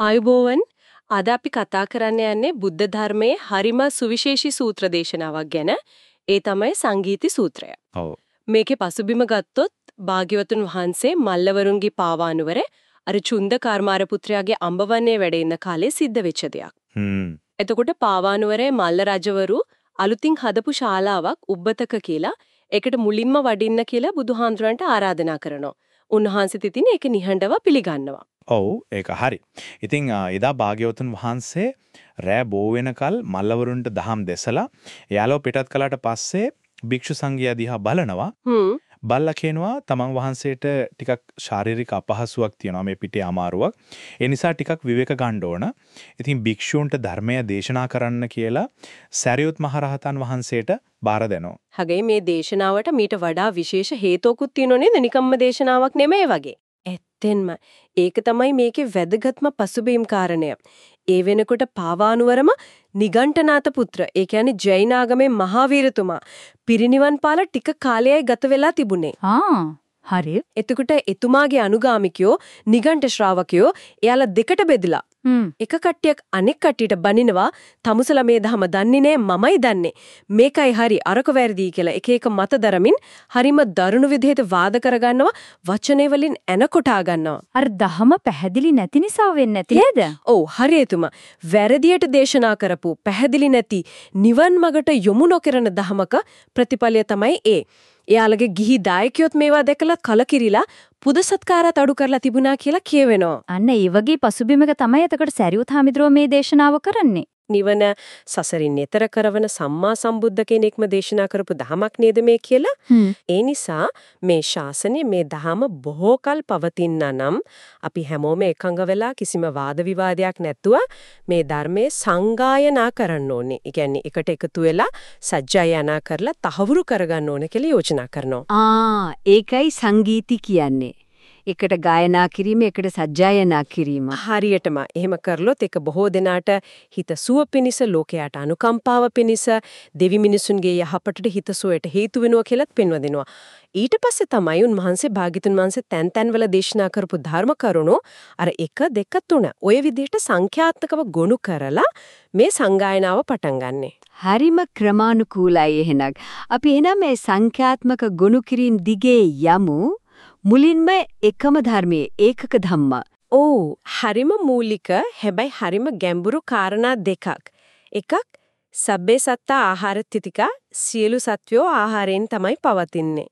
ආයුබෝවන් අද අපි කතා කරන්න යන්නේ බුද්ධ ධර්මයේ හරිම සුවිශේෂී සූත්‍ර දේශනාවක් ගැන. ඒ තමයි සංගීති සූත්‍රය. ඔව්. මේකේ පසුබිම ගත්තොත් භාග්‍යවතුන් වහන්සේ මල්ලවරුන්ගේ පාවානුවර අර චුන්ද කර්මාර පුත්‍රයාගේ අඹවන්නේ වැඩ ඉන්න කාලේ සිද්ධ වෙච්ච දෙයක්. හ්ම්. එතකොට පාවානුවරේ මල්ල රජවරු අලුතින් හදපු ශාලාවක් උබ්බතක කියලා ඒකට මුලින්ම වඩින්න කියලා බුදුහාඳුරන්ට ආරාධනා කරනවා. උන්වහන්සේත් ඉතින් ඒක නිහඬව පිළිගන්නවා. ඔව් ඒක හරි. ඉතින් එදා භාග්‍යවතුන් වහන්සේ රෑ බෝ වෙනකල් මල්ලවරුන්ට දහම් දෙසලා යාලෝ පිටත් කළාට පස්සේ භික්ෂු සංඝයා දිහා බලනවා. බල්ලා කියනවා තමන් වහන්සේට ටිකක් ශාරීරික අපහසුයක් තියෙනවා මේ පිටේ අමාරුවක්. ඒ නිසා ටිකක් විවේක ගන්න ඕන. ඉතින් භික්ෂූන්ට ධර්මය දේශනා කරන්න කියලා සරියුත් මහරහතන් වහන්සේට බාර දෙනවා. හගේ මේ දේශනාවට මීට වඩා විශේෂ හේතුවකුත් තියෙනව නේද? නිකම්ම දේශනාවක් නෙමෙයි වගේ. ඇත්තෙන්ම ඒක තමයි මේකේ වැදගත්ම පසුබිම් කාරණය. ඒ වෙනකොට පාවානුවරම නිගණ්ඨනාත පුත්‍ර, ඒ කියන්නේ ජෛන ආගමේ මහාවීරතුමා පිරිනිවන් පාල ටික කාලයයි ගත වෙලා තිබුණේ. ආ හරි. එතකොට එතුමාගේ අනුගාමිකයෝ නිගණ්ඨ ශ්‍රාවකයෝ එයාලා දෙකට බෙදලා. එක කට්ටියක් අනෙක් කට්ටියට බනිනවා තමුසලා මේ දහම දන්නේ නෑ මමයි දන්නේ මේකයි හරි අරක වැරදි කියලා එක එක මත දරමින් හරිම දරුණු විදිහට වාද කරගන්නවා වචනේ වලින් එන කොටා ගන්නවා අර දහම පැහැදිලි නැති නිසා වෙන්නේ නැති නේද? ඔව් හරියටම වැරදියට දේශනා කරපු පැහැදිලි නැති නිවන් මගට යොමු නොකරන දහමක ප්‍රතිඵලය තමයි ඒ එයාලගේ ගිහි දායකයොත් මේවා දැකලා කලකිරිලා පුද සත්කාරات අඩු කරලා තිබුණා කියලා කියවෙනවා අන්න ඒ වගේ පසුබිමක තමයි එතකොට සරියුත් හාමිදුරුව මේ දේශනාව කරන්නේ. නිවන සසරින් එතර කරවන සම්මා සම්බුද්ධ කෙනෙක්ම දේශනා කරපු දහමක් නේද මේ කියලා. ඒ නිසා මේ ශාසනය මේ දහම බොහෝ කල් පවතිනා නම් අපි හැමෝම එකඟ වෙලා කිසිම වාද විවාදයක් නැතුව මේ ධර්මයේ සංගායනා කරන්න ඕනේ. ඒ කියන්නේ එකට එකතු වෙලා සජ්ජායනා කරලා තහවුරු කරගන්න ඕනේ කියලා යෝජනා කරනවා. ආ ඒකයි සංගීති කියන්නේ. එකට ගායනා කිරීම එකට සජ්ජායනා කිරීම. හරියටම එහෙම කරලොත් ඒක බොහෝ දෙනාට හිත සුව පිනිස ලෝකයට අනුකම්පාව පිනිස දෙවි මිනිසුන්ගේ යහපතට හිත සුවයට හේතු වෙනවා කියලාත් පෙන්වදිනවා. ඊට පස්සේ තමයි උන්වහන්සේ භාග්‍යතුන් වහන්සේ තැන් තැන්වල දේශනා කරපු ධර්ම කරුණෝ අර 1 2 3 ඔය විදිහට සංඛ්‍යාත්මකව ගොනු කරලා මේ සංගායනාව පටන් ගන්නෙ. හරිම ක්‍රමානුකූලයි එහෙනම්. අපි එහෙනම් මේ සංඛ්‍යාත්මක ගොනු කිරීම දිගේ යමු. මුලින්ම එකම ධර්මයේ ඒකක ධම්ම. ඕ හරිම මූලික හැබැයි හරිම ගැඹුරු කාරණා දෙකක්. එකක් සබ්බේ සත්තා ආහාර තිතිකා සියලු සත්වෝ ආහාරයෙන් තමයි පවතින්නේ.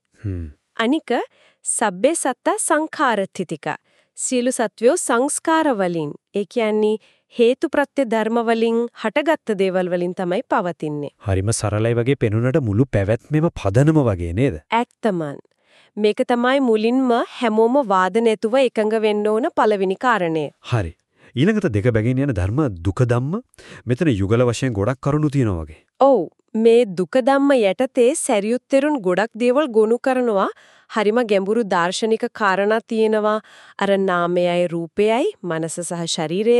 අනික සබ්බේ සත්තා සංඛාර තිතිකා සියලු සත්වෝ සංස්කාර වලින් ඒ කියන්නේ හේතු ප්‍රත්‍ය ධර්ම වලින් හටගත්ත දේවල් වලින් තමයි පවතින්නේ. හරිම සරලයි වගේ පෙනුනට මුළු පැවැත්මෙම පදනම වගේ නේද? ඇත්තමන් මේක තමයි මුලින්ම හැමෝම වාද නැතුව එකඟ වෙන්න ඕන පළවෙනි කාරණය. හරි. ඊළඟට දෙක බැගින් යන ධර්ම දුක ධම්ම මෙතන යුගල වශයෙන් ගොඩක් කරුණු තියෙනවා වගේ. ඔව් මේ දුක ධම්ම යටතේ සැරියුත්තරුන් ගොඩක් දේවල් ගොනු කරනවා හරිම ගැඹුරු දාර්ශනික කාරණා තියෙනවා අර නාමයයි රූපයයි මනස සහ ශරීරය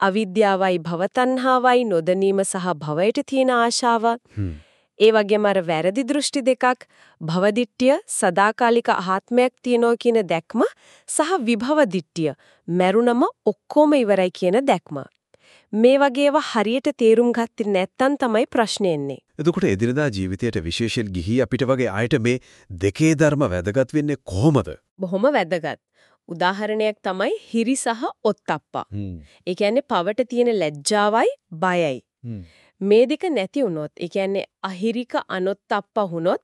අවිද්‍යාවයි භවතණ්හාවයි නොදැනීම සහ භවයට තියෙන ආශාව හ්ම්. ඒ වගේම අර වැරදි දෘෂ්ටි දෙකක් භවදිට්ඨිය සදාකාලික ආත්මයක් තියනවා කියන දැක්ම සහ විභව දිට්ඨිය මරුණම ඔක්කොම ඉවරයි කියන දැක්ම. මේ වගේව හරියට තේරුම් ගත්තේ නැත්නම් තමයි ප්‍රශ්නේ එන්නේ. එතකොට එදිනදා ජීවිතයට විශේෂයෙන් ගිහි අපිට වගේ ආයත මේ දෙකේ ධර්ම වැදගත් වෙන්නේ කොහොමද? බොහොම වැදගත්. උදාහරණයක් තමයි හිරි සහ ඔත්තප්පා. ඒ කියන්නේ පවට තියෙන ලැජ්ජාවයි බයයි. මේ දෙක නැති වුණොත් ඒ කියන්නේ අහිරික අනොත්ප්ප වුණොත්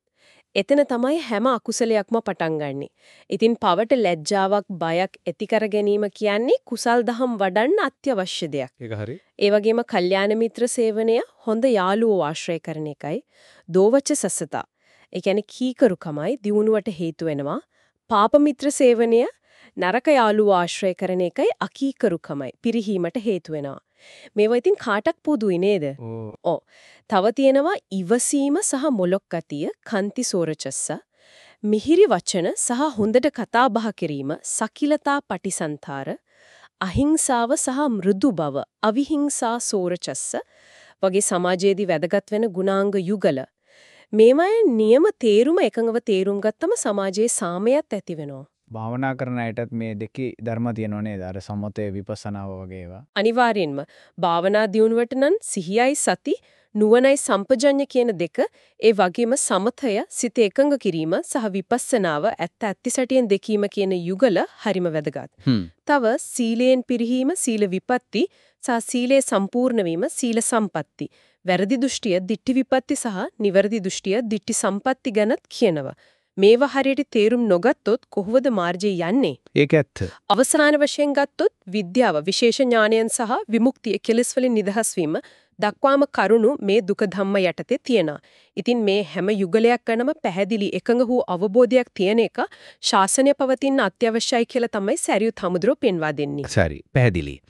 එතන තමයි හැම අකුසලයක්ම පටන් ගන්නෙ. ඉතින් පවට ලැජ්ජාවක් බයක් ඇති කර ගැනීම කියන්නේ කුසල් දහම් වඩන්න අත්‍යවශ්‍ය දෙයක්. ඒක හරි. ඒ වගේම කල්යාණ මිත්‍ර සේවනය හොඳ යාළුවෝ ආශ්‍රය කරන එකයි. දෝවච සසතා. ඒ කියන්නේ කීකරුකමයි දියුණුවට හේතු වෙනවා. පාප මිත්‍ර සේවනය නරක යාළුවෝ ආශ්‍රය කරන එකයි අකීකරුකමයි පිරිහීමට හේතු වෙනවා. මේවා ඉතින් කාටක් පොදුයි නේද? ඕ. තව තියෙනවා ඉවසීම සහ මොලොක් ගතිය කන්ති සෝරචස්ස මිහිරි වචන සහ හොඳට කතා බහ කිරීම සකිලතා පටිසන්තර අහිංසාව සහ මෘදු බව අවිහිංසා සෝරචස්ස වගේ සමාජයේදී වැදගත් වෙන ගුණාංග යුගල මේවායේ නියම තේරුම එකඟව තේරුම් ගත්තම සමාජයේ සාමයත් ඇති වෙනවා භාවනා කරන අයටත් මේ දෙකේ ධර්ම තියෙනව නේද? අර සමතේ විපස්සනාව වගේ ඒවා. අනිවාර්යෙන්ම භාවනා දියුණුවට නම් සිහියයි සති නුවණයි සම්පජඤ්ඤ කියන දෙක ඒ වගේම සමතය සිත එකඟ කිරීම සහ විපස්සනාව ඇත්ත ඇත්ති සැටියෙන් දෙකීම කියන යුගල හරිම වැදගත්. තව සීලයෙන් පිරිහීම සීල විපatti සහ සීලේ සම්පූර්ණ සීල සම්පatti. වැරදි දෘෂ්ටිය දිට්ඨි විපatti සහ නිවැරදි දෘෂ්ටිය දිට්ඨි සම්පatti ගැනත් කියනවා. මේවා හරියට තේරුම් නොගත්තොත් කොහොමද මාර්ගයේ යන්නේ? ඒක ඇත්ත. අවසාන වශයෙන් ගත්තොත් විද්‍යාව විශේෂ ඥානයන් සහ විමුක්තිය කෙලස් වලින් නිදහස් වීම දක්වාම කරුණු මේ දුක ධම්ම යටතේ තියෙනවා. ඉතින් මේ හැම යුගලයක් ගැනම පැහැදිලි එකඟ වූ අවබෝධයක් තියෙන එක ශාසනය පවතින අත්‍යවශ්‍යයි කියලා තමයි සැරියුත් හමුදුරෝ පෙන්වා දෙන්නේ. සරි පැහැදිලි.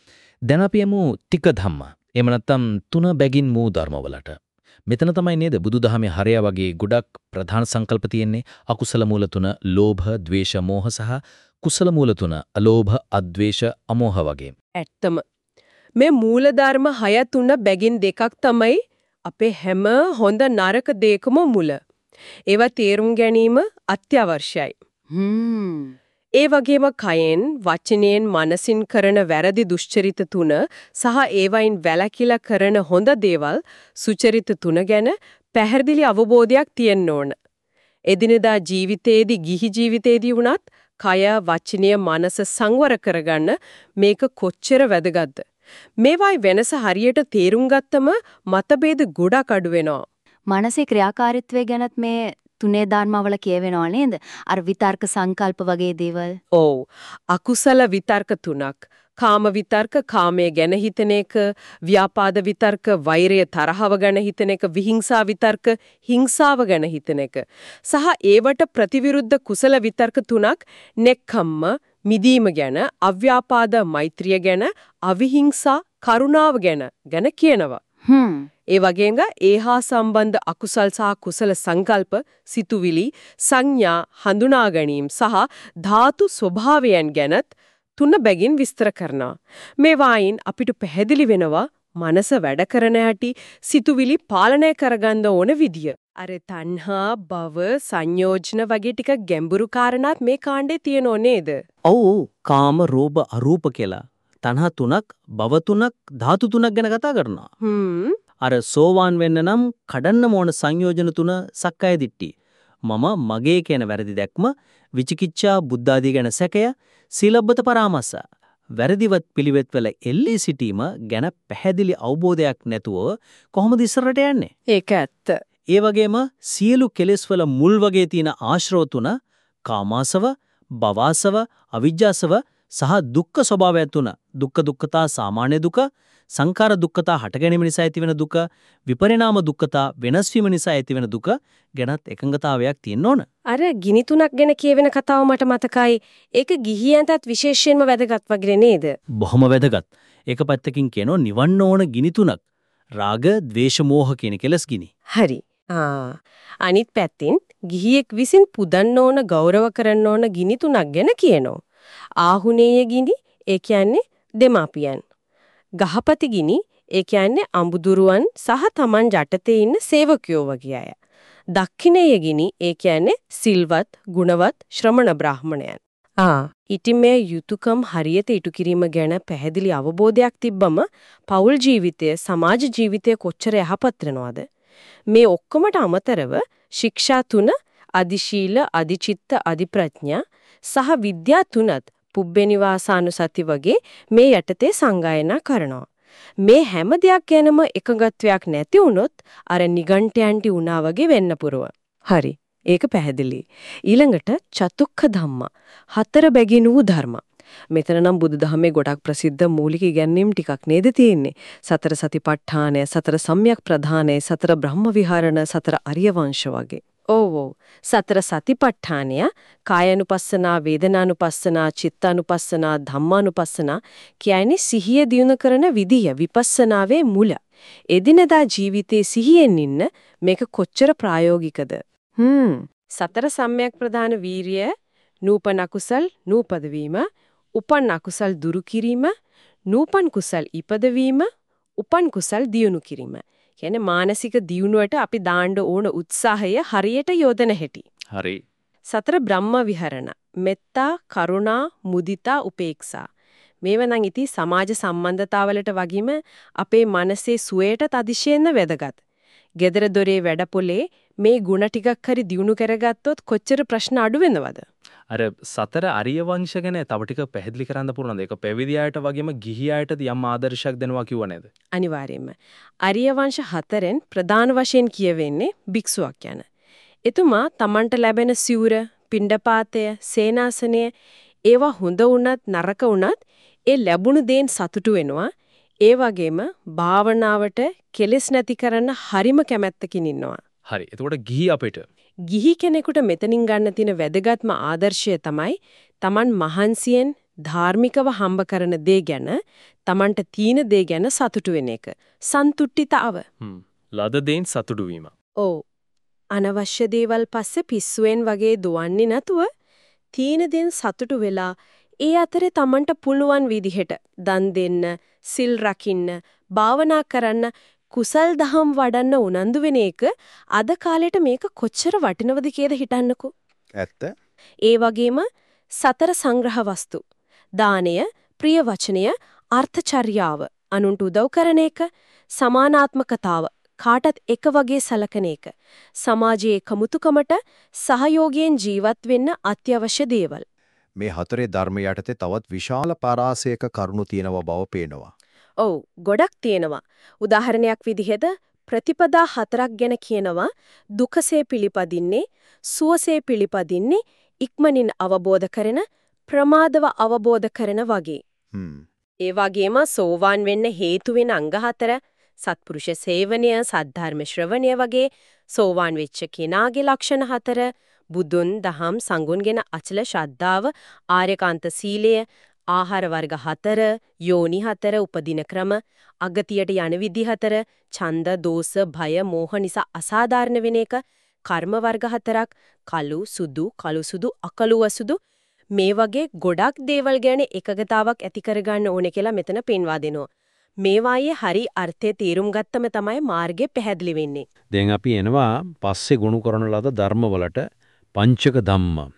දැන් අපි යමු ධම්ම. එහෙම නැත්නම් තුන බැගින් මූ ධර්මවලට. මෙතන තමයි නේද බුදුදහමේ හරය වගේ ගොඩක් ප්‍රධාන සංකල්ප තියෙන්නේ. අකුසල මූල තුන ලෝභ, ද්වේෂ, මෝහ සහ කුසල මූල තුන අලෝභ, අද්වේෂ, අමෝහ වගේ. ඇත්තම මේ මූලධර්ම 6 3 බැගින් දෙකක් තමයි අපේ හැම හොඳ නරක දෙකම මුල. ඒවා තේරුම් ගැනීම අත්‍යවශ්‍යයි. හ්ම්. ඒ වගේම කයෙන්, වචනයෙන්, මනසින් කරන වැරදි දුෂ්චරිත තුන සහ ඒවයින් වැළකීලා කරන හොඳ දේවල් සුචරිත තුන ගැන පැහැදිලි අවබෝධයක් තියෙන්න ඕන. එදිනෙදා ජීවිතයේදී ගිහි ජීවිතයේදී වුණත් කය, වචනය, මනස සංවර කරගන්න මේක කොච්චර වැදගත්ද? මේවායි වෙනස හරියට තේරුම් ගත්තම මතභේද ගොඩක් අඩු වෙනවා. මානසික ක්‍රියාකාරීත්වය ගැනත් මේ තුනේ ධර්මවල කියවෙනව නේද? අර විතර්ක සංකල්ප වගේ දේවල්. ඔව්. අකුසල විතර්ක තුනක්. කාම විතර්ක කාමයේ ගැන හිතන එක, ව්‍යාපාද විතර්ක වෛරය තරහව ගැන හිතන එක, විහිංසා විතර්ක හිංසාව ගැන හිතන එක. සහ ඒවට ප්‍රතිවිරුද්ධ කුසල විතර්ක තුනක් නෙක්ඛම්ම මිදීම ගැන, අව්‍යාපාද මෛත්‍රිය ගැන, අවිහිංසා කරුණාව ගැන ගැන කියනවා. හ්ම්. ඒ වගේම ඒහා සම්බන්ධ අකුසල් සහ කුසල සංකල්ප, සිතුවිලි, සංඥා, හඳුනා ගැනීම සහ ධාතු ස්වභාවයන් ගැනත් තුන බැගින් විස්තර කරනවා. මේ වයින් අපිට පැහැදිලි වෙනවා මනස වැඩ කරන හැටි, සිතුවිලි පාලනය කරගන්න ඕන විදිය. අර තණ්හා, භව, සංයෝජන වගේ ටික ගැඹුරු කාරණාත් මේ කාණ්ඩේ තියෙනෝ නේද? ඔව් කාම රූප අරූප කියලා තණ්හා තුනක් භව තුනක් ධාතු තුනක් ගැන කතා කරනවා. හ්ම්. අර සෝවාන් වෙන්න නම් කඩන්න ඕන සංයෝජන තුන සක්කාය දිට්ඨි. මම මගේ කියන වැරදි දැක්ම විචිකිච්ඡා බුද්ධාදී ගැන සැකය සීලබ්බත පරාමස වැරදිවත් පිළිවෙත්වල එල්ලී සිටීම ගැන පැහැදිලි අවබෝධයක් නැතුව කොහොමද ඉස්සරට යන්නේ? ඒක ඇත්ත. ඒ වගේම සියලු කෙලෙස්වල මුල් වගේ තියෙන ආශ්‍රව තුන කාමාසව, භවාසව, අවිජ්ජාසව සහ දුක්ඛ ස්වභාවය තුන දුක්ඛ දුක්ඛතා සාමාන්‍ය දුක සංඛාර දුක්ඛතා හට ගැනීම නිසා ඇතිවෙන දුක විපරිණාම දුක්ඛතා වෙනස් වීම නිසා ඇතිවෙන දුක ගැනත් එකඟතාවයක් තියෙන්න ඕන. අර ගිනි තුනක් ගැන කියවෙන කතාව මට මතකයි. ඒක ගිහියන්ටත් විශේෂයෙන්ම වැදගත් වගේ නේද? බොහොම වැදගත්. ඒක පැත්තකින් කියනවා නිවන්න ඕන ගිනි තුනක්. රාග, ద్వේෂ, මෝහ කියන කෙලස් ගිනි. හරි. ආ අනිත් පැත්තෙන් ගිහියෙක් විසින් පුදන්න ඕන ගෞරව කරන්න ඕන ගිනි තුනක් ගැන කියනවා. ආහුනේය ගිනි ඒ කියන්නේ දෙමාපියන්. ගහපති ගිනි ඒ කියන්නේ අඹදුරුවන් සහ Taman යටතේ ඉන්න සේවකයෝ වගේ අය. දක්ඛිනේය ගිනි ඒ කියන්නේ සිල්වත්, ගුණවත් ශ්‍රමණ බ්‍රාහමණයන්. ආ ඉතින් මේ යුතුයකම් හරියට ඉටු කිරීම ගැන පැහැදිලි අවබෝධයක් තිබ්බම පෞල් ජීවිතය, සමාජ ජීවිතය කොච්චර යහපත් වෙනවද? මේ ඔක්කොමට අමතරව ශික්ෂා තුන අදිශීල, අදිචිත්ත, අදිප්‍රඥා සහ විද්‍යා තුනත් පුබ්බේනිවාසානුසති වගේ මේ යටතේ සංගායනා කරනවා. මේ හැම දෙයක් ගැනම එකඟත්වයක් නැති වුණොත් අර නිගණ්ඨයන්ටි උනා වගේ වෙන්න පුරුව. හරි. ඒක පැහැදිලි. ඊළඟට චතුක්ඛ ධම්ම. හතර බැගින් වූ ධර්ම. මෙතන නම් බුදුදහමේ ගොඩක් ප්‍රසිද්ධ මූලික ඉගැන්වීම් ටිකක් නේද තියෙන්නේ. සතර සතිපට්ඨානය, සතර සම්‍යක් ප්‍රධානය, සතර බ්‍රහ්ම විහරණ, සතර අරිය වංශ වගේ. ඔව්. සතර සතිපට්ඨානය කායानुපස්සනා, වේදනානුපස්සනා, චිත්තානුපස්සනා, ධම්මානුපස්සනා කියන්නේ සිහිය දියුණු කරන විදිය විපස්සනාවේ මුල. එදිනදා ජීවිතේ සිහියෙන් ඉන්න මේක කොච්චර ප්‍රායෝගිකද? හ්ම්. සතර සම්‍යක් ප්‍රධාන වීරිය නූපන අකුසල් නූපද වීම, උපන් අකුසල් දුරු කිරීම, නූපන් කුසල් ඉපදවීම, උපන් කුසල් දියුණු කිරීම. කියන්නේ මානසික දියුණුවට අපි දාන්න ඕන උත්සාහය හරියට යොදන හැටි. හරි. සතර බ්‍රහ්ම විහරණ මෙත්තා කරුණා මුදිතා උපේක්ෂා මේව නම් ඉති සමාජ සම්බන්ධතාවලට වගේම අපේ මනසේ සුවයටත් අතිශයින්ම වැදගත්. gedara dore වැඩපොලේ මේ ಗುಣ ටිකක් හරි දිනු කරගත්තොත් කොච්චර ප්‍රශ්න අඩු වෙනවද? අර සතර අරිය වංශ ගැන තව ටික පැහැදිලි කරන්න පුළුවන්ද? ඒක පැවිදි අයට වගේම ගිහි අයටද යම් ආදර්ශයක් දෙනවා කිව්ව නේද? අනිවාර්යයෙන්ම. ආර්ය වංශ හතරෙන් ප්‍රධාන වශයෙන් කියවෙන්නේ භික්ෂුවක් යන. එතුමා Tamanට ලැබෙන සිවුර, පිණ්ඩපාතය, සේනාසනය ඒවා හොඳ වුණත් නරක වුණත් ඒ ලැබුණු දේන් සතුටු වෙනවා. ඒ වගේම භාවනාවට කෙලෙස් නැති කරන්න හරිම කැමැත්තකින් ඉන්නවා. හරි. එතකොට ගිහි අපිට ගිහි කෙනෙකුට මෙතනින් ගන්න තියෙන වැදගත්ම ආදර්ශය තමයි Taman මහන්සියෙන් ධාර්මිකව හම්බ කරන දේ ගැන Tamanට තීන දේ ගැන සතුටු වෙන එක. සන්තුට්ඨිතාව. ලද දෙයින් සතුටු වීම. ඔව්. අනවශ්‍ය දේවල් පස්සේ පිස්සුවෙන් වගේ දුවන්නේ නැතුව තීන දෙන් සතුටු වෙලා ඒ අතරේ Tamanට පුළුවන් විදිහට දන් දෙන්න, සිල් රකින්න, භාවනා කරන්න, කුසල් දහම් වඩන්න උනන්දු වෙන එක අද කාලෙට මේක කොච්චර වටිනවද කියද හිතන්නකෝ. ඇත්ත. ඒ වගේම සතර සංග්‍රහ වස්තු දානය ප්‍රිය වචනය අර්ථචර්යාව අනුන්ට උදව් කරන එක සමානාත්මකතාව කාටත් එක වගේ සලකන එක සමාජයේ කමුතුකමට සහයෝගයෙන් ජීවත් වෙන්න අත්‍යවශ්‍ය දේවල් මේ හතරේ ධර්ම යටතේ තවත් විශාල පරාසයක කරුණු තියෙනව බව පේනවා. ඔව් ගොඩක් තියෙනවා. උදාහරණයක් විදිහට ප්‍රතිපදා හතරක් ගැන කියනවා. දුකසේ පිළිපදින්නේ සුවසේ පිළිපදින්නේ ඉක්මනින් අවබෝධ කරන ප්‍රමාදව අවබෝධ කරන වගේ. ඒ වගේම සෝවාන් වෙන්න හේතු වෙන අංග හතර සත්පුරුෂ සේවනය, සද්ධර්ම ශ්‍රවණය වගේ සෝවාන් වෙච්ච කෙනාගේ ලක්ෂණ හතර බුදුන්, දහම්, සංගුණගෙන අචල ශ්‍රද්ධාව, ආර්යකාන්ත සීලය, ආහාර වර්ග හතර, යෝනි හතර, උපදින ක්‍රම, අගතියට යන විදි හතර, ඡන්ද, දෝෂ, භය, මෝහ නිසා අසාධාරණ වෙන එක, කර්ම වර්ග හතරක්, කළු, සුදු, කළු සුදු, අකළු වසුදු මේ වගේ ගොඩක් දේවල් ගැන එකගතාවක් ඇති කරගන්න ඕනේ කියලා මෙතන පෙන්වා දෙනවා. මේවායේ හරි අර්ථය තේරුම් ගත්තම තමයි මාර්ගය පැහැදිලි වෙන්නේ. දැන් අපි එනවා පස්සේ ගොනු කරන ලද ධර්මවලට පංචක ධම්ම.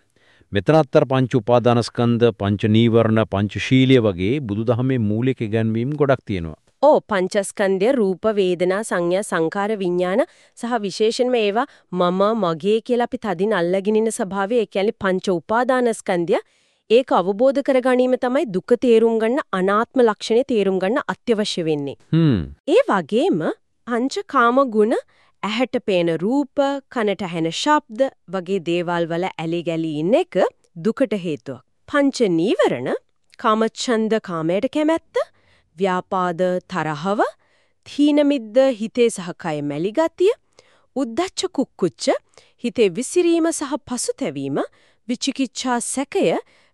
මෙතනත්තර පංච උපාදානස්කන්ධ, පංච නීවරණ, පංච ශීලිය වගේ බුදුදහමේ මූලික ඉගැන්වීම් ගොඩක් තියෙනවා. ඕ පංචස්කන්ධය රූප වේදනා සංඥා සංකාර විඥාන සහ විශේෂයෙන්ම ඒවා මම මගේ කියලා අපි තදින් අල්ලගෙන ඉන්න ස්වභාවය ඒ කියන්නේ පංච උපාදානස්කන්ධය ඒක අවබෝධ කර ගැනීම තමයි දුක තේරුම් ගන්න අනාත්ම ලක්ෂණය තේරුම් ගන්න අත්‍යවශ්‍ය වෙන්නේ. හ්ම්. ඒ වගේම පංචකාම ගුණ ඇහැට පේන රූප, කනට ඇහෙන ශබ්ද වගේ දේවල් වල ඇලි ගලි ඉන්න එක දුකට හේතුවක්. පංච නීවරණ කාමච්ඡන්ද කාමයට කැමැත්ත, ව්‍යාපාද තරහව, තීන මිද්ද හිතේ සහ කය මැලි ගතිය, උද්ධච්ච කුක්කුච්ච හිතේ විසිරීම සහ පසුතැවීම, විචිකිච්ඡා සැකය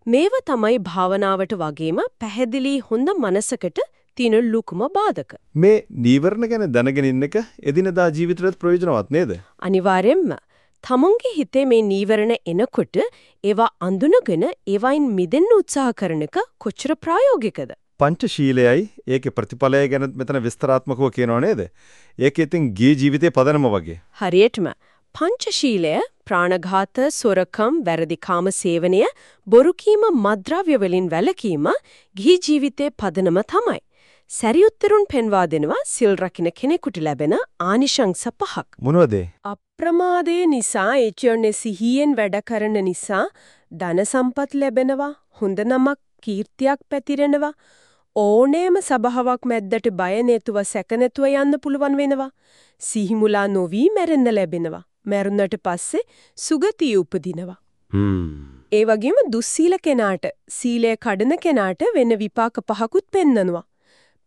මේව තමයි භාවනාවට වගේම පැහැදිලි හොඳ මනසකට තියෙන ලුකුම බාධක. මේ නීවරණ ගැන දැනගෙන ඉන්න එක එදිනදා ජීවිතේට ප්‍රයෝජනවත් නේද? අනිවාර්යෙන්ම තමුන්ගේ හිතේ මේ නීවරණ එනකොට ඒවා අඳුනගෙන ඒවයින් මිදෙන්න උත්සාහ කරන එක කොච්චර ප්‍රායෝගිකද? පංචශීලයයි ඒකේ ප්‍රතිඵලය ගැන මෙතන විස්තරාත්මකව කියනව නේද? ඒක ඉතින් ගිය ජීවිතේ පදනම වගේ. හරියටම පංචශීලය ප්‍රාණඝාත සොරකම් වැරදි කාම සේවනය බොරු කීම මද්ද්‍රව්‍ය වලින් වැළකීම ගිහි ජීවිතේ පදනම තමයි. සරියුත්තරුන් පෙන්වා දෙනවා සිල් රකින්න කෙනෙකුට ලැබෙන ආනිශංස පහක්. මොනවද? අප්‍රමාදයේ නිසා ඒචර්නේ සිහියෙන් වැඩ කරන නිසා ධන සම්පත් ලැබෙනවා හොඳ නමක් කීර්තියක් පැතිරෙනවා ඕනෑම සබාවක් මැද්දට බය නැතුව සැක නැතුව යන්න පුළුවන් වෙනවා සිහිමුලා නොවි මැරෙන්න ලැබෙනවා මැරුණට පස්සේ සුගතිය උපදිනවා. ඒ වගේම දුස්සීල කෙනාට සීලය කඩන කෙනාට වෙන විපාක පහකුත් පෙන්නනවා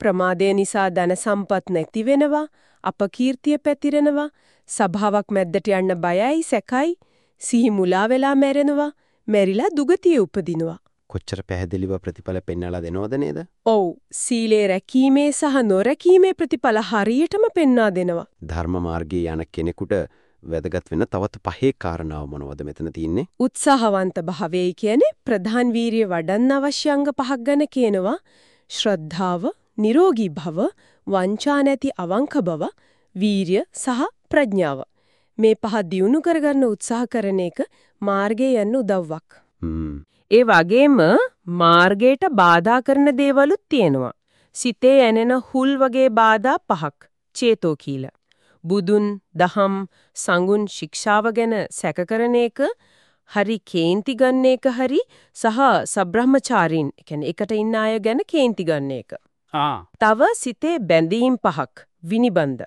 ප්‍රමාදය නිසා ධන සම්පත් නැති වෙනවා අපකීර්තිය පැතිරෙනවා සභාවක් මැද්දට යන්න බයයි සැකයි සිහි මුලා වෙලා මැරෙනවා මැරිලා දුගතිය උපදිනවා කොච්චර පැහැදිලිව ප්‍රතිඵල පෙන්වලා දෙනවද නේද? ඔව් සීලේ රැකීමේ සහ නොරැකීමේ ප්‍රතිඵල හරියටම පෙන්වා දෙනවා ධර්ම මාර්ගයේ යන කෙනෙකුට වැදගත් වෙන තවත් පහේ කාරණාව මොනවද මෙතන තියෙන්නේ? උත්සාහවන්ත භාවයයි කියන්නේ ප්‍රධාන වීරිය වඩන්න අවශ්‍ය අංග පහක් ගැන කියනවා ශ්‍රද්ධාව, නිරෝගී භව, වංචා නැති අවංක බව, වීරිය සහ ප්‍රඥාව. මේ පහ දියුණු කරගන්න උත්සාහ කරන එක මාර්ගයේ යන්න උදව්වක්. ඒ වගේම මාර්ගයට බාධා කරන දේවලුත් තියෙනවා. සිතේ ඇනෙන හුල් වගේ බාධා පහක්. චේතෝ කීල. බුදුන්, දහම්, සංගුණ ශික්ෂාව ගැන සැක කරන එක, හරි කේන්ති ගන්න එක හරි සහ සබ්‍රහ්මචාරීන්, කියන්නේ එකට ඉන්න අය ගැන කේන්ති ගන්න එක. තව සිතේ බැඳීම් පහක් විනිබන්ද.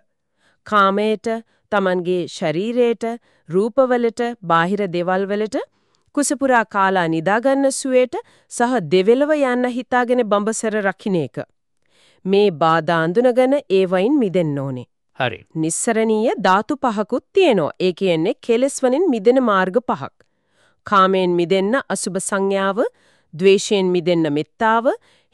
කාමයට, Tamanගේ ශරීරයට, රූපවලට, බාහිර දේවල් වලට කුසපුරා කාලා නිදාගන්න සුවේට සහ දෙවෙලව යන්න හිතාගෙන බඹසර රකින්න එක. මේ බාධා අඳුනගෙන ඒවයින් මිදෙන්න ඕනේ. හරි නිස්සරණීය ධාතු පහකුත් තියෙනවා. ඒ කියන්නේ කෙලස් වලින් මිදෙන මාර්ග පහක්. කාමයෙන් මිදෙන්න අසුබ සංඥාව, ද්වේෂයෙන් මිදෙන්න මෙත්තාව,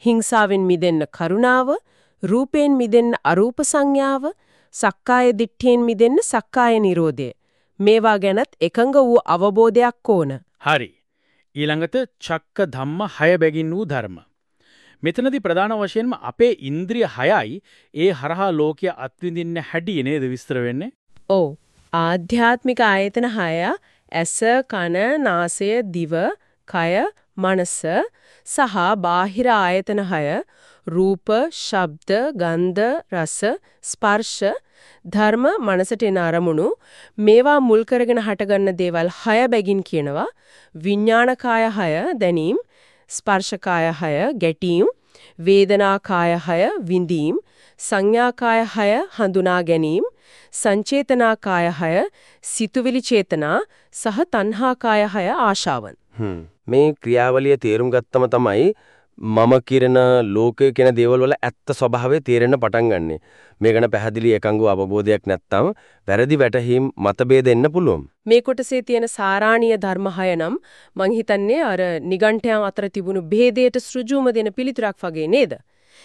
හිංසාවෙන් මිදෙන්න කරුණාව, රූපයෙන් මිදෙන්න අරූප සංඥාව, සක්කාය දිට්ඨියෙන් මිදෙන්න සක්කාය නිරෝධය. මේවා ගැනත් එකඟ වූ අවබෝධයක් ඕන. හරි ඊළඟට චක්ක ධම්ම හය බැගින් වූ ධර්ම මෙතනදී ප්‍රධාන වශයෙන්ම අපේ ඉන්ද්‍රිය හයයි ඒ හරහා ලෝකය අත්විඳින්න හැටි නේද විස්තර වෙන්නේ ඔව්. ආධ්‍යාත්මික ආයතන 6 ඇස, කන, නාසය, දිව, කය, මනස සහ බාහිර ආයතන 6 රූප, ශබ්ද, ගන්ධ, රස, ස්පර්ශ ධර්ම මනසට එන අරමුණු මේවා මුල් කරගෙන හටගන්න දේවල් 6 බැගින් කියනවා විඥානකාය 6 දැනීම් ස්පර්ශකාය 6 ගැටීම් වේදනාකාය 6 විඳීම් සංඥාකාය 6 හඳුනා ගැනීම සංචේතනාකාය 6 සිතුවිලි චේතනා සහ තණ්හාකාය 6 ආශාවන් හ්ම්. මේ ක්‍රියාවලිය තේරුම් ගත්තම තමයි මම කිරන ලෝකය කියන දේවල් වල ඇත්ත ස්වභාවය තේරෙන්න පටන් ගන්නෙ. මේ ගැන පැහැදිලි එකඟව අවබෝධයක් නැත්නම් වැරදි වැටහීම් මතභේද එන්න පුළුවන්. මේ කොටසේ තියෙන සාරාණීය ධර්ම හය නම් මං හිතන්නේ අර නිගණ්ඨයන් අතර තිබුණු ભેදයට සෘජුම දෙන පිළිතුරක් වගේ නේද?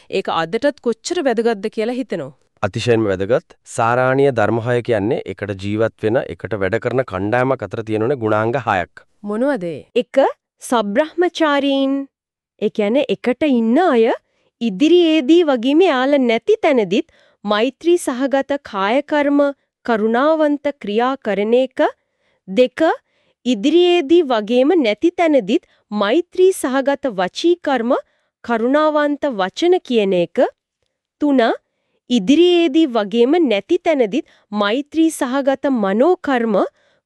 ඒක අදටත් කොච්චර වැදගත්ද කියලා හිතෙනවා. අතිශයින්ම වැදගත් සාරාණීය ධර්මහය කියන්නේ එකට ජීවත් වෙන එකට වැඩ කරන කණ්ඩායමක් අතර තියෙනුනේ ගුණාංග හයක්. මොනවද? ඒ? එක සබ්‍රහ්මචාරීන්. ඒ කියන්නේ එකට ඉන්න අය ඉදිරියේදී වගේම යාළ නැති තැනදිත් මෛත්‍රී සහගත කාය කර්ම කරුණාවන්ත ක්‍රියා කරන එක. දෙක ඉදිරියේදී වගේම නැති තැනදිත් මෛත්‍රී සහගත වචී කර්ම කරුණාවන්ත වචන කියන එක. තුන ඉදිරියේදී වගේම නැති තැනදිත් මෛත්‍රී සහගත මනෝ කර්ම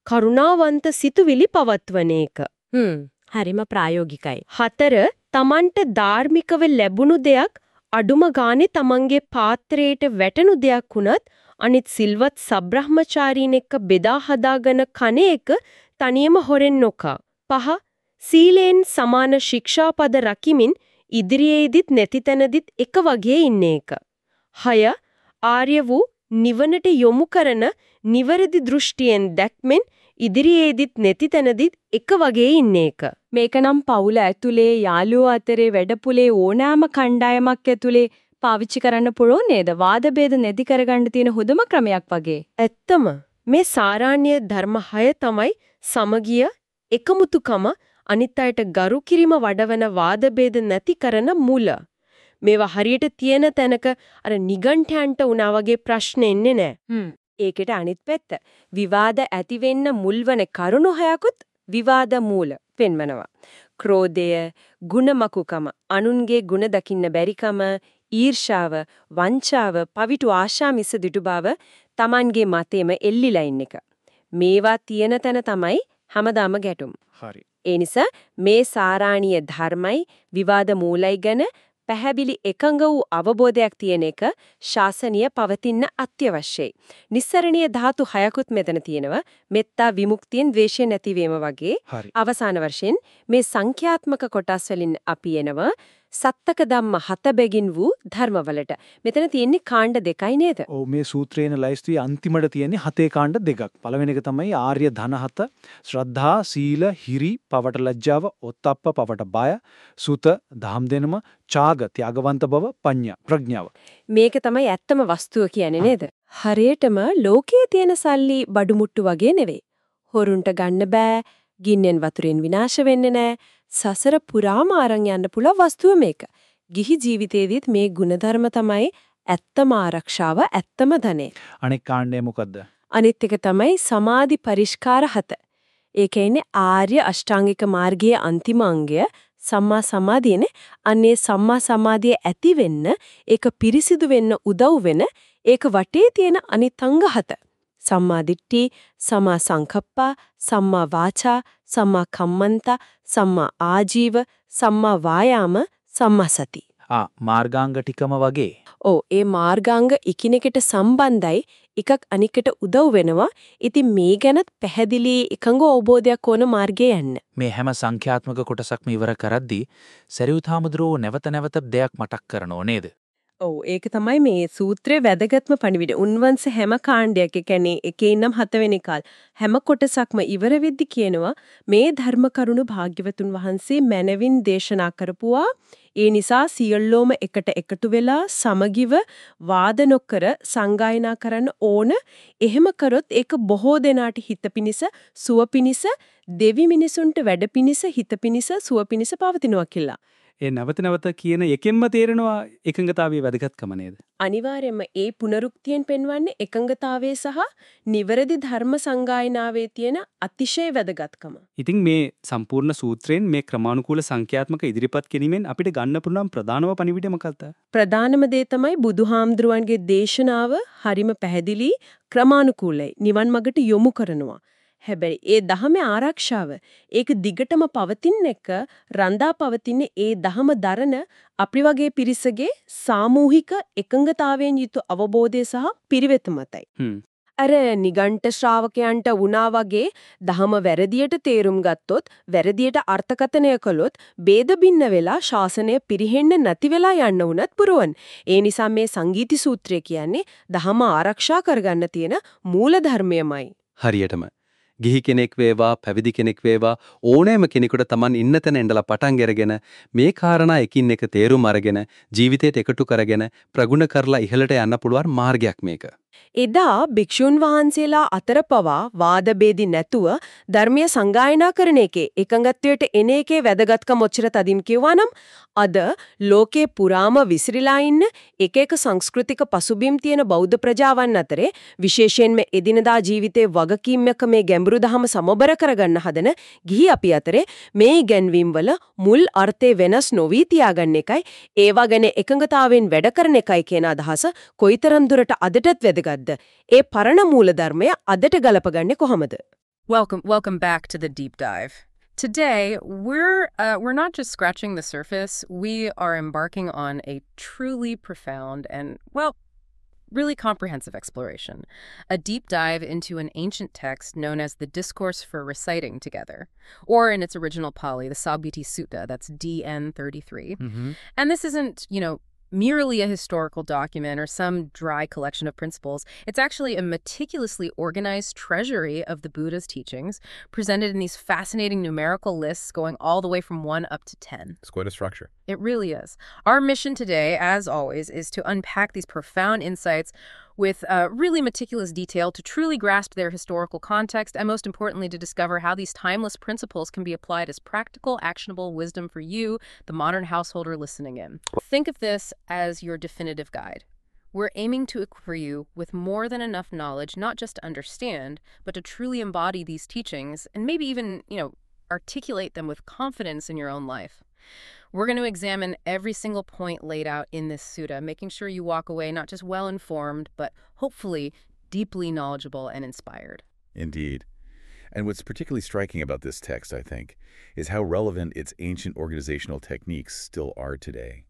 කරුණාවන්ත සිතුවිලි පවත්වන එක. හ්ම්. හරිම ප්‍රායෝගිකයි. හතර තමන්ට ධාර්මිකව ලැබුණු දෙයක් අඩුම ගානේ තමන්ගේ පාත්‍රයට වැටෙනු දෙයක් වුණත් අනිත් සිල්වත් සබ්‍රහ්මචාරීන් එක්ක බෙදා හදාගෙන කන එක තනියම හොරෙන් නොකා. පහ සීලෙන් සමාන ශික්ෂාපද රකිමින් ඉදිරියේදිත් නැති තැනදිත් එක වගේ ඉන්න එක. හය ආර්ය වූ නිවනට යොමු කරන නිවැරදි දෘෂ්ටියෙන් දැක්මෙන් ඉදිරියේදිත් නැති තැනදිත් එක වගේ ඉන්න එක. මේකනම් පවුල ඇතුලේ යාළුවෝ අතරේ වැඩපුලේ ඕනෑම කණ්ඩායමක් ඇතුලේ පාවිච්චි කරන්න පුළුවන් නේද? වාද ભેද නැති කරගන්න තියෙන හොඳම ක්‍රමයක් වගේ. ඇත්තම මේ සාරාණ්‍ය ධර්ම හය තමයි සමගිය එකමුතුකම අනිත් අයට ගරු කිරීම වඩවන වාද ભેද නැති කරන මුල. මේවා හරියට තියෙන තැනක අර නිගණ්ඨයන්ට උනා වගේ ප්‍රශ්න එන්නේ නැහැ. ඒකට අනිත් පැත්ත විවාද ඇති වෙන්න මුල්වන කරුණු හයකුත් විවාද මූල පෙන්වනවා. ක්‍රෝධය, ಗುಣමකුකම, අනුන්ගේ ಗುಣ දකින්න බැරිකම, ඊර්ෂාව, වංචාව, පවිතු ආශා මිස දිටු බව Tamanගේ මතෙම එල්ලිලා ඉන්න එක. මේවා තියෙන තැන තමයි හැමදාම ගැටුම්. හරි. ඒ නිසා මේ සාරාණීය ධර්මයි විවාද මූලයි ගැන පැහැදිලි එකඟ වූ අවබෝධයක් තියෙන එක ශාසනීය පවතින්න අත්‍යවශ්‍යයි. නිස්සරණීය ධාතු හයකුත් මෙතන තියෙනවා. මෙත්තා විමුක්තියෙන් ද්වේෂය නැතිවීම වගේ. අවසාන වශයෙන් මේ සංඛ්‍යාත්මක කොටස් වලින් අපි එනවා සත්තක ධම්ම හත බැගින් වූ ධර්මවලට. මෙතන තියෙන්නේ කාණ්ඩ දෙකයි නේද? ඔව් මේ සූත්‍රේන ලයිස්තුවේ අන්තිමට තියෙන්නේ හතේ කාණ්ඩ දෙකක්. පළවෙනි එක තමයි ආර්ය ධන හත, ශ්‍රද්ධා, සීල, හිරි, පවට ලැජ්ජාව, ඔත්තප්ප, පවට බය, සුත, දහම් දෙනම, ඡාග, ත්‍යාගවන්ත බව, පඤ්ඤා, ප්‍රඥාව. මේක තමයි ඇත්තම වස්තුව කියන්නේ නේද? හරියටම ලෝකයේ තියෙන සල්ලි බඩු මුට්ටු වගේ නෙවෙයි. හොරුන්ට ගන්න බෑ, ගින්නෙන් වතුරෙන් විනාශ වෙන්නේ නැහැ. සසර පුරාම අරන් යන්න පුළුවන් වස්තුව මේක. ගිහි ජීවිතේදීත් මේ ಗುಣධර්ම තමයි ඇත්තම ආරක්ෂාව ඇත්තම ධනෙ. අනෙක් කාණ්ඩය මොකද්ද? අනිත් එක තමයි සමාධි පරිස්කාර හත. ඒ කියන්නේ ආර්ය අෂ්ටාංගික මාර්ගයේ අන්තිම අංගය සම්මා සමාධියනේ. අන්නේ සම්මා සමාධිය ඇති වෙන්න ඒක පිරිසිදු වෙන්න උදව් වෙන ඒක වටේ තියෙන අනිත් අංග හත. සම්මා දිට්ඨි, සම්මා සංකප්පා, සම්මා වාචා, සම්මා කම්මන්ත, සම්මා ආජීව, සම්මා වායාම, සම්මා සති. ආ මාර්ගාංග ටිකම වගේ. ඔව් ඒ මාර්ගාංග එකිනෙකට සම්බන්ධයි එකක් අනිකට උදව් වෙනවා. ඉතින් මේ ගැනත් පැහැදිලි එකඟ අවබෝධයක් ඕන මාර්ගය යන්න. මේ හැම සංඛ්‍යාත්මක කොටසක්ම ඉවර කරද්දී සරියුත් හාමුදුරුවෝ නැවත නැවත දෙයක් මතක් කරනෝ නේද? ඔව් ඒක තමයි මේ සූත්‍රයේ වැදගත්ම පණිවිඩ. උන්වන්සේ හැම කාණ්ඩයක් ඒ කියන්නේ එකේ ඉන්නම් හතවෙනි කාල් හැම කොටසක්ම ඉවර වෙද්දි කියනවා මේ ධර්ම කරුණු භාග්‍යවතුන් වහන්සේ මනවින් දේශනා කරපුවා. ඒ නිසා සියල්ලෝම එකට එකතු වෙලා සමගිව වාද නොකර සංගායනා කරන්න ඕන. එහෙම කරොත් ඒක බොහෝ දෙනාට හිත පිනිස, සුව පිනිස, දෙවි මිනිසුන්ට වැඩ පිනිස, හිත පිනිස, සුව පිනිස පවතිනවා කියලා. ඒ නැවත නැවත කියන එකෙන්ම තේරෙනවා එකඟතාවයේ වැදගත්කම නේද? අනිවාර්යයෙන්ම ඒ පුනරුක්තියෙන් පෙන්වන්නේ එකඟතාවයේ සහ නිවැරදි ධර්ම සංගායනාවේ තියෙන අතිශය වැදගත්කම. ඉතින් මේ සම්පූර්ණ සූත්‍රයෙන් මේ ක්‍රමානුකූල සංඛ්‍යාත්මක ඉදිරිපත් කිරීමෙන් අපිට ගන්න පුළුවන් ප්‍රධානම පණිවිඩය මොකක්ද? ප්‍රධානම දේ තමයි බුදුහාමුදුරුවන්ගේ දේශනාව හරිම පැහැදිලි ක්‍රමානුකූලයි. නිවන් මගට යොමු කරනවා. හැබැයි ඒ දහමේ ආරක්ෂාව ඒක දිගටම පවතින එක රඳා පවතින ඒ දහම දරන අපි වගේ පිරිසගේ සාමූහික එකඟතාවයෙන් යුතු අවබෝධය සහ පිරිවෙත මතයි. අර නිගණ්ඨ ශ්‍රාවකයන්ට වුණා වගේ දහම වැරදියට තේරුම් ගත්තොත් වැරදියට අර්ථකථනය කළොත් ભેද බින්න වෙලා ශාසනය පිරිහෙන්න නැති වෙලා යන්න උනත් පුරවන්. ඒ නිසා මේ සංගීති සූත්‍රය කියන්නේ දහම ආරක්ෂා කරගන්න තියෙන මූල ධර්මයමයි. හරියටම ගිහි කෙනෙක් වේවා පැවිදි කෙනෙක් වේවා ඕනෑම කෙනෙකුට Taman ඉන්න තැන ඉඳලා පටන් අරගෙන මේ කාරණා එකින් එක තේරුම් අරගෙන ජීවිතයට එකතු කරගෙන ප්‍රගුණ කරලා ඉහළට යන්න පුළුවන් මාර්ගයක් මේක. එදා භික්ෂුන් වහන්සේලා අතර පවා වාද බේදි නැතුව ධර්මීය සංගායනා කරන එකේ එකඟත්වයට එන එකේ වැදගත්කම ඔච්චර තදින් කිව්වනම් අද ලෝකේ පුරාම විසිරීලා ඉන්න එක එක සංස්කෘතික පසුබිම් තියෙන බෞද්ධ ප්‍රජාවන් අතරේ විශේෂයෙන්ම එදිනදා ජීවිතේ වගකීම්යක මේ ගැඹුරු දහම සමබර කරගන්න හදන ගිහි අපි අතරේ මේ ඉගැන්වීම් වල මුල් අර්ථය වෙනස් නොවී තියාගන්න එකයි ඒවා ගැන එකඟතාවෙන් වැඩ කරන එකයි කියන අදහස කොයිතරම් දුරට අදටත් වැදගත්ද? ඒ පරණ මූලධර්මය අදට ගලපගන්නේ කොහොමද? Welcome welcome back to the deep dive. Today, we're uh, we're not just scratching the surface. We are embarking on a truly profound and well, really comprehensive exploration, a deep dive into an ancient text known as the Discourse for Reciting Together, or in its original Pali, the Sangiti Sutta, that's DN 33. Mm -hmm. And this isn't, you know, merely a historical document or some dry collection of principles. It's actually a meticulously organized treasury of the Buddha's teachings, presented in these fascinating numerical lists going all the way from 1 up to 10. It's quite a structure. It really is. Our mission today, as always, is to unpack these profound insights with uh, really meticulous detail to truly grasp their historical context and, most importantly, to discover how these timeless principles can be applied as practical, actionable wisdom for you, the modern householder listening in. Think of this as your definitive guide. We're aiming to equip you with more than enough knowledge, not just to understand, but to truly embody these teachings and maybe even, you know, articulate them with confidence in your own life. We're going to examine every single point laid out in this sutta, making sure you walk away not just well informed, but hopefully deeply knowledgeable and inspired. Indeed. And what's particularly striking about this text, I think, is how relevant its ancient organizational techniques still are today.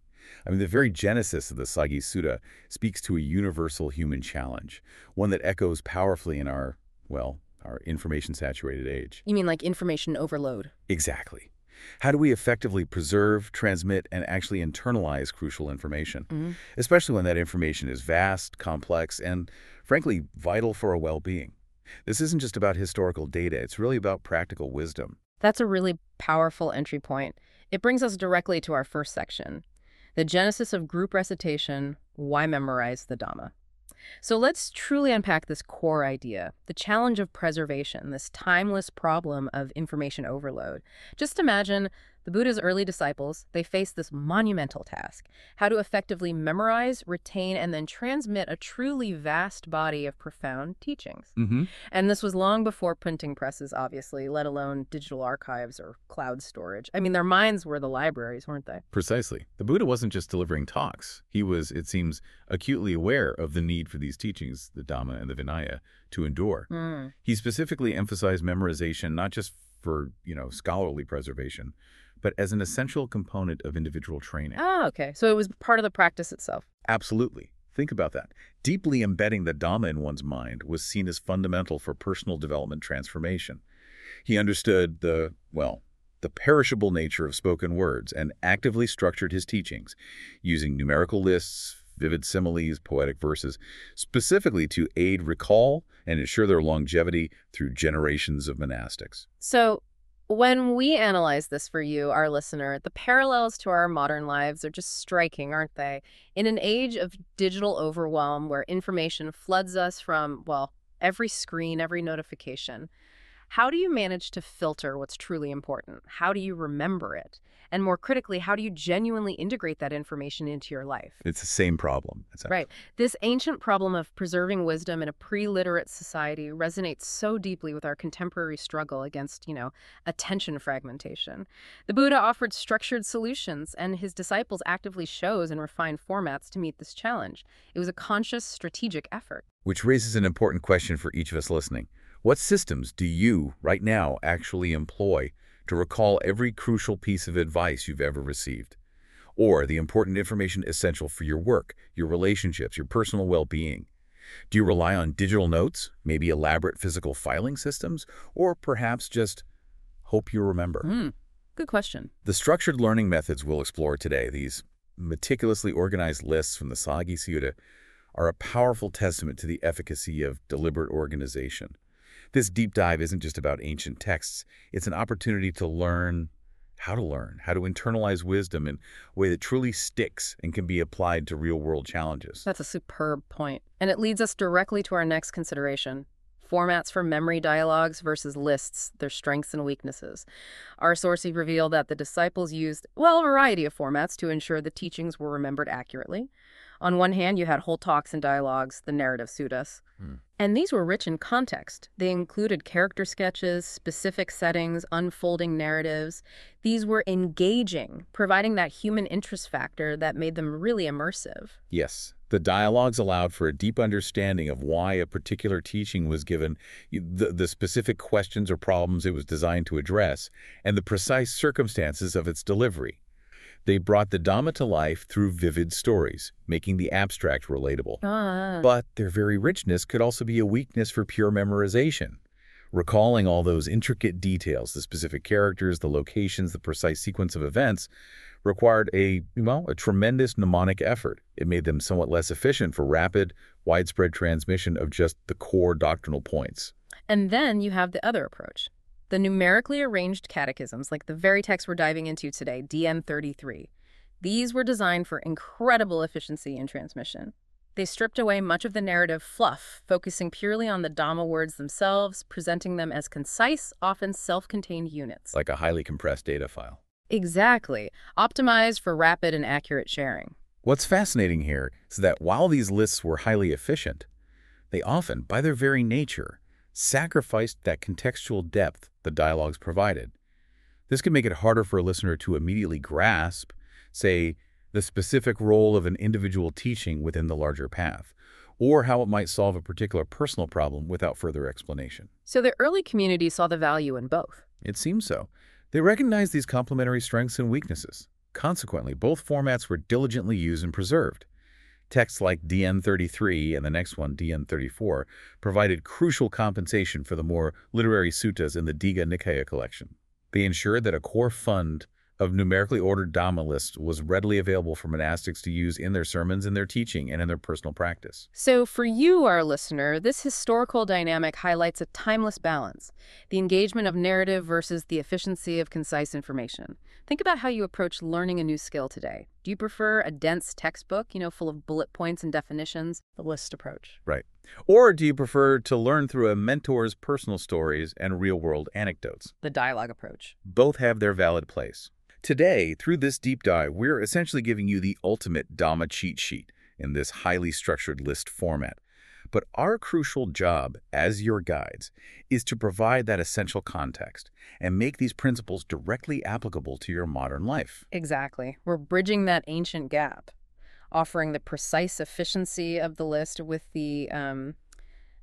I mean, the very genesis of the Sangiti Sutta speaks to a universal human challenge, one that echoes powerfully in our, well, our information-saturated age. You mean like information overload? Exactly. How do we effectively preserve, transmit, and actually internalize crucial information, Mm-hmm. especially when that information is vast, complex, and, frankly, vital for our well-being? This isn't just about historical data, it's really about practical wisdom. That's a really powerful entry point. It brings us directly to our first section the genesis of group recitation why memorize the Dhamma. So let's truly unpack this core idea the challenge of preservation, this timeless problem of information overload. Just imagine The Buddha's early disciples, they faced this monumental task how to effectively memorize, retain, and then transmit a truly vast body of profound teachings. Mm-hmm. And this was long before printing presses, obviously, let alone digital archives or cloud storage. I mean, their minds were the libraries, weren't they? Precisely. The Buddha wasn't just delivering talks. He was, it seems, acutely aware of the need for these teachings, the Dhamma and the Vinaya, to endure. Mm. He specifically emphasized memorization not just for, you know, scholarly preservation, but as an essential component of individual training. Ah, okay. So it was part of the practice itself. Absolutely. Think about that. Deeply embedding the Dhamma in one's mind was seen as fundamental for personal development transformation. He understood the, well, the perishable nature of spoken words and actively structured his teachings using numerical lists, vivid similes, poetic verses, specifically to aid recall and ensure their longevity through generations of monastics. So, when we analyze this for you, our listener, the parallels to our modern lives are just striking, aren't they? In an age of digital overwhelm where information floods us from, well, every screen, every notification, how do you manage to filter what's truly important? How do you remember it? And more critically, how do you genuinely integrate that information into your life? It's the same problem. essentially. Right. This ancient problem of preserving wisdom in a pre-literate society resonates so deeply with our contemporary struggle against, you know, attention fragmentation. The Buddha offered structured solutions, and his disciples actively chose and refined formats to meet this challenge. It was a conscious, strategic effort. Which raises an important question for each of us listening. What systems do you, right now, actually employ to recall every crucial piece of advice you've ever received? Or the important information essential for your work, your relationships, your personal well-being? Do you rely on digital notes, maybe elaborate physical filing systems, or perhaps just hope you remember? Hmm. Good question. The structured learning methods we'll explore today, these meticulously organized lists from the Sangiti Sutta, are a powerful testament to the efficacy of deliberate organization. This deep dive isn't just about ancient texts. It's an opportunity to learn how to learn, how to internalize wisdom in a way that truly sticks and can be applied to real-world challenges. That's a superb point. And it leads us directly to our next consideration. Formats for memory dialogues versus lists, their strengths and weaknesses. Our sources reveal that the disciples used, well, a variety of formats to ensure the teachings were remembered accurately. On one hand, you had whole talks and dialogues, the narrative suttas. Hmm. And these were rich in context. They included character sketches, specific settings, unfolding narratives. These were engaging, providing that human interest factor that made them really immersive. Yes, the dialogues allowed for a deep understanding of why a particular teaching was given, the, the specific questions or problems it was designed to address, and the precise circumstances of its delivery. They brought the Dhamma to life through vivid stories, making the abstract relatable. Ah. But their very richness could also be a weakness for pure memorization. Recalling all those intricate details, the specific characters, the locations, the precise sequence of events, required a, well, a tremendous mnemonic effort. It made them somewhat less efficient for rapid, widespread transmission of just the core doctrinal points. And then you have the other approach. The numerically arranged catechisms, like the very text we're diving into today, DN33. These were designed for incredible efficiency in transmission. They stripped away much of the narrative fluff, focusing purely on the Dhamma words themselves, presenting them as concise, often self-contained units. Like a highly compressed data file. Exactly. Optimized for rapid and accurate sharing. What's fascinating here is that while these lists were highly efficient, they often, by their very nature, sacrificed that contextual depth the dialogues provided. This can make it harder for a listener to immediately grasp, say, the specific role of an individual teaching within the larger path, or how it might solve a particular personal problem without further explanation. So the early community saw the value in both. It seems so. They recognized these complementary strengths and weaknesses. Consequently, both formats were diligently used and preserved. Texts like DN33 and the next one, DN34, provided crucial compensation for the more literary suttas in the Digha Nikaya collection. They ensured that a core fund of numerically ordered Dhamma lists was readily available for monastics to use in their sermons, in their teaching, and in their personal practice. So for you, our listener, this historical dynamic highlights a timeless balance, the engagement of narrative versus the efficiency of concise information. Think about how you approach learning a new skill today. Do you prefer a dense textbook, you know, full of bullet points and definitions, the list approach? Right. Or do you prefer to learn through a mentor's personal stories and real-world anecdotes? The dialogue approach. Both have their valid place. Today, through this deep dive, we're essentially giving you the ultimate Dhamma cheat sheet in this highly structured list format. But our crucial job as your guides is to provide that essential context and make these principles directly applicable to your modern life. Exactly. We're bridging that ancient gap, offering the precise efficiency of the list with the um,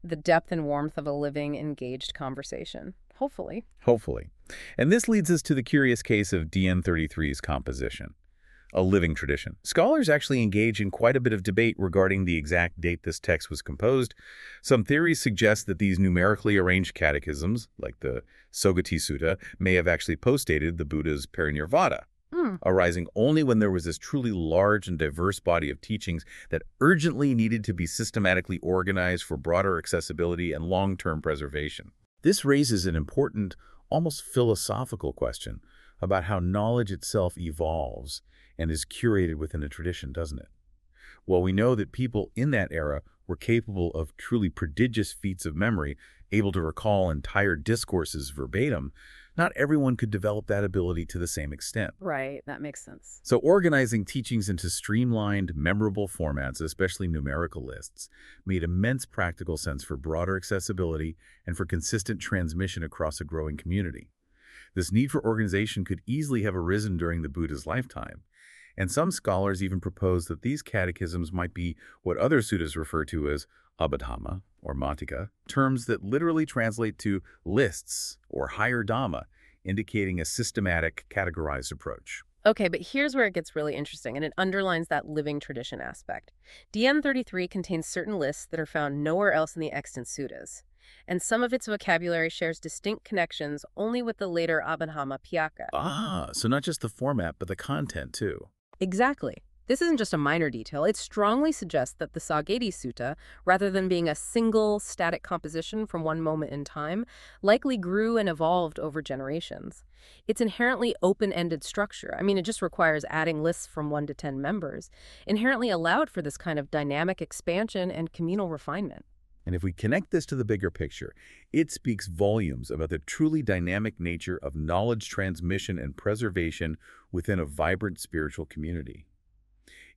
the depth and warmth of a living, engaged conversation. Hopefully. Hopefully. And this leads us to the curious case of DN33's composition. A living tradition. Scholars actually engage in quite a bit of debate regarding the exact date this text was composed. Some theories suggest that these numerically arranged catechisms, like the Sangiti Sutta, may have actually postdated the Buddha's parinirvana, Hmm. arising only when there was this truly large and diverse body of teachings that urgently needed to be systematically organized for broader accessibility and long-term preservation. This raises an important, almost philosophical question about how knowledge itself evolves and is curated within a tradition, doesn't it? While we know that people in that era were capable of truly prodigious feats of memory, able to recall entire discourses verbatim, not everyone could develop that ability to the same extent. Right. That makes sense. So organizing teachings into streamlined, memorable formats, especially numerical lists, made immense practical sense for broader accessibility and for consistent transmission across a growing community. This need for organization could easily have arisen during the Buddha's lifetime, and some scholars even propose that these catechisms might be what other suttas refer to as abhidhamma or matika, terms that literally translate to lists or higher dhamma, indicating a systematic, categorized approach. Okay, but here's where it gets really interesting, and it underlines that living tradition aspect. DN33 contains certain lists that are found nowhere else in the extant suttas, and some of its vocabulary shares distinct connections only with the later Abhidhamma Pitaka. Ah, so not just the format, but the content too. Exactly. This isn't just a minor detail. It strongly suggests that the Sangiti Sutta, rather than being a single static composition from one moment in time, likely grew and evolved over generations. Its inherently open-ended structure, I mean, it just requires adding lists from 1 to 10 members, inherently allowed for this kind of dynamic expansion and communal refinement. And if we connect this to the bigger picture, it speaks volumes about the truly dynamic nature of knowledge transmission and preservation within a vibrant spiritual community.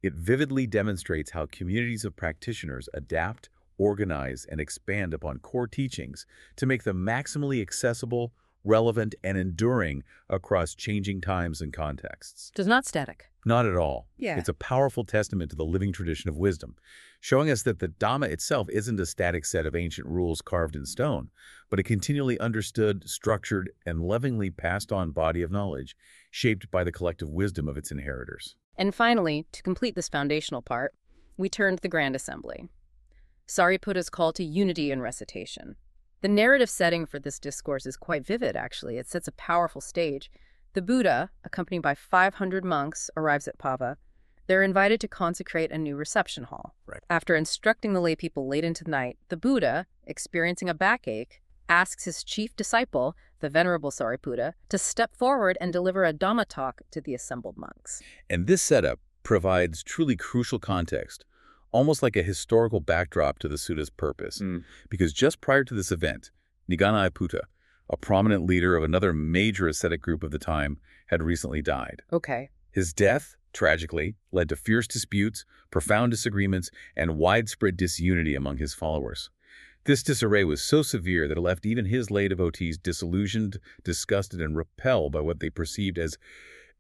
It vividly demonstrates how communities of practitioners adapt, organize, and expand upon core teachings to make them maximally accessible, relevant, and enduring across changing times and contexts. Just not static. Not at all. Yeah. It's a powerful testament to the living tradition of wisdom, showing us that the Dhamma itself isn't a static set of ancient rules carved in stone, but a continually understood, structured, and lovingly passed on body of knowledge, shaped by the collective wisdom of its inheritors. And finally, to complete this foundational part, we turn to the Grand Assembly. Sariputta's call to unity in recitation. The narrative setting for this discourse is quite vivid, actually. It sets a powerful stage. The Buddha, accompanied by 500 monks, arrives at Pava. They're invited to consecrate a new reception hall. Right. After instructing the laypeople late into the night, the Buddha, experiencing a backache, asks his chief disciple, the Venerable Sariputta, to step forward and deliver a Dhamma talk to the assembled monks. And this setup provides truly crucial context, almost like a historical backdrop to the Sutta's purpose. Hmm. Because just prior to this event, Nigantha Nataputta, a prominent leader of another major ascetic group of the time, had recently died. Okay. His death, tragically, led to fierce disputes, profound disagreements, and widespread disunity among his followers. This disarray was so severe that it left even his lay devotees disillusioned, disgusted, and repelled by what they perceived as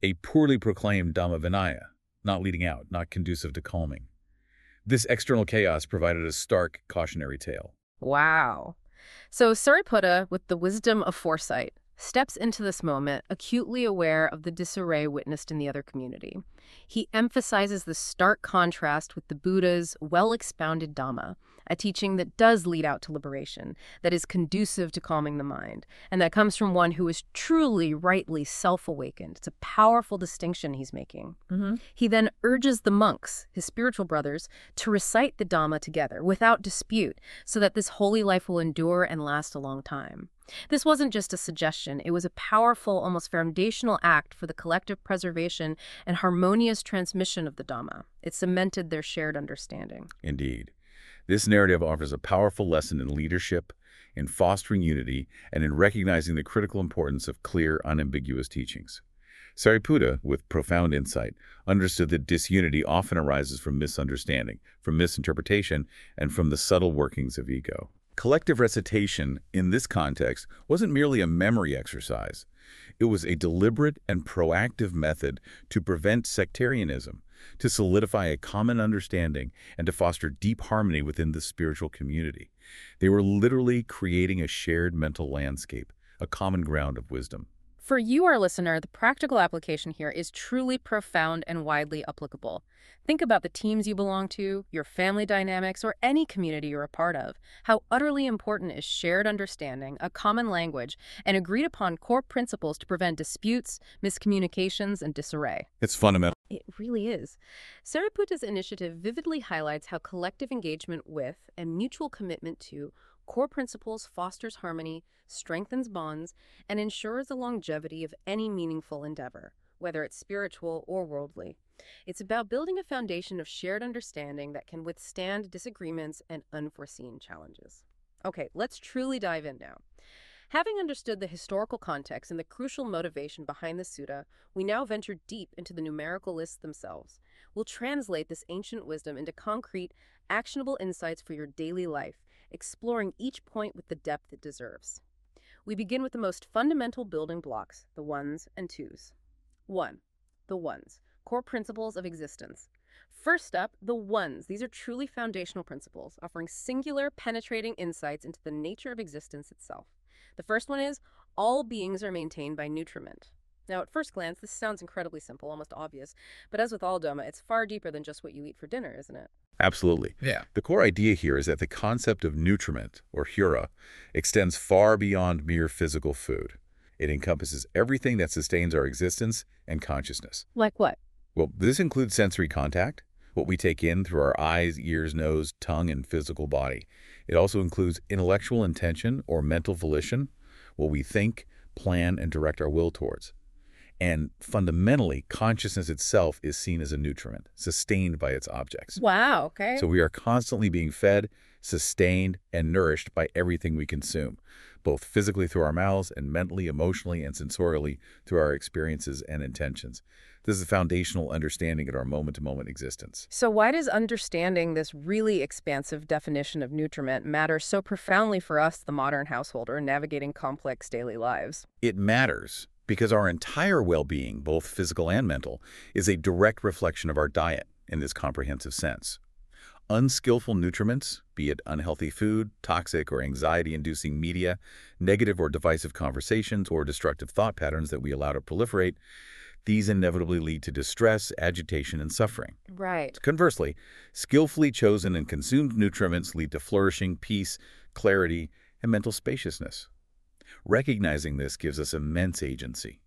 a poorly proclaimed Dhamma Vinaya, not leading out, not conducive to calming. This external chaos provided a stark cautionary tale. Wow. So Sariputta, with the wisdom of foresight, steps into this moment acutely aware of the disarray witnessed in the other community. He emphasizes the stark contrast with the Buddha's well-expounded Dhamma, a teaching that does lead out to liberation, that is conducive to calming the mind, and that comes from one who is truly, rightly self-awakened. It's a powerful distinction he's making. Mm-hmm. He then urges the monks, his spiritual brothers, to recite the Dhamma together without dispute so that this holy life will endure and last a long time. This wasn't just a suggestion, it was a powerful, almost foundational act for the collective preservation and harmonious transmission of the Dhamma. It cemented their shared understanding. Indeed. This narrative offers a powerful lesson in leadership, in fostering unity, and in recognizing the critical importance of clear, unambiguous teachings. Sariputta, with profound insight, understood that disunity often arises from misunderstanding, from misinterpretation, and from the subtle workings of ego. Collective recitation, in this context, wasn't merely a memory exercise. It was a deliberate and proactive method to prevent sectarianism, to solidify a common understanding, and to foster deep harmony within the spiritual community. They were literally creating a shared mental landscape, a common ground of wisdom. For you, our listener, the practical application here is truly profound and widely applicable. Think about the teams you belong to, your family dynamics, or any community you're a part of. How utterly important is shared understanding, a common language, and agreed upon core principles to prevent disputes, miscommunications, and disarray. It's fundamental. It really is. Sariputta's initiative vividly highlights how collective engagement with and mutual commitment to core principles fosters harmony, strengthens bonds, and ensures the longevity of any meaningful endeavor, whether it's spiritual or worldly. It's about building a foundation of shared understanding that can withstand disagreements and unforeseen challenges. Okay, let's truly dive in now. Having understood the historical context and the crucial motivation behind the sutta, we now venture deep into the numerical lists themselves. We'll translate this ancient wisdom into concrete, actionable insights for your daily life, exploring each point with the depth it deserves. We begin with the most fundamental building blocks, the ones and twos. 1. The ones, core principles of existence. First up, the ones. These are truly foundational principles, offering singular, penetrating insights into the nature of existence itself. The first one is all beings are maintained by nutriment. Now, at first glance, this sounds incredibly simple, almost obvious, but as with all Dhamma, it's far deeper than just what you eat for dinner, isn't it? Absolutely. Yeah. The core idea here is that the concept of nutriment, or ahara, extends far beyond mere physical food. It encompasses everything that sustains our existence and consciousness. Like what? Well, this includes sensory contact, what we take in through our eyes, ears, nose, tongue, and physical body. It also includes intellectual intention or mental volition, what we think, plan, and direct our will towards. And fundamentally, consciousness itself is seen as a nutriment, sustained by its objects. Wow, okay. So we are constantly being fed, sustained, and nourished by everything we consume, both physically through our mouths and mentally, emotionally, and sensorially through our experiences and intentions. This is a foundational understanding of our moment-to-moment existence. So why does understanding this really expansive definition of nutriment matter so profoundly for us, the modern householder, navigating complex daily lives? It matters because our entire well-being, both physical and mental, is a direct reflection of our diet in this comprehensive sense. Unskillful nutriments, be it unhealthy food, toxic or anxiety-inducing media, negative or divisive conversations, or destructive thought patterns that we allow to proliferate, these inevitably lead to distress, agitation, and suffering. Right. Conversely, skillfully chosen and consumed nutriments lead to flourishing, peace, clarity, and mental spaciousness. Recognizing this gives us immense agency.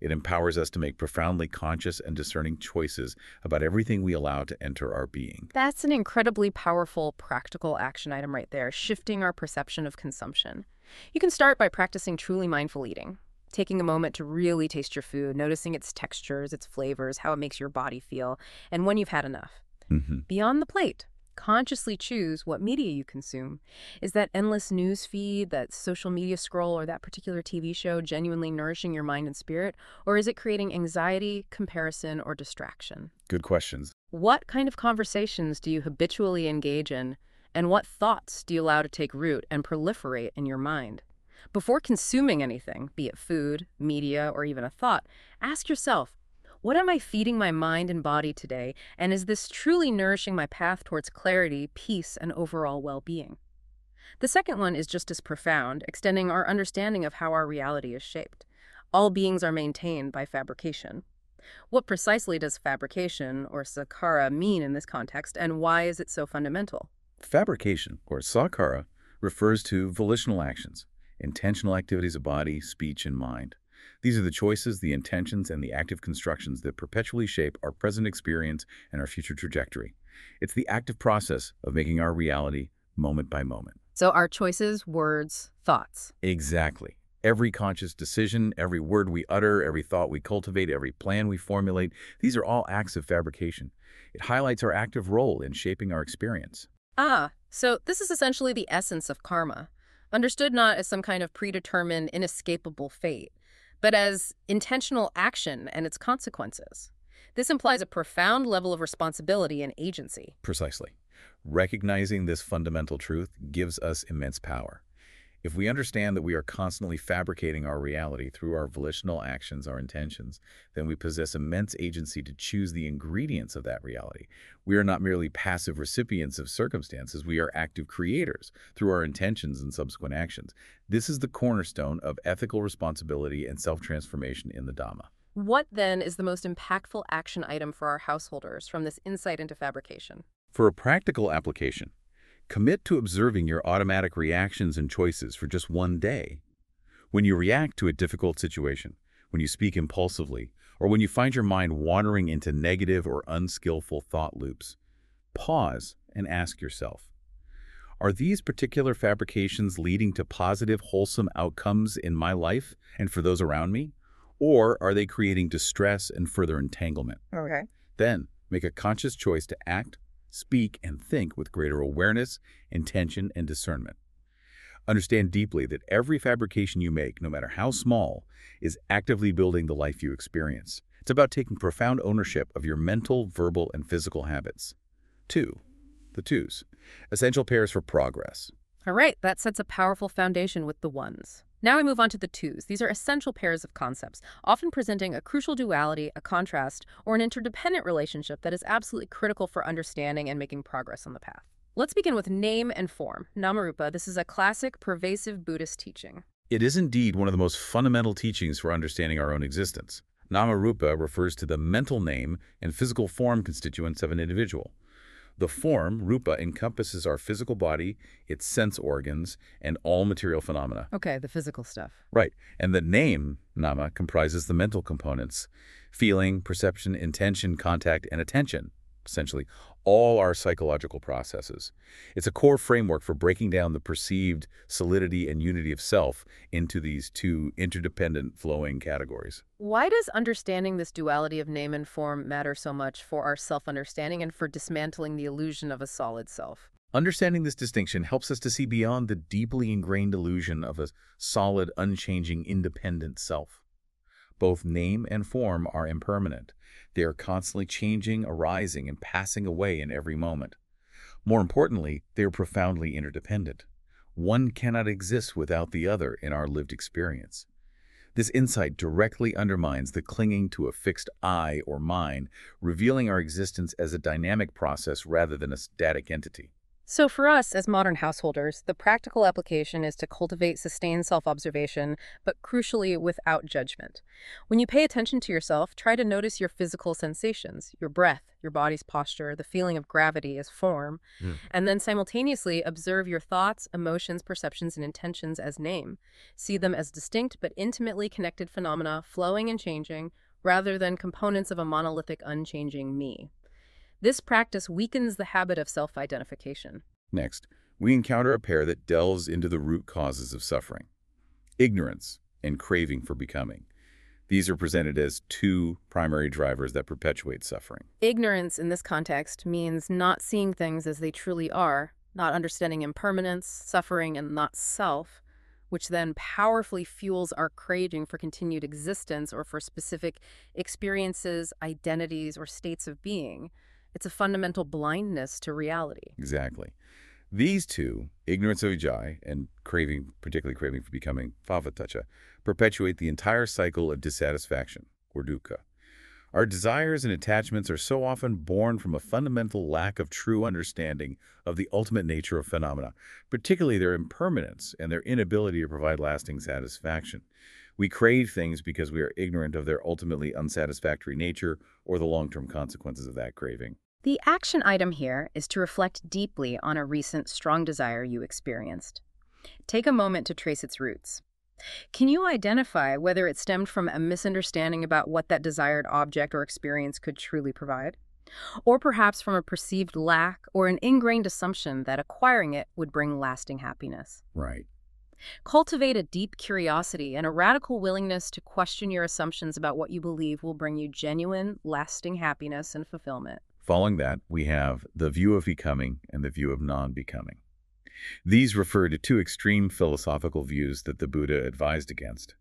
It empowers us to make profoundly conscious and discerning choices about everything we allow to enter our being. That's an incredibly powerful practical action item right there, shifting our perception of consumption. You can start by practicing truly mindful eating, taking a moment to really taste your food, noticing its textures, its flavors, how it makes your body feel, and when you've had enough. Mm-hmm. Beyond the plate, consciously choose what media you consume. Is that endless news feed, that social media scroll, or that particular TV show genuinely nourishing your mind and spirit? Or is it creating anxiety, comparison, or distraction? Good questions. What kind of conversations do you habitually engage in? And what thoughts do you allow to take root and proliferate in your mind? Before consuming anything, be it food, media, or even a thought, ask yourself, what am I feeding my mind and body today, and is this truly nourishing my path towards clarity, peace, and overall well-being? The second one is just as profound, extending our understanding of how our reality is shaped. All beings are maintained by fabrication. What precisely does fabrication, or sankhara, mean in this context, and why is it so fundamental? Fabrication, or sankhara, refers to volitional actions, intentional activities of body, speech, and mind. These are the choices, the intentions, and the active constructions that perpetually shape our present experience and our future trajectory. It's the active process of making our reality moment by moment. So our choices, words, thoughts. Exactly. Every conscious decision, every word we utter, every thought we cultivate, every plan we formulate, these are all acts of fabrication. It highlights our active role in shaping our experience. Ah, so this is essentially the essence of karma, understood not as some kind of predetermined, inescapable fate, but as intentional action and its consequences. This implies a profound level of responsibility and agency. Precisely. Recognizing this fundamental truth gives us immense power. If we understand that we are constantly fabricating our reality through our volitional actions, our intentions, then we possess immense agency to choose the ingredients of that reality. We are not merely passive recipients of circumstances, we are active creators through our intentions and subsequent actions. This is the cornerstone of ethical responsibility and self-transformation in the Dhamma. What then is the most impactful action item for our householders from this insight into fabrication? For a practical application, commit to observing your automatic reactions and choices for just one day. When you react to a difficult situation, when you speak impulsively, or when you find your mind wandering into negative or unskillful thought loops, pause and ask yourself, are these particular fabrications leading to positive, wholesome outcomes in my life and for those around me? Or are they creating distress and further entanglement? Okay. Then, make a conscious choice to act speak, and think with greater awareness, intention, and discernment. Understand deeply that every fabrication you make, no matter how small, is actively building the life you experience. It's about taking profound ownership of your mental, verbal, and physical habits. Two, the twos, essential pairs for progress. All right, that sets a powerful foundation with the ones. Now we move on to the twos. These are essential pairs of concepts, often presenting a crucial duality, a contrast, or an interdependent relationship that is absolutely critical for understanding and making progress on the path. Let's begin with name and form. Namarupa, this is a classic, pervasive Buddhist teaching. It is indeed one of the most fundamental teachings for understanding our own existence. Namarupa refers to the mental name and physical form constituents of an individual. The form, rupa, encompasses our physical body, its sense organs, and all material phenomena. Okay, the physical stuff. Right. And the name, nama, comprises the mental components, feeling, perception, intention, contact, and attention essentially all our psychological processes. It's a core framework for breaking down the perceived solidity and unity of self into these two interdependent flowing categories. Why does understanding this duality of name and form matter so much for our self-understanding and for dismantling the illusion of a solid self? Understanding this distinction helps us to see beyond the deeply ingrained illusion of a solid, unchanging, independent self. Both name and form are impermanent, they are constantly changing, arising, and passing away in every moment. More importantly, they are profoundly interdependent. One cannot exist without the other in our lived experience. This insight directly undermines the clinging to a fixed I or mine, revealing our existence as a dynamic process rather than a static entity. So for us as modern householders, the practical application is to cultivate sustained self-observation, but crucially without judgment. When you pay attention to yourself, try to notice your physical sensations, your breath, your body's posture, the feeling of gravity as form, mm. and then simultaneously observe your thoughts, emotions, perceptions, and intentions as name. See them as distinct but intimately connected phenomena, flowing and changing, rather than components of a monolithic, unchanging me. This practice weakens the habit of self-identification. Next, we encounter a pair that delves into the root causes of suffering. Ignorance and craving for becoming. These are presented as two primary drivers that perpetuate suffering. Ignorance in this context means not seeing things as they truly are, not understanding impermanence, suffering, and not self, which then powerfully fuels our craving for continued existence or for specific experiences, identities, or states of being. It's a fundamental blindness to reality. Exactly. These two, ignorance of vijay and craving, particularly craving for becoming bhavatanha, perpetuate the entire cycle of dissatisfaction, or dukkha. Our desires and attachments are so often born from a fundamental lack of true understanding of the ultimate nature of phenomena, particularly their impermanence and their inability to provide lasting satisfaction. We crave things because we are ignorant of their ultimately unsatisfactory nature or the long-term consequences of that craving. The action item here is to reflect deeply on a recent strong desire you experienced. Take a moment to trace its roots. Can you identify whether it stemmed from a misunderstanding about what that desired object or experience could truly provide? Or perhaps from a perceived lack or an ingrained assumption that acquiring it would bring lasting happiness? Right. Cultivate a deep curiosity and a radical willingness to question your assumptions about what you believe will bring you genuine, lasting happiness and fulfillment. Following that, we have the view of becoming and the view of non-becoming. These refer to two extreme philosophical views that the Buddha advised against.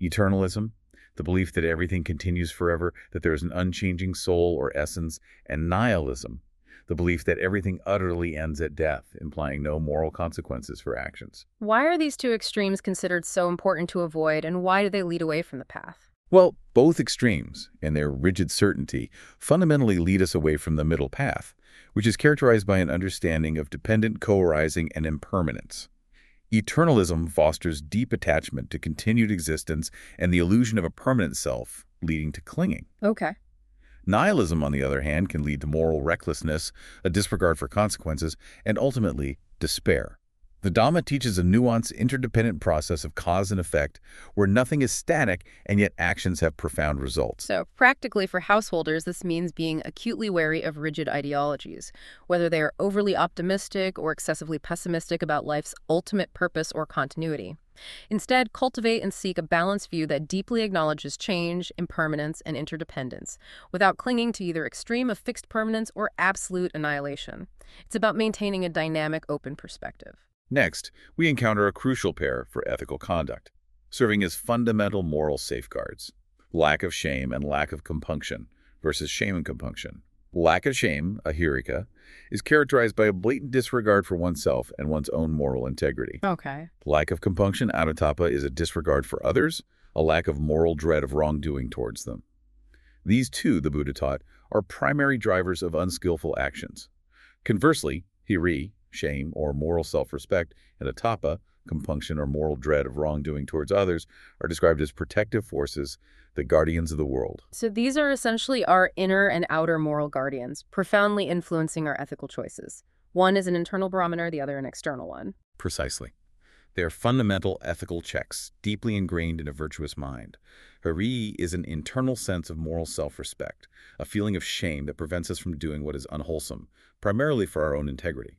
eternalism, the belief that everything continues forever, that there is an unchanging soul or essence, and nihilism, the belief that everything utterly ends at death, implying no moral consequences for actions. Why are these two extremes considered so important to avoid, and why do they lead away from the path? Well, both extremes and their rigid certainty fundamentally lead us away from the middle path, which is characterized by an understanding of dependent co-arising and impermanence. Eternalism fosters deep attachment to continued existence and the illusion of a permanent self, leading to clinging. Okay. Nihilism, on the other hand, can lead to moral recklessness, a disregard for consequences, and ultimately, despair. The Dhamma teaches a nuanced, interdependent process of cause and effect where nothing is static and yet actions have profound results. So, practically for householders, this means being acutely wary of rigid ideologies, whether they are overly optimistic or excessively pessimistic about life's ultimate purpose or continuity. Instead, cultivate and seek a balanced view that deeply acknowledges change, impermanence, and interdependence, without clinging to either extreme of fixed permanence or absolute annihilation. It's about maintaining a dynamic, open perspective. Next, we encounter a crucial pair for ethical conduct, serving as fundamental moral safeguards. Lack of shame and lack of compunction versus shame and compunction. Lack of shame, ahirika, is characterized by a blatant disregard for oneself and one's own moral integrity. Okay. Lack of compunction, anutapa, is a disregard for others, a lack of moral dread of wrongdoing towards them. These two, the Buddha taught, are primary drivers of unskillful actions. Conversely, hiri, shame, or moral self-respect, and atapa, compunction or moral dread of wrongdoing towards others, are described as protective forces, the guardians of the world. So these are essentially our inner and outer moral guardians, profoundly influencing our ethical choices. One is an internal barometer, the other an external one. Precisely. They are fundamental ethical checks, deeply ingrained in a virtuous mind. Hiri is an internal sense of moral self-respect, a feeling of shame that prevents us from doing what is unwholesome, primarily for our own integrity.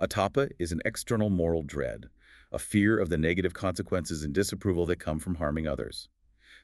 Atapa is an external moral dread, a fear of the negative consequences and disapproval that come from harming others.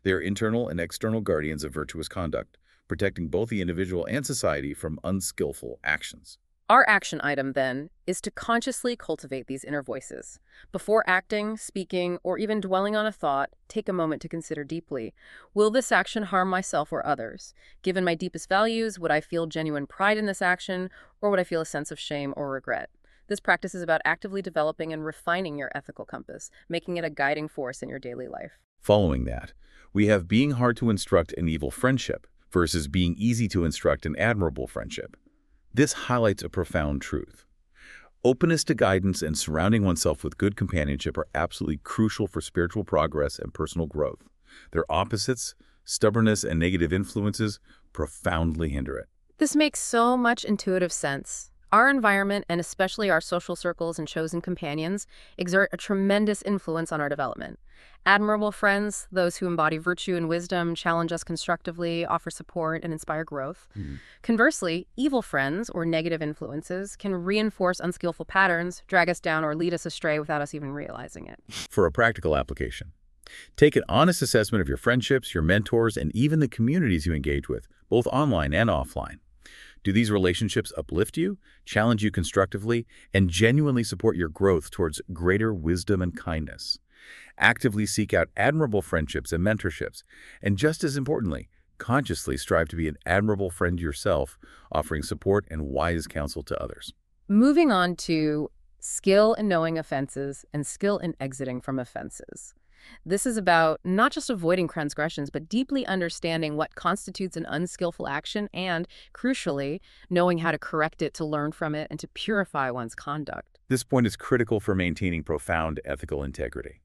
They are internal and external guardians of virtuous conduct, protecting both the individual and society from unskillful actions. Our action item, then, is to consciously cultivate these inner voices. Before acting, speaking, or even dwelling on a thought, take a moment to consider deeply. Will this action harm myself or others? Given my deepest values, would I feel genuine pride in this action, or would I feel a sense of shame or regret? This practice is about actively developing and refining your ethical compass, making it a guiding force in your daily life. Following that, we have being hard to instruct an evil friendship versus being easy to instruct an admirable friendship. This highlights a profound truth. Openness to guidance and surrounding oneself with good companionship are absolutely crucial for spiritual progress and personal growth. Their opposites, stubbornness and negative influences, profoundly hinder it. This makes so much intuitive sense. Our environment, and especially our social circles and chosen companions, exert a tremendous influence on our development. Admirable friends, those who embody virtue and wisdom, challenge us constructively, offer support, and inspire growth. Mm. Conversely, evil friends, or negative influences, can reinforce unskillful patterns, drag us down, or lead us astray without us even realizing it. For a practical application, take an honest assessment of your friendships, your mentors, and even the communities you engage with, both online and offline. Do these relationships uplift you, challenge you constructively, and genuinely support your growth towards greater wisdom and kindness? Actively seek out admirable friendships and mentorships, and just as importantly, consciously strive to be an admirable friend yourself, offering support and wise counsel to others. Moving on to skill in knowing offenses and skill in exiting from offenses. This is about not just avoiding transgressions, but deeply understanding what constitutes an unskillful action and, crucially, knowing how to correct it to learn from it and to purify one's conduct. This point is critical for maintaining profound ethical integrity.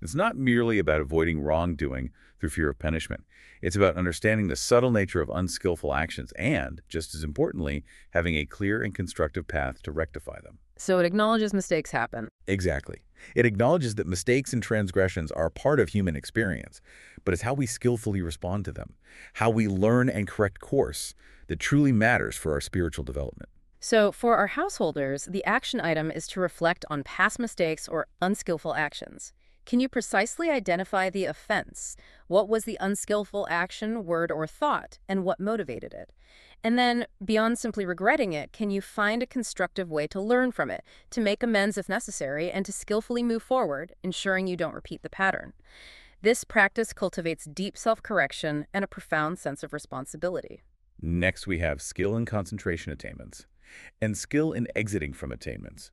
It's not merely about avoiding wrongdoing through fear of punishment. It's about understanding the subtle nature of unskillful actions and, just as importantly, having a clear and constructive path to rectify them. So it acknowledges mistakes happen. Exactly. It acknowledges that mistakes and transgressions are part of human experience, but it's how we skillfully respond to them, how we learn and correct course, that truly matters for our spiritual development. So for our householders, the action item is to reflect on past mistakes or unskillful actions. Can you precisely identify the offense? What was the unskillful action, word, or thought, and what motivated it? And then, beyond simply regretting it, can you find a constructive way to learn from it, to make amends if necessary, and to skillfully move forward, ensuring you don't repeat the pattern? This practice cultivates deep self-correction and a profound sense of responsibility. Next, we have skill in concentration attainments and skill in exiting from attainments.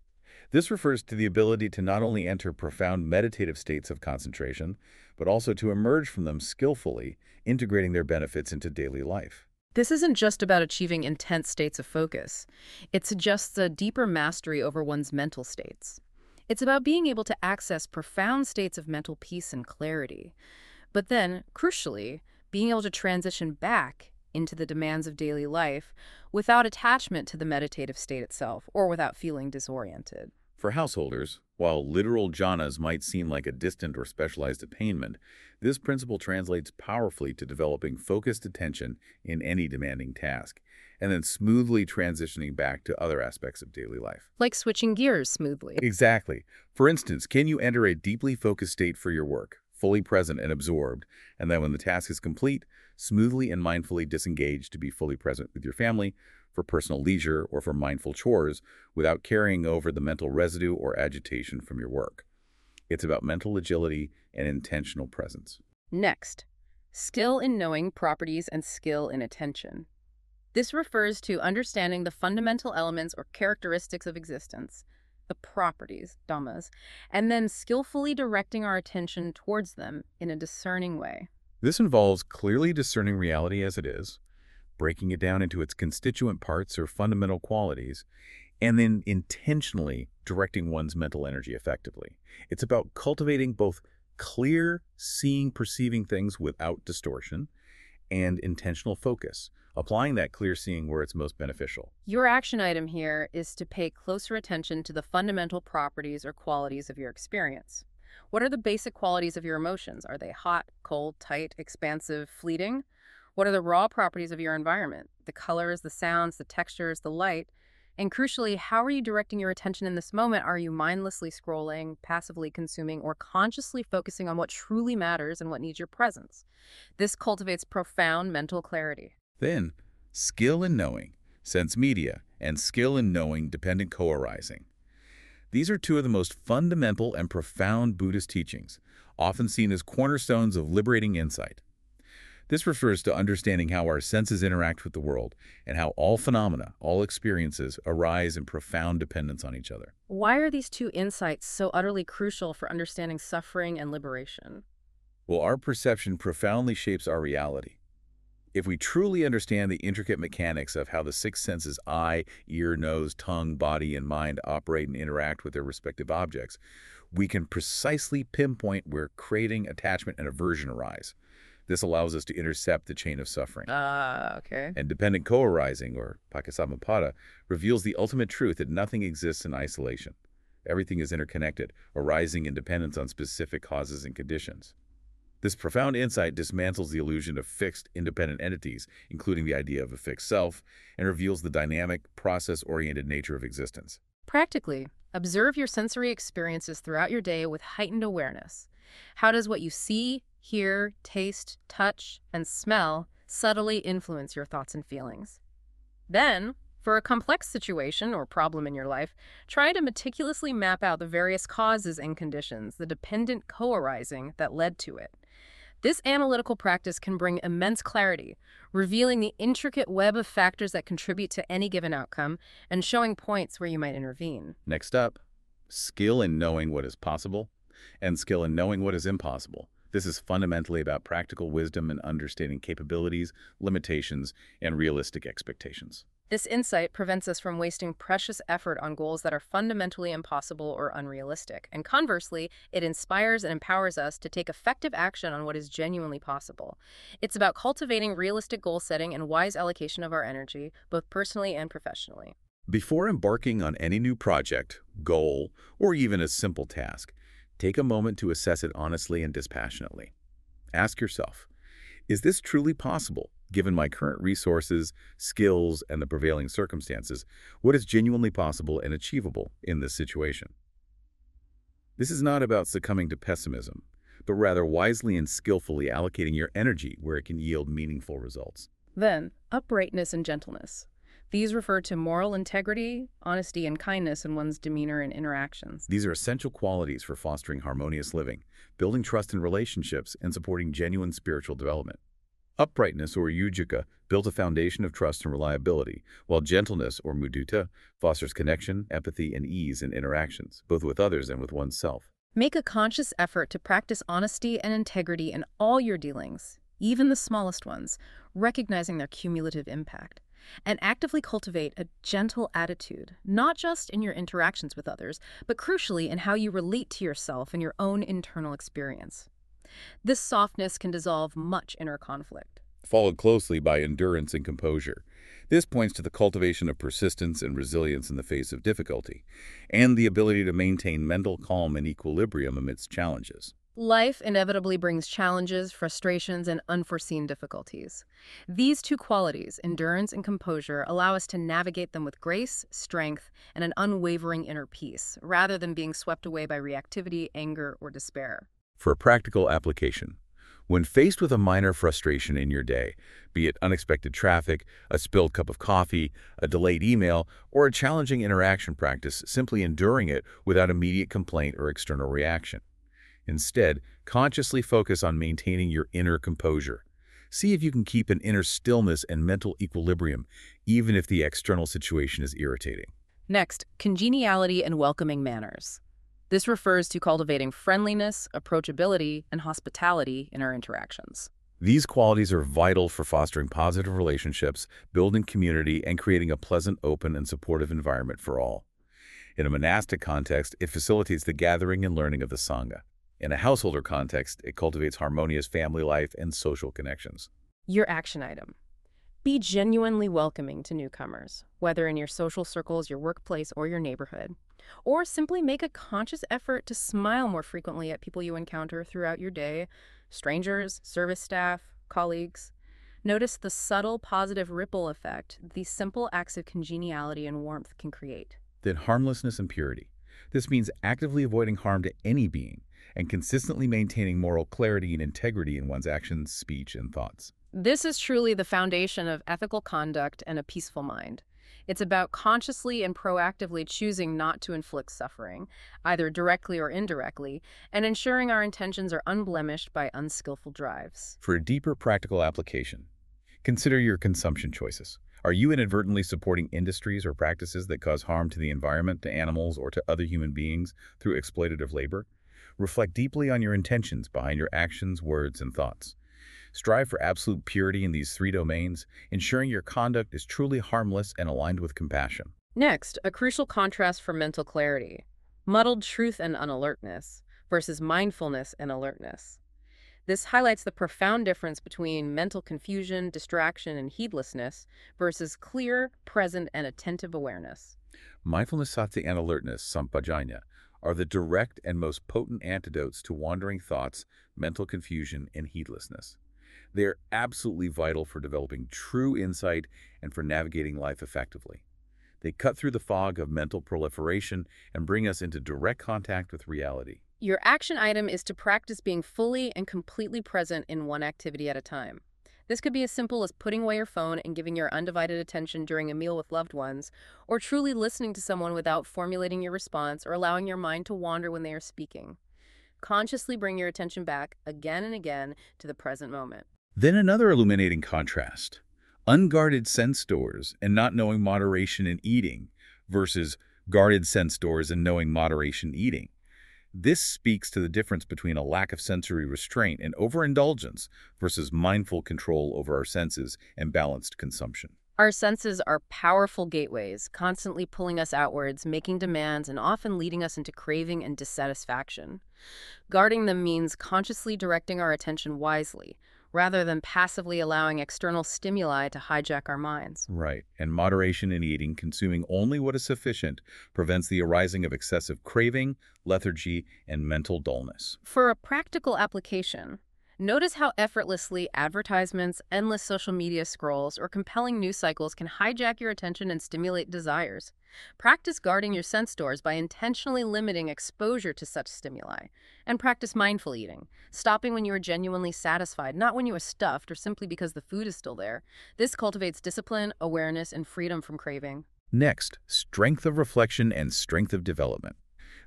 This refers to the ability to not only enter profound meditative states of concentration, but also to emerge from them skillfully, integrating their benefits into daily life. This isn't just about achieving intense states of focus. It suggests a deeper mastery over one's mental states. It's about being able to access profound states of mental peace and clarity. But then, crucially, being able to transition back into the demands of daily life without attachment to the meditative state itself or without feeling disoriented. For householders, while literal jhanas might seem like a distant or specialized attainment, this principle translates powerfully to developing focused attention in any demanding task, and then smoothly transitioning back to other aspects of daily life. Like switching gears smoothly. Exactly. For instance, can you enter a deeply focused state for your work, fully present and absorbed, and then when the task is complete, smoothly and mindfully disengage to be fully present with your family, for personal leisure, or for mindful chores without carrying over the mental residue or agitation from your work. It's about mental agility and intentional presence. Next, skill in knowing properties and skill in attention. This refers to understanding the fundamental elements or characteristics of existence, the properties, dhammas, and then skillfully directing our attention towards them in a discerning way. This involves clearly discerning reality as it is, breaking it down into its constituent parts or fundamental qualities, and then intentionally directing one's mental energy effectively. It's about cultivating both clear seeing, perceiving things without distortion, and intentional focus, applying that clear seeing where it's most beneficial. Your action item here is to pay closer attention to the fundamental properties or qualities of your experience. What are the basic qualities of your emotions? Are they hot, cold, tight, expansive, fleeting? What are the raw properties of your environment? The colors, the sounds, the textures, the light? And crucially, how are you directing your attention in this moment? Are you mindlessly scrolling, passively consuming, or consciously focusing on what truly matters and what needs your presence? This cultivates profound mental clarity. Then, skill in knowing, sense media, and skill in knowing dependent co-arising. These are two of the most fundamental and profound Buddhist teachings, often seen as cornerstones of liberating insight. This refers to understanding how our senses interact with the world and how all phenomena, all experiences, arise in profound dependence on each other. Why are these two insights so utterly crucial for understanding suffering and liberation? Well, our perception profoundly shapes our reality. If we truly understand the intricate mechanics of how the six senses eye, ear, nose, tongue, body, and mind operate and interact with their respective objects, we can precisely pinpoint where craving, attachment, and aversion arise. This allows us to intercept the chain of suffering. Ah, okay. And dependent co-arising, or Paticcasamuppada, reveals the ultimate truth that nothing exists in isolation. Everything is interconnected, arising in dependence on specific causes and conditions. This profound insight dismantles the illusion of fixed, independent entities, including the idea of a fixed self, and reveals the dynamic, process-oriented nature of existence. Practically, observe your sensory experiences throughout your day with heightened awareness. How does what you see, hear, taste, touch, and smell subtly influence your thoughts and feelings? Then, for a complex situation or problem in your life, try to meticulously map out the various causes and conditions, the dependent co-arising that led to it. This analytical practice can bring immense clarity, revealing the intricate web of factors that contribute to any given outcome and showing points where you might intervene. Next up, skill in knowing what is possible and skill in knowing what is impossible. This is fundamentally about practical wisdom and understanding capabilities, limitations, and realistic expectations. This insight prevents us from wasting precious effort on goals that are fundamentally impossible or unrealistic. And conversely, it inspires and empowers us to take effective action on what is genuinely possible. It's about cultivating realistic goal setting and wise allocation of our energy, both personally and professionally. Before embarking on any new project, goal, or even a simple task, take a moment to assess it honestly and dispassionately. Ask yourself, is this truly possible? Given my current resources, skills, and the prevailing circumstances, what is genuinely possible and achievable in this situation? This is not about succumbing to pessimism, but rather wisely and skillfully allocating your energy where it can yield meaningful results. Then, uprightness and gentleness. These refer to moral integrity, honesty, and kindness in one's demeanor and interactions. These are essential qualities for fostering harmonious living, building trust in relationships, and supporting genuine spiritual development. Uprightness, or yujika, builds a foundation of trust and reliability, while gentleness, or mudita, fosters connection, empathy, and ease in interactions, both with others and with oneself. Make a conscious effort to practice honesty and integrity in all your dealings, even the smallest ones, recognizing their cumulative impact. And actively cultivate a gentle attitude, not just in your interactions with others, but crucially in how you relate to yourself and your own internal experience. This softness can dissolve much inner conflict. Followed closely by endurance and composure. This points to the cultivation of persistence and resilience in the face of difficulty, and the ability to maintain mental calm and equilibrium amidst challenges. Life inevitably brings challenges, frustrations, and unforeseen difficulties. These two qualities, endurance and composure, allow us to navigate them with grace, strength, and an unwavering inner peace, rather than being swept away by reactivity, anger, or despair. For a practical application, when faced with a minor frustration in your day, be it unexpected traffic, a spilled cup of coffee, a delayed email, or a challenging interaction practice, simply enduring it without immediate complaint or external reaction. Instead, consciously focus on maintaining your inner composure. See if you can keep an inner stillness and mental equilibrium, even if the external situation is irritating. Next, congeniality and welcoming manners. This refers to cultivating friendliness, approachability, and hospitality in our interactions. These qualities are vital for fostering positive relationships, building community, and creating a pleasant, open, and supportive environment for all. In a monastic context, it facilitates the gathering and learning of the Sangha. In a householder context, it cultivates harmonious family life and social connections. Your action item. Be genuinely welcoming to newcomers, whether in your social circles, your workplace, or your neighborhood. Or simply make a conscious effort to smile more frequently at people you encounter throughout your day strangers, service staff, colleagues. Notice the subtle positive ripple effect these simple acts of congeniality and warmth can create. Then harmlessness and purity. This means actively avoiding harm to any being and consistently maintaining moral clarity and integrity in one's actions, speech, and thoughts. This is truly the foundation of ethical conduct and a peaceful mind. It's about consciously and proactively choosing not to inflict suffering, either directly or indirectly, and ensuring our intentions are unblemished by unskillful drives. For a deeper practical application, consider your consumption choices. Are you inadvertently supporting industries or practices that cause harm to the environment, to animals, or to other human beings through exploitative labor? Reflect deeply on your intentions behind your actions, words, and thoughts. Strive for absolute purity in these three domains, ensuring your conduct is truly harmless and aligned with compassion. Next, a crucial contrast for mental clarity. Muddled truth and unalertness versus mindfulness and alertness. This highlights the profound difference between mental confusion, distraction, and heedlessness versus clear, present, and attentive awareness. Mindfulness, sati, and alertness, sampajanya, are the direct and most potent antidotes to wandering thoughts, mental confusion, and heedlessness. They are absolutely vital for developing true insight and for navigating life effectively. They cut through the fog of mental proliferation and bring us into direct contact with reality. Your action item is to practice being fully and completely present in one activity at a time. This could be as simple as putting away your phone and giving your undivided attention during a meal with loved ones, or truly listening to someone without formulating your response or allowing your mind to wander when they are speaking. Consciously bring your attention back again and again to the present moment. Then another illuminating contrast. Unguarded sense doors and not knowing moderation in eating versus guarded sense doors and knowing moderation eating. This speaks to the difference between a lack of sensory restraint and overindulgence versus mindful control over our senses and balanced consumption. Our senses are powerful gateways, constantly pulling us outwards, making demands, and often leading us into craving and dissatisfaction. Guarding them means consciously directing our attention wisely, rather than passively allowing external stimuli to hijack our minds. Right. And moderation in eating, consuming only what is sufficient, prevents the arising of excessive craving, lethargy, and mental dullness. For a practical application, Notice how effortlessly advertisements, endless social media scrolls, or compelling news cycles can hijack your attention and stimulate desires. Practice guarding your sense doors by intentionally limiting exposure to such stimuli. And practice mindful eating, stopping when you are genuinely satisfied, not when you are stuffed or simply because the food is still there. This cultivates discipline, awareness, and freedom from craving. Next, strength of reflection and strength of development.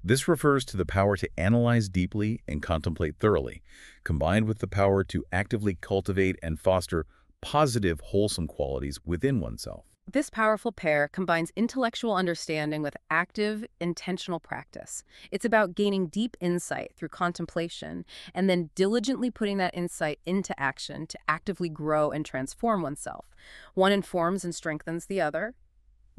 This refers to the power to analyze deeply and contemplate thoroughly, combined with the power to actively cultivate and foster positive, wholesome qualities within oneself. This powerful pair combines intellectual understanding with active, intentional practice. It's about gaining deep insight through contemplation and then diligently putting that insight into action to actively grow and transform oneself. One informs and strengthens the other,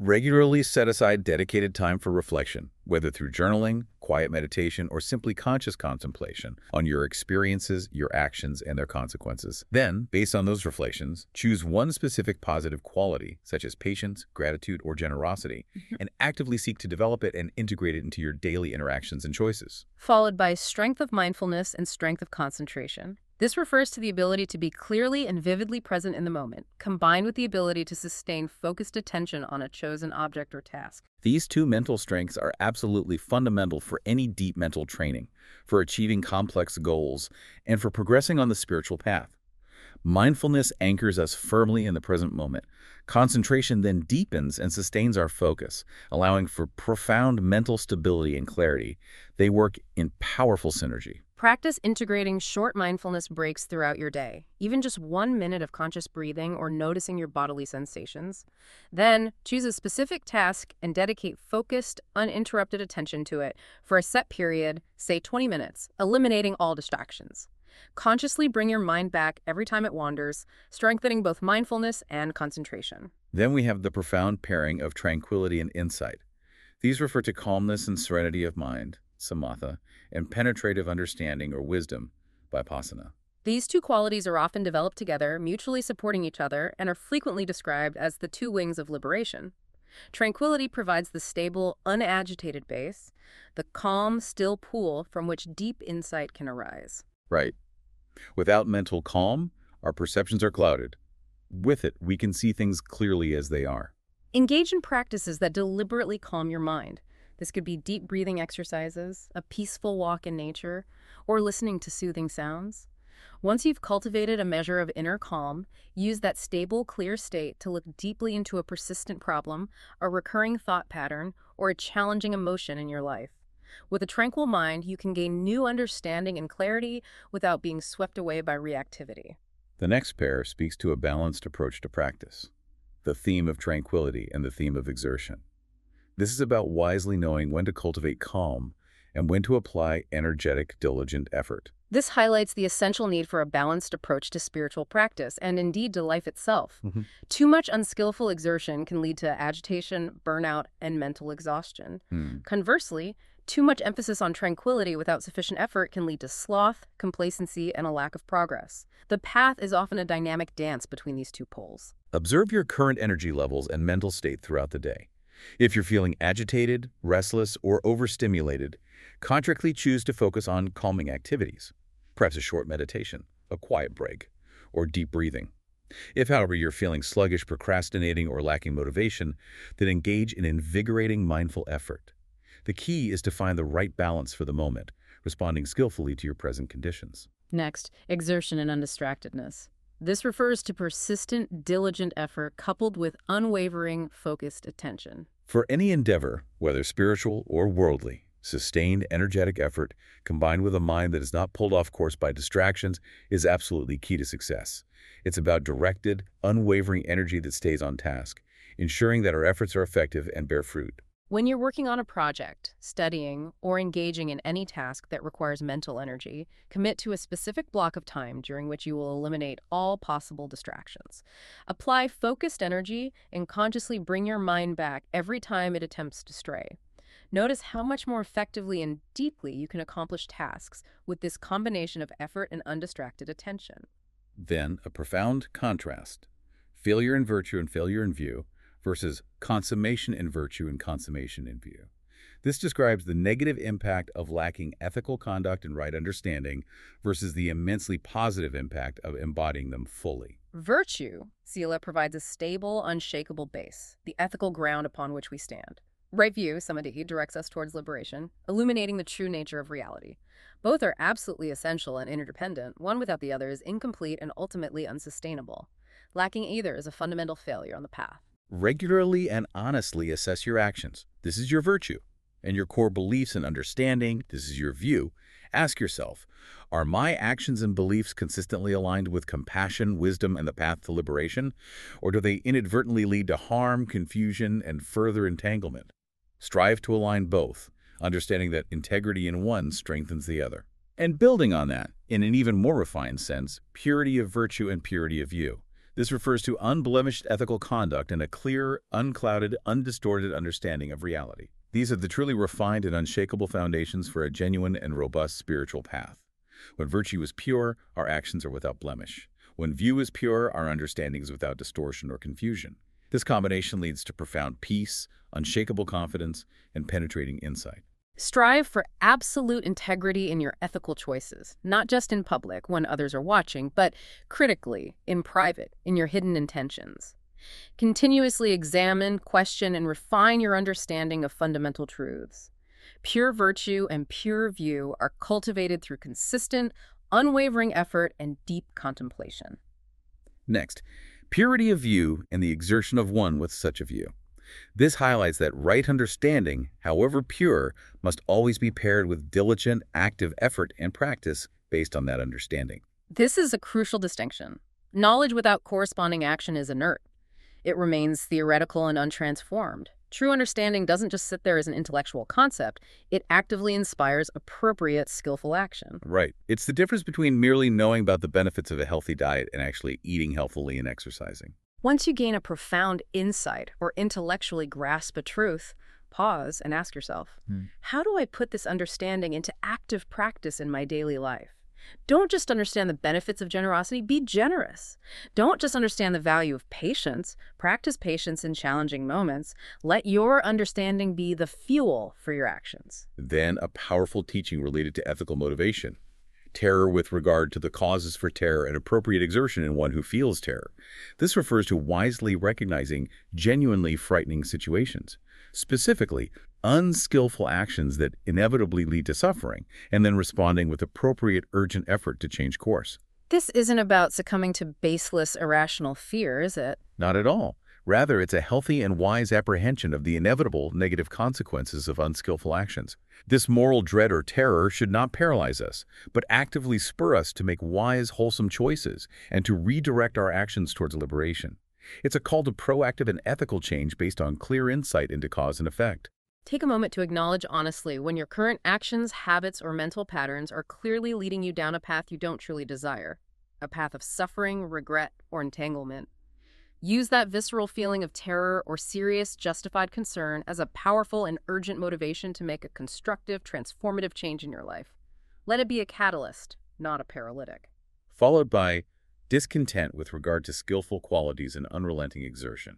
Regularly set aside dedicated time for reflection, whether through journaling, quiet meditation, or simply conscious contemplation on your experiences, your actions, and their consequences. Then, based on those reflections, choose one specific positive quality, such as patience, gratitude, or generosity, mm-hmm. and actively seek to develop it and integrate it into your daily interactions and choices. followed by strength of mindfulness and strength of concentration. This refers to the ability to be clearly and vividly present in the moment, combined with the ability to sustain focused attention on a chosen object or task. These two mental strengths are absolutely fundamental for any deep mental training, for achieving complex goals, and for progressing on the spiritual path. Mindfulness anchors us firmly in the present moment. Concentration then deepens and sustains our focus, allowing for profound mental stability and clarity. They work in powerful synergy. Practice integrating short mindfulness breaks throughout your day, even just one minute of conscious breathing or noticing your bodily sensations. Then, choose a specific task and dedicate focused, uninterrupted attention to it for a set period, say 20 minutes, eliminating all distractions. Consciously bring your mind back every time it wanders, strengthening both mindfulness and concentration. Then we have the profound pairing of tranquility and insight. These refer to calmness and serenity of mind, samatha, and penetrative understanding or wisdom, by vipassana. These two qualities are often developed together, mutually supporting each other, and are frequently described as the two wings of liberation. Tranquility provides the stable, unagitated base, the calm, still pool from which deep insight can arise. Right. Without mental calm, our perceptions are clouded. With it, we can see things clearly as they are. Engage in practices that deliberately calm your mind. This could be deep breathing exercises, a peaceful walk in nature, or listening to soothing sounds. Once you've cultivated a measure of inner calm, use that stable, clear state to look deeply into a persistent problem, a recurring thought pattern, or a challenging emotion in your life. With a tranquil mind, you can gain new understanding and clarity without being swept away by reactivity. The next pair speaks to a balanced approach to practice, the theme of tranquility and the theme of exertion. This is about wisely knowing when to cultivate calm and when to apply energetic, diligent effort. This highlights the essential need for a balanced approach to spiritual practice and indeed to life itself. Mhm. Too much unskillful exertion can lead to agitation, burnout, and mental exhaustion. Hmm. Conversely, too much emphasis on tranquility without sufficient effort can lead to sloth, complacency, and a lack of progress. The path is often a dynamic dance between these two poles. Observe your current energy levels and mental state throughout the day. If you're feeling agitated, restless, or overstimulated, consciously choose to focus on calming activities, perhaps a short meditation, a quiet break, or deep breathing. If, however, you're feeling sluggish, procrastinating, or lacking motivation, then engage in invigorating mindful effort. The key is to find the right balance for the moment, responding skillfully to your present conditions. Next, exertion and undistractedness. This refers to persistent, diligent effort coupled with unwavering, focused attention. For any endeavor, whether spiritual or worldly, sustained energetic effort combined with a mind that is not pulled off course by distractions is absolutely key to success. It's about directed, unwavering energy that stays on task, ensuring that our efforts are effective and bear fruit. When you're working on a project, studying, or engaging in any task that requires mental energy, commit to a specific block of time during which you will eliminate all possible distractions. Apply focused energy and consciously bring your mind back every time it attempts to stray. Notice how much more effectively and deeply you can accomplish tasks with this combination of effort and undistracted attention. Then, a profound contrast failure in virtue and failure in view versus consummation in virtue and consummation in view. This describes the negative impact of lacking ethical conduct and right understanding versus the immensely positive impact of embodying them fully. Virtue, Sila provides a stable, unshakable base, the ethical ground upon which we stand. Right view, Samadhi, directs us towards liberation, illuminating the true nature of reality. Both are absolutely essential and interdependent. One without the other is incomplete and ultimately unsustainable. Lacking either is a fundamental failure on the path. Regularly and honestly assess your actions. This is your virtue. And your core beliefs and understanding, this is your view. Ask yourself, are my actions and beliefs consistently aligned with compassion, wisdom, and the path to liberation? Or do they inadvertently lead to harm, confusion, and further entanglement? Strive to align both, understanding that integrity in one strengthens the other. And building on that, in an even more refined sense, purity of virtue and purity of view. This refers to unblemished ethical conduct and a clear, unclouded, undistorted understanding of reality. These are the truly refined and unshakable foundations for a genuine and robust spiritual path. When virtue is pure, our actions are without blemish. When view is pure, our understanding is without distortion or confusion. This combination leads to profound peace, unshakable confidence, and penetrating insight. Strive for absolute integrity in your ethical choices, not just in public when others are watching, but critically, in private, in your hidden intentions. Continuously examine, question, and refine your understanding of fundamental truths. Pure virtue and pure view are cultivated through consistent, unwavering effort and deep contemplation. Next, purity of view and the exertion of one with such a view. This highlights that right understanding, however pure, must always be paired with diligent, active effort and practice based on that understanding. This is a crucial distinction. Knowledge without corresponding action is inert. It remains theoretical and untransformed. True understanding doesn't just sit there as an intellectual concept, it actively inspires appropriate, skillful action. Right. It's the difference between merely knowing about the benefits of a healthy diet and actually eating healthily and exercising. Once you gain a profound insight or intellectually grasp a truth, pause and ask yourself, Hmm. how do I put this understanding into active practice in my daily life? Don't just understand the benefits of generosity, be generous. Don't just understand the value of patience, practice patience in challenging moments. Let your understanding be the fuel for your actions. Then a powerful teaching related to ethical motivation. Terror with regard to the causes for terror and appropriate exertion in one who feels terror. This refers to wisely recognizing genuinely frightening situations. Specifically, unskillful actions that inevitably lead to suffering, and then responding with appropriate urgent effort to change course. This isn't about succumbing to baseless, irrational fear, is it? Not at all. Rather, it's a healthy and wise apprehension of the inevitable negative consequences of unskillful actions. This moral dread or terror should not paralyze us, but actively spur us to make wise, wholesome choices and to redirect our actions towards liberation. It's a call to proactive and ethical change based on clear insight into cause and effect. Take a moment to acknowledge honestly when your current actions, habits, or mental patterns are clearly leading you down a path you don't truly desire, a path of suffering, regret, or entanglement. Use that visceral feeling of terror or serious, justified concern as a powerful and urgent motivation to make a constructive, transformative change in your life. Let it be a catalyst, not a paralytic. Followed by discontent with regard to skillful qualities and unrelenting exertion.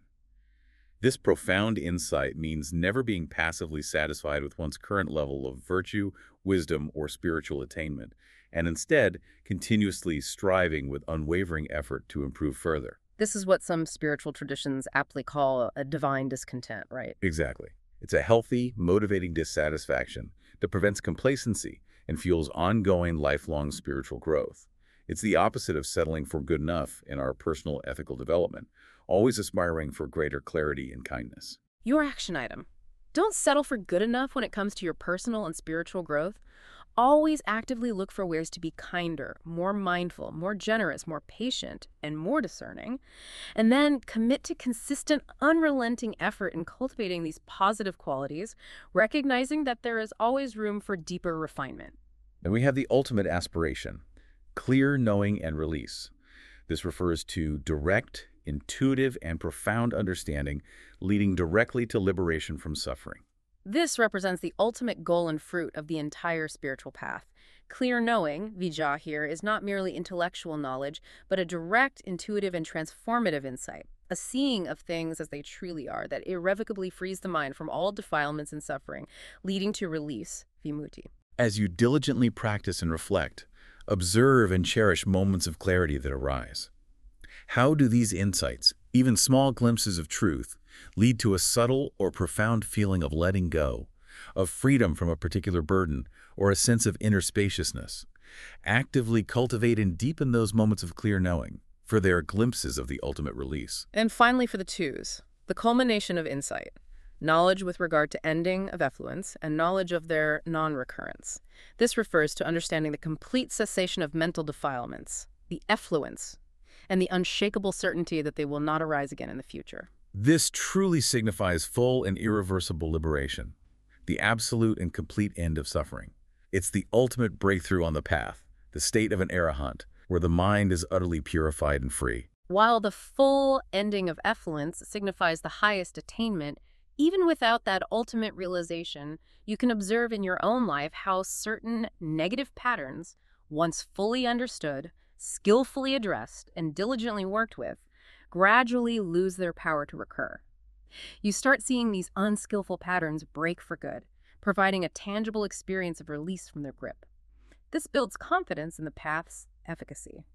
This profound insight means never being passively satisfied with one's current level of virtue, wisdom, or spiritual attainment, and instead continuously striving with unwavering effort to improve further. This is what some spiritual traditions aptly call a divine discontent, right? Exactly. It's a healthy, motivating dissatisfaction that prevents complacency and fuels ongoing, lifelong spiritual growth. It's the opposite of settling for good enough in our personal ethical development, always aspiring for greater clarity and kindness. Your action item. Don't settle for good enough when it comes to your personal and spiritual growth. Always actively look for ways to be kinder, more mindful, more generous, more patient, and more discerning. And then commit to consistent, unrelenting effort in cultivating these positive qualities, recognizing that there is always room for deeper refinement. And we have the ultimate aspiration, clear knowing and release. This refers to direct, intuitive, and profound understanding leading directly to liberation from suffering. This represents the ultimate goal and fruit of the entire spiritual path. Clear knowing, vijja here, is not merely intellectual knowledge, but a direct, intuitive, and transformative insight. a seeing of things as they truly are that irrevocably frees the mind from all defilements and suffering, leading to release, vimutti. As you diligently practice and reflect, observe and cherish moments of clarity that arise. How do these insights, even small glimpses of truth, lead to a subtle or profound feeling of letting go, of freedom from a particular burden, or a sense of inner spaciousness? Actively cultivate and deepen those moments of clear knowing, for they are glimpses of the ultimate release. And finally, for the twos, the culmination of insight. Knowledge with regard to ending of effluence and knowledge of their non-recurrence. This refers to understanding the complete cessation of mental defilements, the effluence, and the unshakable certainty that they will not arise again in the future. This truly signifies full and irreversible liberation, the absolute and complete end of suffering. It's the ultimate breakthrough on the path, the state of an arahant, where the mind is utterly purified and free. While the full ending of effluence signifies the highest attainment, even without that ultimate realization, you can observe in your own life how certain negative patterns, once fully understood, skillfully addressed, and diligently worked with, gradually lose their power to recur. You start seeing these unskillful patterns break for good, providing a tangible experience of release from their grip. This builds confidence in the path's efficacy.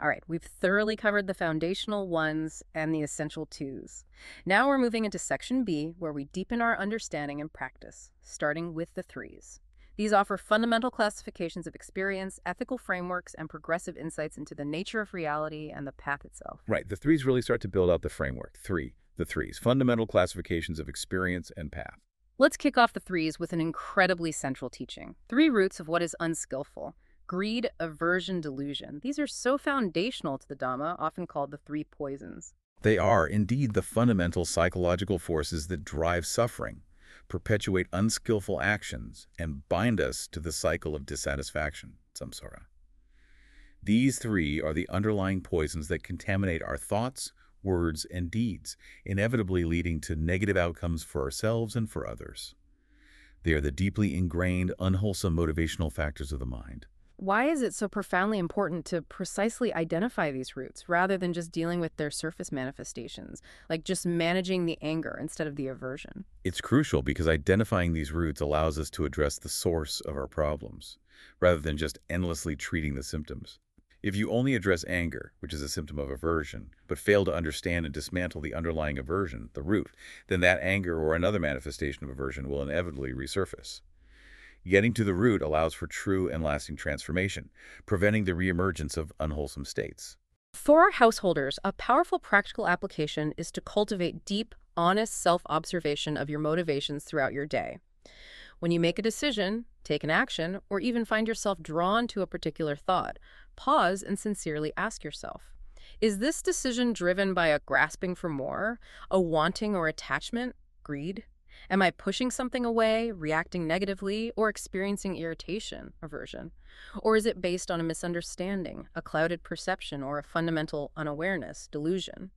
All right, we've thoroughly covered the foundational ones and the essential twos. Now we're moving into section B, where we deepen our understanding and practice, starting with the threes. These offer fundamental classifications of experience, ethical frameworks, and progressive insights into the nature of reality and the path itself. Right, the threes really start to build out the framework. Three, the threes, fundamental classifications of experience and path. Let's kick off the threes with an incredibly central teaching three roots of what is unskillful greed, aversion, delusion. These are so foundational to the Dhamma, often called the three poisons. They are indeed the fundamental psychological forces that drive suffering, perpetuate unskillful actions, and bind us to the cycle of dissatisfaction, samsara. These three are the underlying poisons that contaminate our thoughts, words, and deeds, inevitably leading to negative outcomes for ourselves and for others. They are the deeply ingrained, unwholesome motivational factors of the mind. Why is it so profoundly important to precisely identify these roots rather than just dealing with their surface manifestations, like just managing the anger instead of the aversion? It's crucial because identifying these roots allows us to address the source of our problems, rather than just endlessly treating the symptoms. If you only address anger, which is a symptom of aversion, but fail to understand and dismantle the underlying aversion, the root, then that anger or another manifestation of aversion will inevitably resurface. Getting to the root allows for true and lasting transformation, preventing the reemergence of unwholesome states. For our householders, a powerful practical application is to cultivate deep, honest self-observation of your motivations throughout your day. When you make a decision, take an action, or even find yourself drawn to a particular thought, pause and sincerely ask yourself, is this decision driven by a grasping for more, a wanting or attachment, greed, Am I pushing something away, reacting negatively, or experiencing irritation, aversion? Or is it based on a misunderstanding, a clouded perception, or a fundamental unawareness, delusion?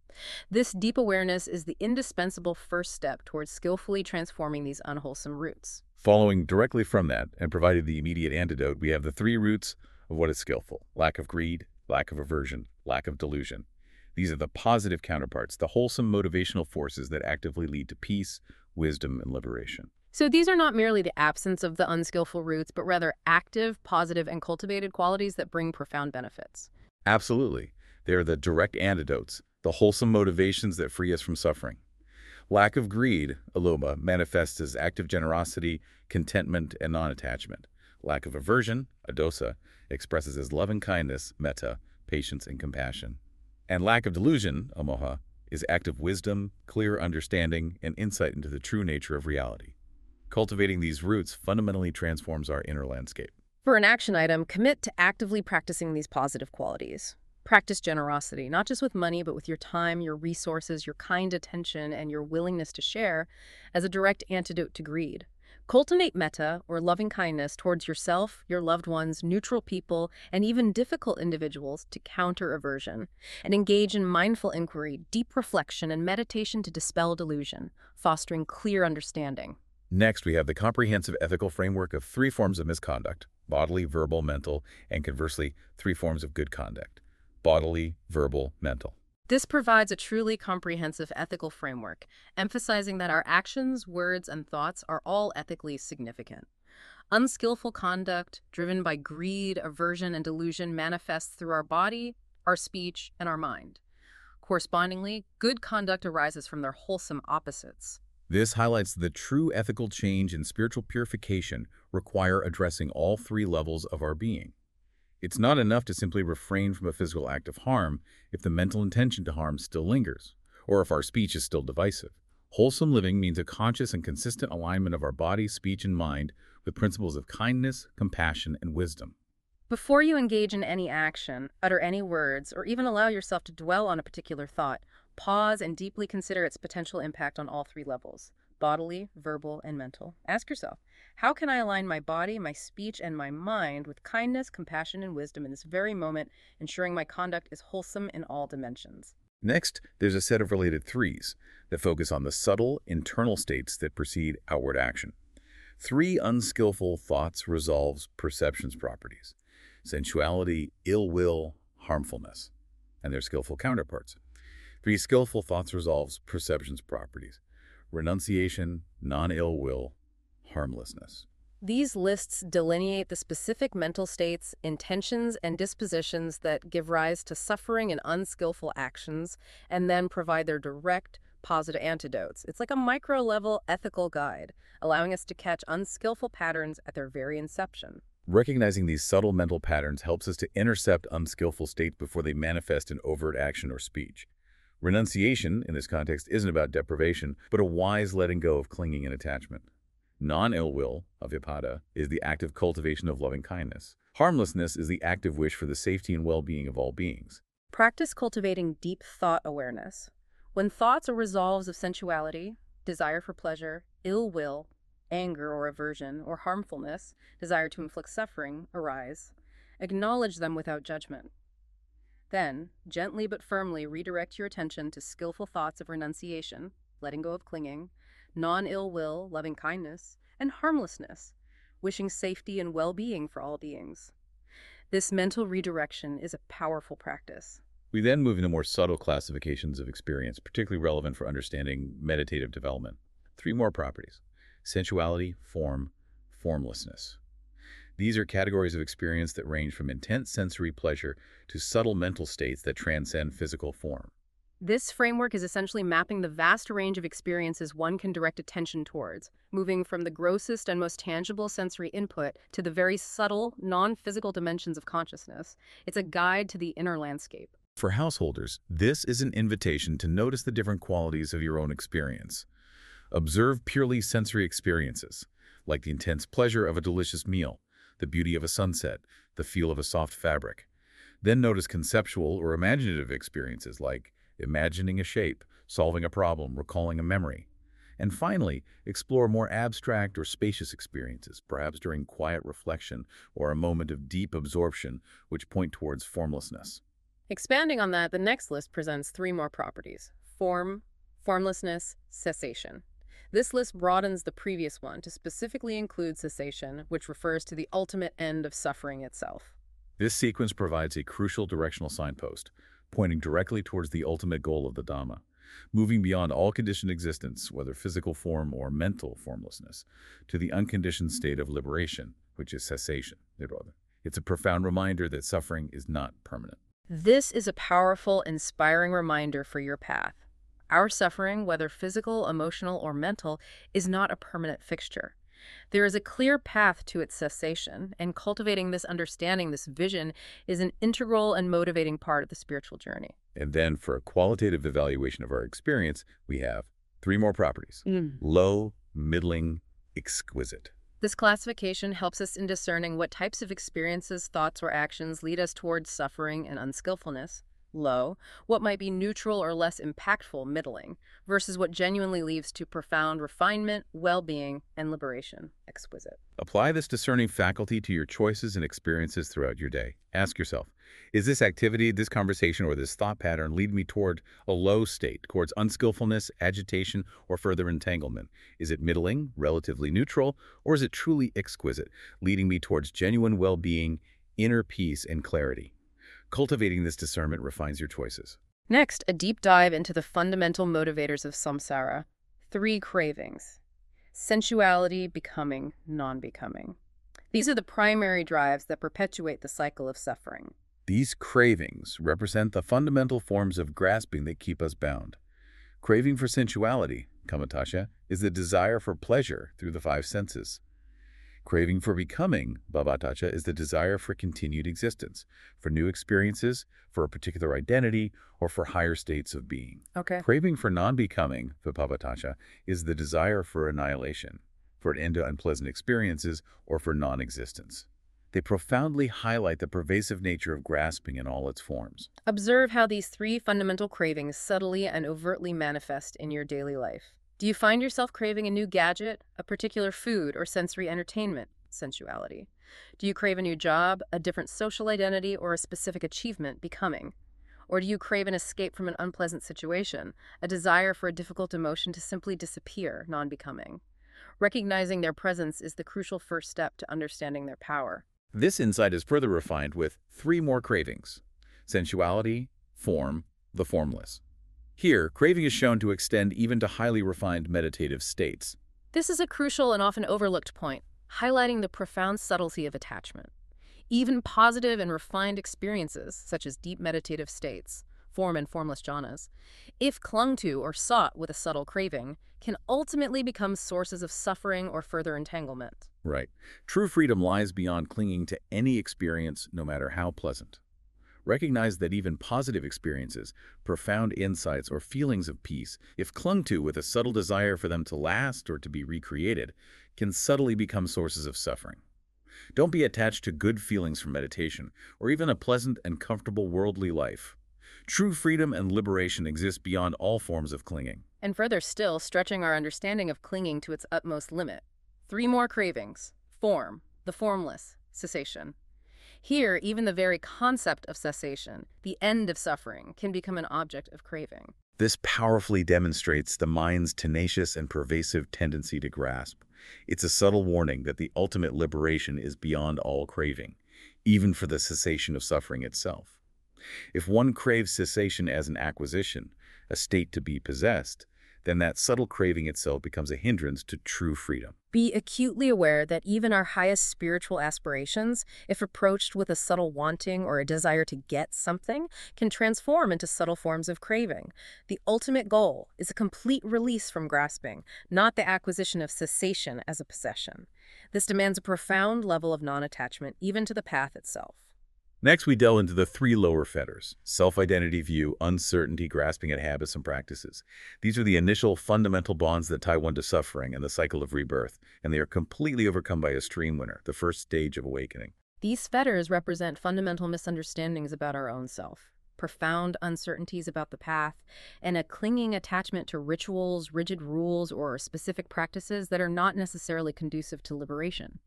This deep awareness is the indispensable first step towards skillfully transforming these unwholesome roots. Following directly from that, and provided the immediate antidote, we have the three roots of what is skillful lack of greed, lack of aversion, lack of delusion. These are the positive counterparts, the wholesome motivational forces that actively lead to peace, wisdom, and liberation. So these are not merely the absence of the unskillful roots, but rather active, positive, and cultivated qualities that bring profound benefits. Absolutely. They are the direct antidotes, the wholesome motivations that free us from suffering. Lack of greed, alobha, manifests as active generosity, contentment, and non-attachment. Lack of aversion, adosa, expresses as loving kindness, metta, patience, and compassion. And lack of delusion, amoha, is active wisdom, clear understanding, and insight into the true nature of reality. Cultivating these roots fundamentally transforms our inner landscape. For an action item, commit to actively practicing these positive qualities. Practice generosity, not just with money, but with your time, your resources, your kind attention, and your willingness to share as a direct antidote to greed. Cultivate metta, or loving kindness, towards yourself, your loved ones, neutral people, and even difficult individuals to counter aversion. And engage in mindful inquiry, deep reflection, and meditation to dispel delusion, fostering clear understanding. Next, we have the comprehensive ethical framework of three forms of misconduct bodily, verbal, mental, and conversely, three forms of good conduct bodily, verbal, mental. This provides a truly comprehensive ethical framework, emphasizing that our actions, words, and thoughts are all ethically significant. Unskillful conduct, driven by greed, aversion, and delusion, manifests through our body, our speech, and our mind. Correspondingly, good conduct arises from their wholesome opposites. This highlights the true ethical change and spiritual purification require addressing all three levels of our being. It's not enough to simply refrain from a physical act of harm if the mental intention to harm still lingers, or if our speech is still divisive. Wholesome living means a conscious and consistent alignment of our body, speech, and mind with principles of kindness, compassion, and wisdom. Before you engage in any action, utter any words, or even allow yourself to dwell on a particular thought, pause and deeply consider its potential impact on all three levels bodily, verbal, and mental. Ask yourself, how can I align my body, my speech, and my mind with kindness, compassion, and wisdom in this very moment, ensuring my conduct is wholesome in all dimensions? Next, there's a set of related threes that focus on the subtle, internal states that precede outward action. Three unskillful thoughts resolves perceptions properties, sensuality, ill will, harmfulness, and their skillful counterparts. Three skillful thoughts resolves perceptions properties, renunciation, non-ill will, harmlessness. These lists delineate the specific mental states, intentions, and dispositions that give rise to suffering and unskillful actions, and then provide their direct, positive antidotes. It's like a micro-level ethical guide, allowing us to catch unskillful patterns at their very inception. Recognizing these subtle mental patterns helps us to intercept unskillful states before they manifest in overt action or speech. Renunciation, in this context, isn't about deprivation, but a wise letting go of clinging and attachment. Non-ill will, avyapada, is the active cultivation of loving kindness. Harmlessness is the active wish for the safety and well-being of all beings. Practice cultivating deep thought awareness. When thoughts or resolves of sensuality, desire for pleasure, ill will, anger or aversion, or harmfulness, desire to inflict suffering, arise, acknowledge them without judgment. Then, gently but firmly redirect your attention to skillful thoughts of renunciation, letting go of clinging, non-ill will, loving kindness, and harmlessness, wishing safety and well-being for all beings. This mental redirection is a powerful practice. We then move into more subtle classifications of experience, particularly relevant for understanding meditative development. Three more properties. Sensuality, form, formlessness. These are categories of experience that range from intense sensory pleasure to subtle mental states that transcend physical form. This framework is essentially mapping the vast range of experiences one can direct attention towards, moving from the grossest and most tangible sensory input to the very subtle, non-physical dimensions of consciousness. It's a guide to the inner landscape. For householders, this is an invitation to notice the different qualities of your own experience. Observe purely sensory experiences, like the intense pleasure of a delicious meal, the beauty of a sunset, the feel of a soft fabric. Then notice conceptual or imaginative experiences like imagining a shape, solving a problem, recalling a memory. And finally, explore more abstract or spacious experiences, perhaps during quiet reflection or a moment of deep absorption, which point towards formlessness. Expanding on that, the next list presents three more properties. Form, formlessness, cessation. This list broadens the previous one to specifically include cessation, which refers to the ultimate end of suffering itself. This sequence provides a crucial directional signpost, pointing directly towards the ultimate goal of the Dhamma, moving beyond all conditioned existence, whether physical form or mental formlessness, to the unconditioned state of liberation, which is cessation, It's a profound reminder that suffering is not permanent. This is a powerful, inspiring reminder for your path. Our suffering, whether physical, emotional, or mental, is not a permanent fixture. There is a clear path to its cessation, and cultivating this understanding, this vision, is an integral and motivating part of the spiritual journey. And then for a qualitative evaluation of our experience, we have three more properties. Mm. Low, middling, exquisite. This classification helps us in discerning what types of experiences, thoughts, or actions lead us towards suffering and unskillfulness low, what might be neutral or less impactful, middling, versus what genuinely leads to profound refinement, well-being, and liberation, exquisite. Apply this discerning faculty to your choices and experiences throughout your day. Ask yourself, is this activity, this conversation, or this thought pattern lead me toward a low state, towards unskillfulness, agitation, or further entanglement? Is it middling, relatively neutral, or is it truly exquisite, leading me towards genuine well-being, inner peace, and clarity? Cultivating this discernment refines your choices. Next, a deep dive into the fundamental motivators of samsara. Three cravings. Sensuality, becoming, non-becoming. These are the primary drives that perpetuate the cycle of suffering. These cravings represent the fundamental forms of grasping that keep us bound. Craving for sensuality, kamatanha, is the desire for pleasure through the five senses. Craving for becoming, bhavatanha, is the desire for continued existence, for new experiences, for a particular identity, or for higher states of being. Okay. Craving for non-becoming, vibhavatanha, is the desire for annihilation, for an end to unpleasant experiences, or for non-existence. They profoundly highlight the pervasive nature of grasping in all its forms. Observe how these three fundamental cravings subtly and overtly manifest in your daily life. Do you find yourself craving a new gadget, a particular food, or sensory entertainment? Sensuality. Do you crave a new job, a different social identity, or a specific achievement? Becoming. Or do you crave an escape from an unpleasant situation, a desire for a difficult emotion to simply disappear? Non-becoming. Recognizing their presence is the crucial first step to understanding their power. This insight is further refined with three more cravings sensuality, form, the formless. Here, craving is shown to extend even to highly refined meditative states. This is a crucial and often overlooked point, highlighting the profound subtlety of attachment. Even positive and refined experiences, such as deep meditative states, form and formless jhanas, if clung to or sought with a subtle craving, can ultimately become sources of suffering or further entanglement. Right. True freedom lies beyond clinging to any experience, no matter how pleasant. Recognize that even positive experiences, profound insights, or feelings of peace, if clung to with a subtle desire for them to last or to be recreated, can subtly become sources of suffering. Don't be attached to good feelings from meditation, or even a pleasant and comfortable worldly life. True freedom and liberation exist beyond all forms of clinging. And further still, stretching our understanding of clinging to its utmost limit. Three more cravings. Form, the formless, cessation. Here, even the very concept of cessation, the end of suffering, can become an object of craving. This powerfully demonstrates the mind's tenacious and pervasive tendency to grasp. It's a subtle warning that the ultimate liberation is beyond all craving, even for the cessation of suffering itself. If one craves cessation as an acquisition, a state to be possessed, then that subtle craving itself becomes a hindrance to true freedom. Be acutely aware that even our highest spiritual aspirations, if approached with a subtle wanting or a desire to get something, can transform into subtle forms of craving. The ultimate goal is a complete release from grasping, not the acquisition of cessation as a possession. This demands a profound level of non-attachment, even to the path itself. Next, we delve into the three lower fetters self-identity view, uncertainty, grasping at habits and practices. These are the initial fundamental bonds that tie one to suffering and the cycle of rebirth, and they are completely overcome by a stream winner, the first stage of awakening. These fetters represent fundamental misunderstandings about our own self, profound uncertainties about the path, and a clinging attachment to rituals, rigid rules, or specific practices that are not necessarily conducive to liberation.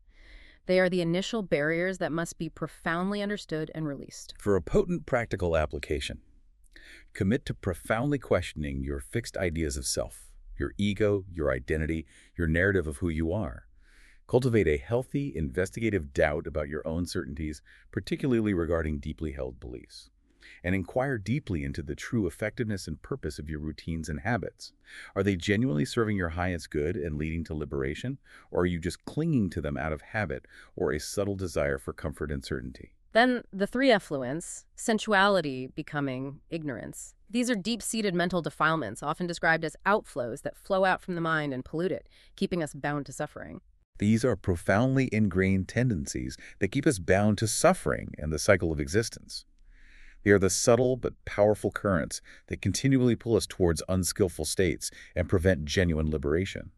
They are the initial barriers that must be profoundly understood and released. For a potent practical application, commit to profoundly questioning your fixed ideas of self, your ego, your identity, your narrative of who you are. Cultivate a healthy, investigative doubt about your own certainties, particularly regarding deeply held beliefs and inquire deeply into the true effectiveness and purpose of your routines and habits. Are they genuinely serving your highest good and leading to liberation, or are you just clinging to them out of habit or a subtle desire for comfort and certainty? Then the three effluents, sensuality becoming ignorance. These are deep-seated mental defilements, often described as outflows that flow out from the mind and pollute it, keeping us bound to suffering. These are profoundly ingrained tendencies that keep us bound to suffering and the cycle of existence. They are the subtle but powerful currents that continually pull us towards unskillful states and prevent genuine liberation.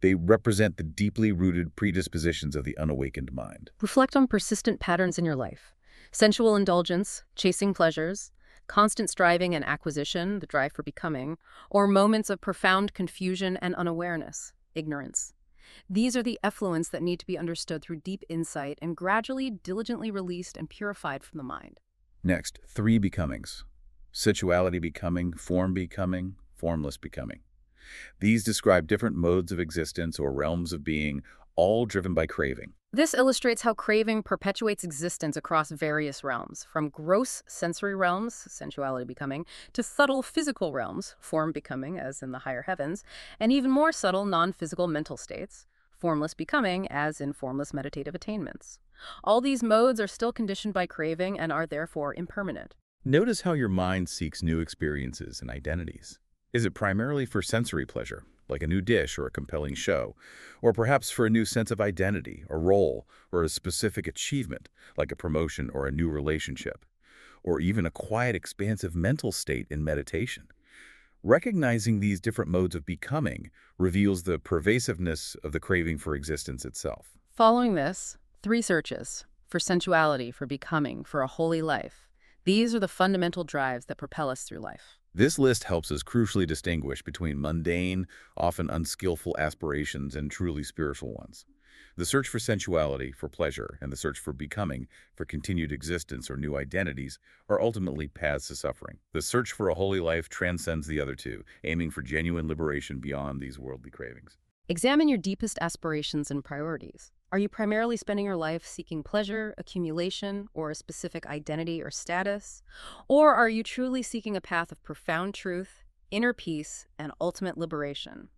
They represent the deeply rooted predispositions of the unawakened mind. Reflect on persistent patterns in your life. Sensual indulgence, chasing pleasures, constant striving and acquisition, the drive for becoming, or moments of profound confusion and unawareness, ignorance. These are the effluents that need to be understood through deep insight and gradually, diligently released and purified from the mind. Next, three becomings. Situality becoming, form becoming, formless becoming. These describe different modes of existence or realms of being, all driven by craving. This illustrates how craving perpetuates existence across various realms, from gross sensory realms, sensuality becoming, to subtle physical realms, form becoming, as in the higher heavens, and even more subtle non-physical mental states, formless becoming, as in formless meditative attainments. All these modes are still conditioned by craving and are therefore impermanent. Notice how your mind seeks new experiences and identities. Is it primarily for sensory pleasure, like a new dish or a compelling show, or perhaps for a new sense of identity, a role, or a specific achievement, like a promotion or a new relationship, or even a quiet, expansive mental state in meditation? Recognizing these different modes of becoming reveals the pervasiveness of the craving for existence itself. Following this, three searches for sensuality, for becoming, for a holy life. These are the fundamental drives that propel us through life. This list helps us crucially distinguish between mundane, often unskillful aspirations and truly spiritual ones. The search for sensuality, for pleasure, and the search for becoming, for continued existence or new identities, are ultimately paths to suffering. The search for a holy life transcends the other two, aiming for genuine liberation beyond these worldly cravings. Examine your deepest aspirations and priorities. Are you primarily spending your life seeking pleasure, accumulation, or a specific identity or status? Or are you truly seeking a path of profound truth, inner peace, and ultimate liberation?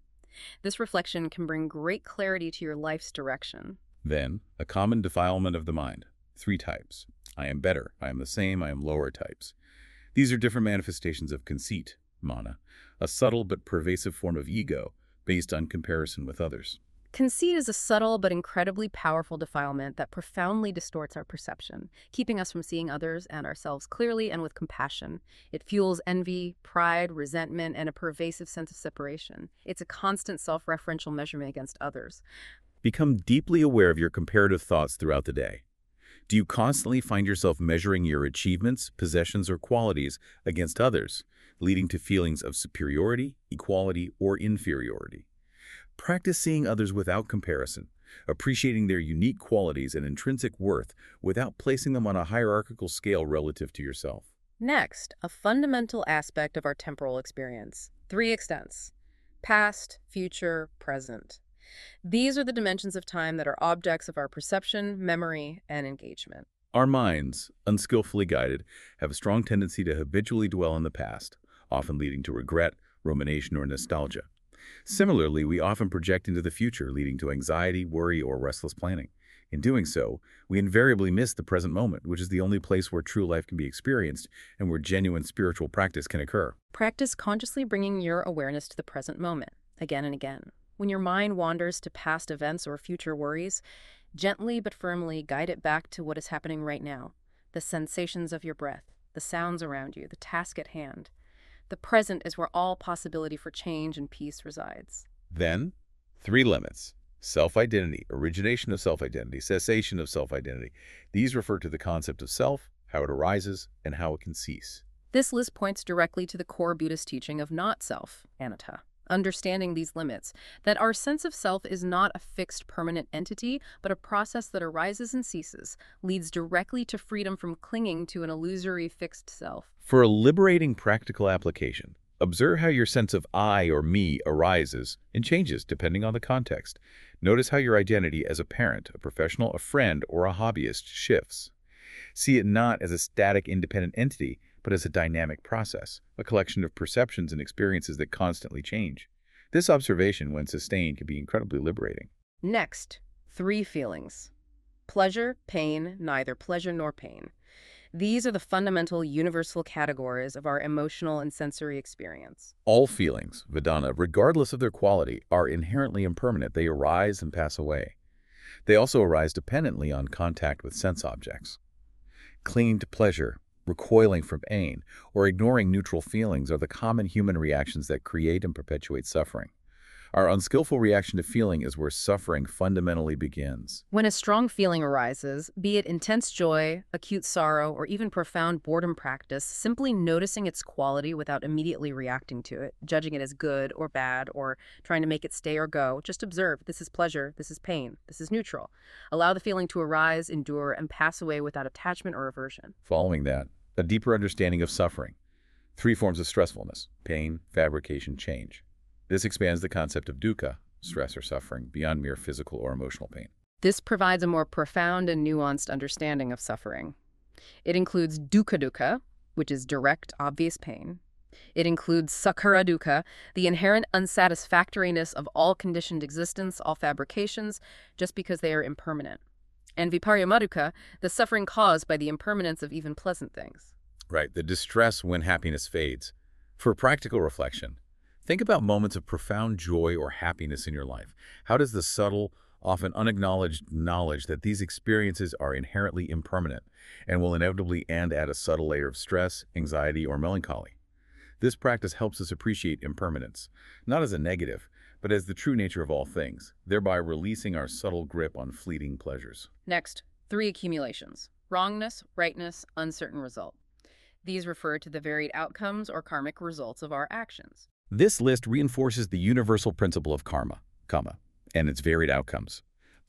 This reflection can bring great clarity to your life's direction. Then, a common defilement of the mind. Three types. I am better, I am the same, I am lower types. These are different manifestations of conceit, mana, a subtle but pervasive form of ego based on comparison with others. Conceit is a subtle but incredibly powerful defilement that profoundly distorts our perception, keeping us from seeing others and ourselves clearly and with compassion. It fuels envy, pride, resentment, and a pervasive sense of separation. It's a constant self-referential measurement against others. Become deeply aware of your comparative thoughts throughout the day. Do you constantly find yourself measuring your achievements, possessions, or qualities against others, leading to feelings of superiority, equality, or inferiority? Practice seeing others without comparison, appreciating their unique qualities and intrinsic worth without placing them on a hierarchical scale relative to yourself. Next, a fundamental aspect of our temporal experience. Three extents. Past, future, present. These are the dimensions of time that are objects of our perception, memory, and engagement. Our minds, unskillfully guided, have a strong tendency to habitually dwell in the past, often leading to regret, rumination, or nostalgia. Similarly, we often project into the future, leading to anxiety, worry, or restless planning. In doing so, we invariably miss the present moment, which is the only place where true life can be experienced and where genuine spiritual practice can occur. Practice consciously bringing your awareness to the present moment, again and again. When your mind wanders to past events or future worries, gently but firmly guide it back to what is happening right now the sensations of your breath, the sounds around you, the task at hand. The present is where all possibility for change and peace resides. Then, three limits. Self-identity, origination of self-identity, cessation of self-identity. These refer to the concept of self, how it arises, and how it can cease. This list points directly to the core Buddhist teaching of not self, anatta understanding these limits, that our sense of self is not a fixed permanent entity, but a process that arises and ceases, leads directly to freedom from clinging to an illusory fixed self. For a liberating practical application, observe how your sense of I or me arises and changes depending on the context. Notice how your identity as a parent, a professional, a friend, or a hobbyist shifts. See it not as a static independent entity, but as a dynamic process, a collection of perceptions and experiences that constantly change. This observation, when sustained, can be incredibly liberating. Next, three feelings. Pleasure, pain, neither pleasure nor pain. These are the fundamental universal categories of our emotional and sensory experience. All feelings, Vedana, regardless of their quality, are inherently impermanent. They arise and pass away. They also arise dependently on contact with sense objects. Clinging to pleasure, recoiling from pain, or ignoring neutral feelings are the common human reactions that create and perpetuate suffering. Our unskillful reaction to feeling is where suffering fundamentally begins. When a strong feeling arises, be it intense joy, acute sorrow, or even profound boredom practice, simply noticing its quality without immediately reacting to it, judging it as good or bad, or trying to make it stay or go, just observe this is pleasure, this is pain, this is neutral. Allow the feeling to arise, endure, and pass away without attachment or aversion. Following that, a deeper understanding of suffering. Three forms of stressfulness, pain, fabrication, change. This expands the concept of dukkha, stress or suffering, beyond mere physical or emotional pain. This provides a more profound and nuanced understanding of suffering. It includes dukkha dukkha, which is direct, obvious pain. It includes sankhara dukkha, the inherent unsatisfactoriness of all conditioned existence, all fabrications, just because they are impermanent. And viparya dukkha, the suffering caused by the impermanence of even pleasant things. Right, the distress when happiness fades. For practical reflection, think about moments of profound joy or happiness in your life. How does the subtle, often unacknowledged knowledge that these experiences are inherently impermanent and will inevitably end at a subtle layer of stress, anxiety, or melancholy? This practice helps us appreciate impermanence, not as a negative, but as the true nature of all things, thereby releasing our subtle grip on fleeting pleasures. Next, three accumulations wrongness, rightness, uncertain result. These refer to the varied outcomes or karmic results of our actions. This list reinforces the universal principle of karma, karma, and its varied outcomes.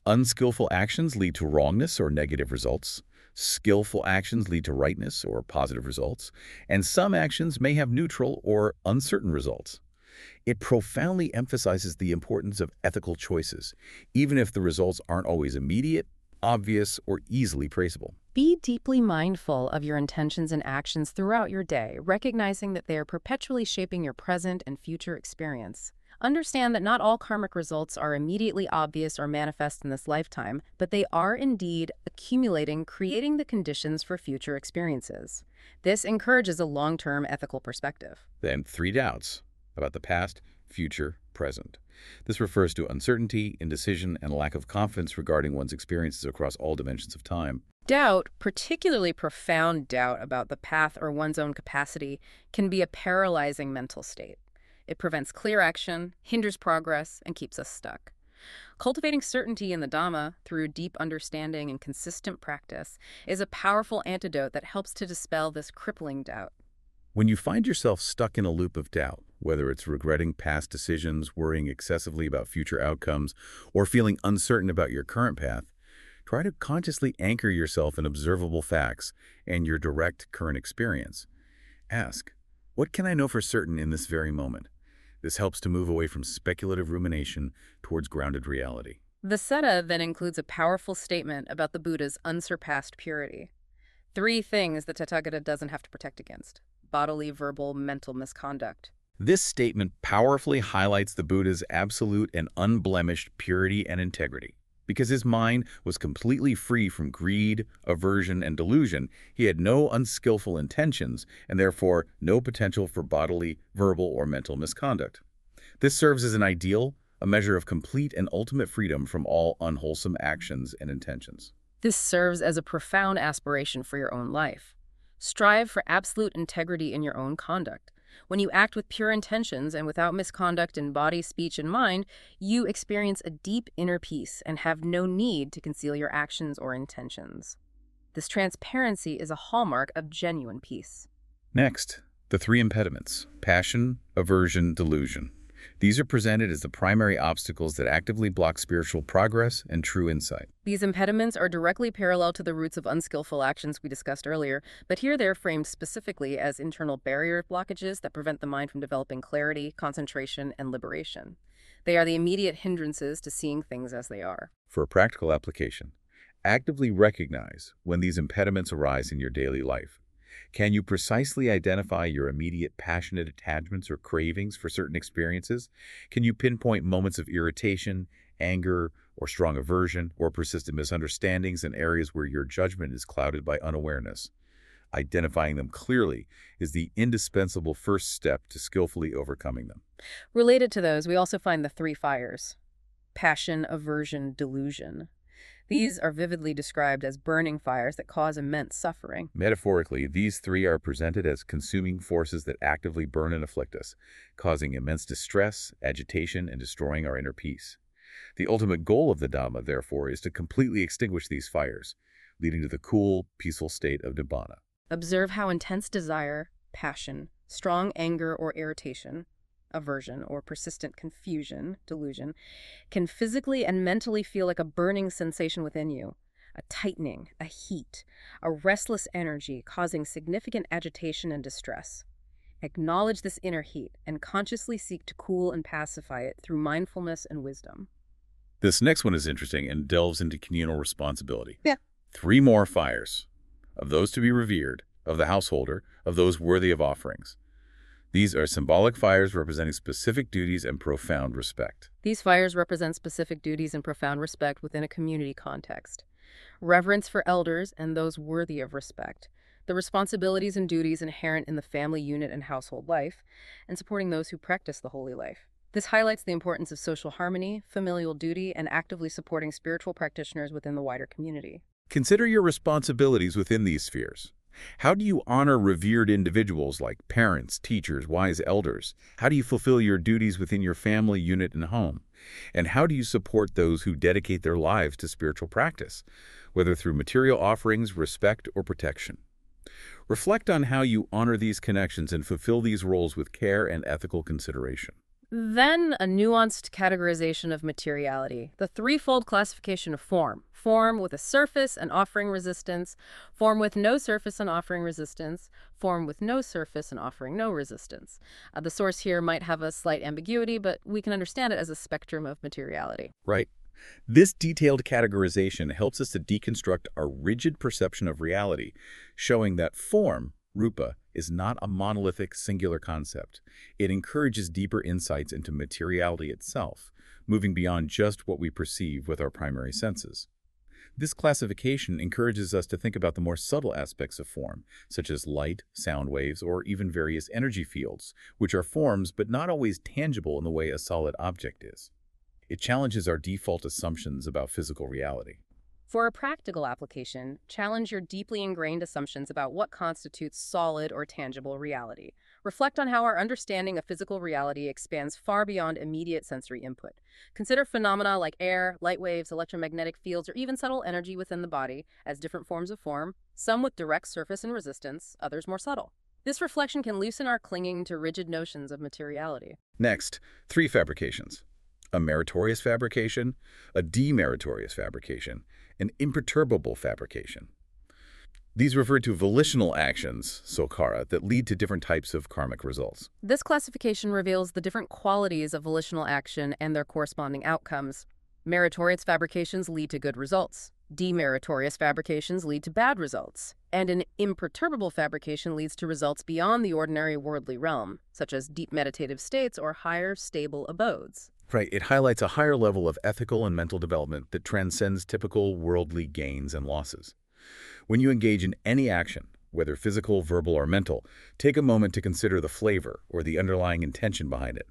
Unskillful actions lead to wrongness or negative results. Skillful actions lead to rightness or positive results. And some actions may have neutral or uncertain results. It profoundly emphasizes the importance of ethical choices, even if the results aren't always immediate, obvious, or easily traceable. Be deeply mindful of your intentions and actions throughout your day, recognizing that they are perpetually shaping your present and future experience. Understand that not all karmic results are immediately obvious or manifest in this lifetime, but they are indeed accumulating, creating the conditions for future experiences. This encourages a long-term ethical perspective. Then three doubts about the past, future, present. This refers to uncertainty, indecision, and lack of confidence regarding one's experiences across all dimensions of time. Doubt, particularly profound doubt about the path or one's own capacity, can be a paralyzing mental state. It prevents clear action, hinders progress, and keeps us stuck. Cultivating certainty in the Dhamma through deep understanding and consistent practice is a powerful antidote that helps to dispel this crippling doubt. When you find yourself stuck in a loop of doubt, whether it's regretting past decisions, worrying excessively about future outcomes, or feeling uncertain about your current path, try to consciously anchor yourself in observable facts and your direct current experience. Ask, what can I know for certain in this very moment? This helps to move away from speculative rumination towards grounded reality. The Sutta then includes a powerful statement about the Buddha's unsurpassed purity. Three things the Tathagata doesn't have to protect against bodily, verbal, mental misconduct. This statement powerfully highlights the Buddha's absolute and unblemished purity and integrity. Because his mind was completely free from greed, aversion, and delusion, he had no unskillful intentions and therefore no potential for bodily, verbal, or mental misconduct. This serves as an ideal, a measure of complete and ultimate freedom from all unwholesome actions and intentions. This serves as a profound aspiration for your own life. Strive for absolute integrity in your own conduct. When you act with pure intentions and without misconduct in body, speech, and mind, you experience a deep inner peace and have no need to conceal your actions or intentions. This transparency is a hallmark of genuine peace. Next, the three impediments passion, aversion, delusion. These are presented as the primary obstacles that actively block spiritual progress and true insight. These impediments are directly parallel to the roots of unskillful actions we discussed earlier, but here they're framed specifically as internal barrier blockages that prevent the mind from developing clarity, concentration, and liberation. They are the immediate hindrances to seeing things as they are. For a practical application, actively recognize when these impediments arise in your daily life. Can you precisely identify your immediate passionate attachments or cravings for certain experiences? Can you pinpoint moments of irritation, anger, or strong aversion, or persistent misunderstandings in areas where your judgment is clouded by unawareness? Identifying them clearly is the indispensable first step to skillfully overcoming them. Related to those, we also find the three fires passion, aversion, delusion. These are vividly described as burning fires that cause immense suffering. Metaphorically, these three are presented as consuming forces that actively burn and afflict us, causing immense distress, agitation, and destroying our inner peace. The ultimate goal of the Dhamma, therefore, is to completely extinguish these fires, leading to the cool, peaceful state of Nibbana. Observe how intense desire, passion, strong anger or irritation, aversion, or persistent confusion, delusion, can physically and mentally feel like a burning sensation within you, a tightening, a heat, a restless energy causing significant agitation and distress. Acknowledge this inner heat and consciously seek to cool and pacify it through mindfulness and wisdom. This next one is interesting and delves into communal responsibility. Yeah. Three more fires of those to be revered, of the householder, of those worthy of offerings. These are symbolic fires representing specific duties and profound respect. These fires represent specific duties and profound respect within a community context. Reverence for elders and those worthy of respect, the responsibilities and duties inherent in the family unit and household life, and supporting those who practice the holy life. This highlights the importance of social harmony, familial duty, and actively supporting spiritual practitioners within the wider community. Consider your responsibilities within these spheres. How do you honor revered individuals like parents, teachers, wise elders? How do you fulfill your duties within your family unit and home? And how do you support those who dedicate their lives to spiritual practice, whether through material offerings, respect, or protection? Reflect on how you honor these connections and fulfill these roles with care and ethical consideration. Then a nuanced categorization of materiality, the threefold classification of form. Form with a surface and offering resistance, form with no surface and offering resistance, form with no surface and offering no resistance. Uh, the source here might have a slight ambiguity, but we can understand it as a spectrum of materiality. Right. This detailed categorization helps us to deconstruct our rigid perception of reality, showing that form, rupa, is not a monolithic singular concept. It encourages deeper insights into materiality itself, moving beyond just what we perceive with our primary senses. This classification encourages us to think about the more subtle aspects of form, such as light, sound waves, or even various energy fields, which are forms but not always tangible in the way a solid object is. It challenges our default assumptions about physical reality. For a practical application, challenge your deeply ingrained assumptions about what constitutes solid or tangible reality. Reflect on how our understanding of physical reality expands far beyond immediate sensory input. Consider phenomena like air, light waves, electromagnetic fields, or even subtle energy within the body as different forms of form, some with direct surface and resistance, others more subtle. This reflection can loosen our clinging to rigid notions of materiality. Next, three fabrications. A meritorious fabrication, a demeritorious fabrication, an imperturbable fabrication. These refer to volitional actions, sankhara, that lead to different types of karmic results. This classification reveals the different qualities of volitional action and their corresponding outcomes. Meritorious fabrications lead to good results. Demeritorious fabrications lead to bad results. And an imperturbable fabrication leads to results beyond the ordinary worldly realm, such as deep meditative states or higher, stable abodes. Right, it highlights a higher level of ethical and mental development that transcends typical worldly gains and losses. When you engage in any action, whether physical, verbal, or mental, take a moment to consider the flavor or the underlying intention behind it.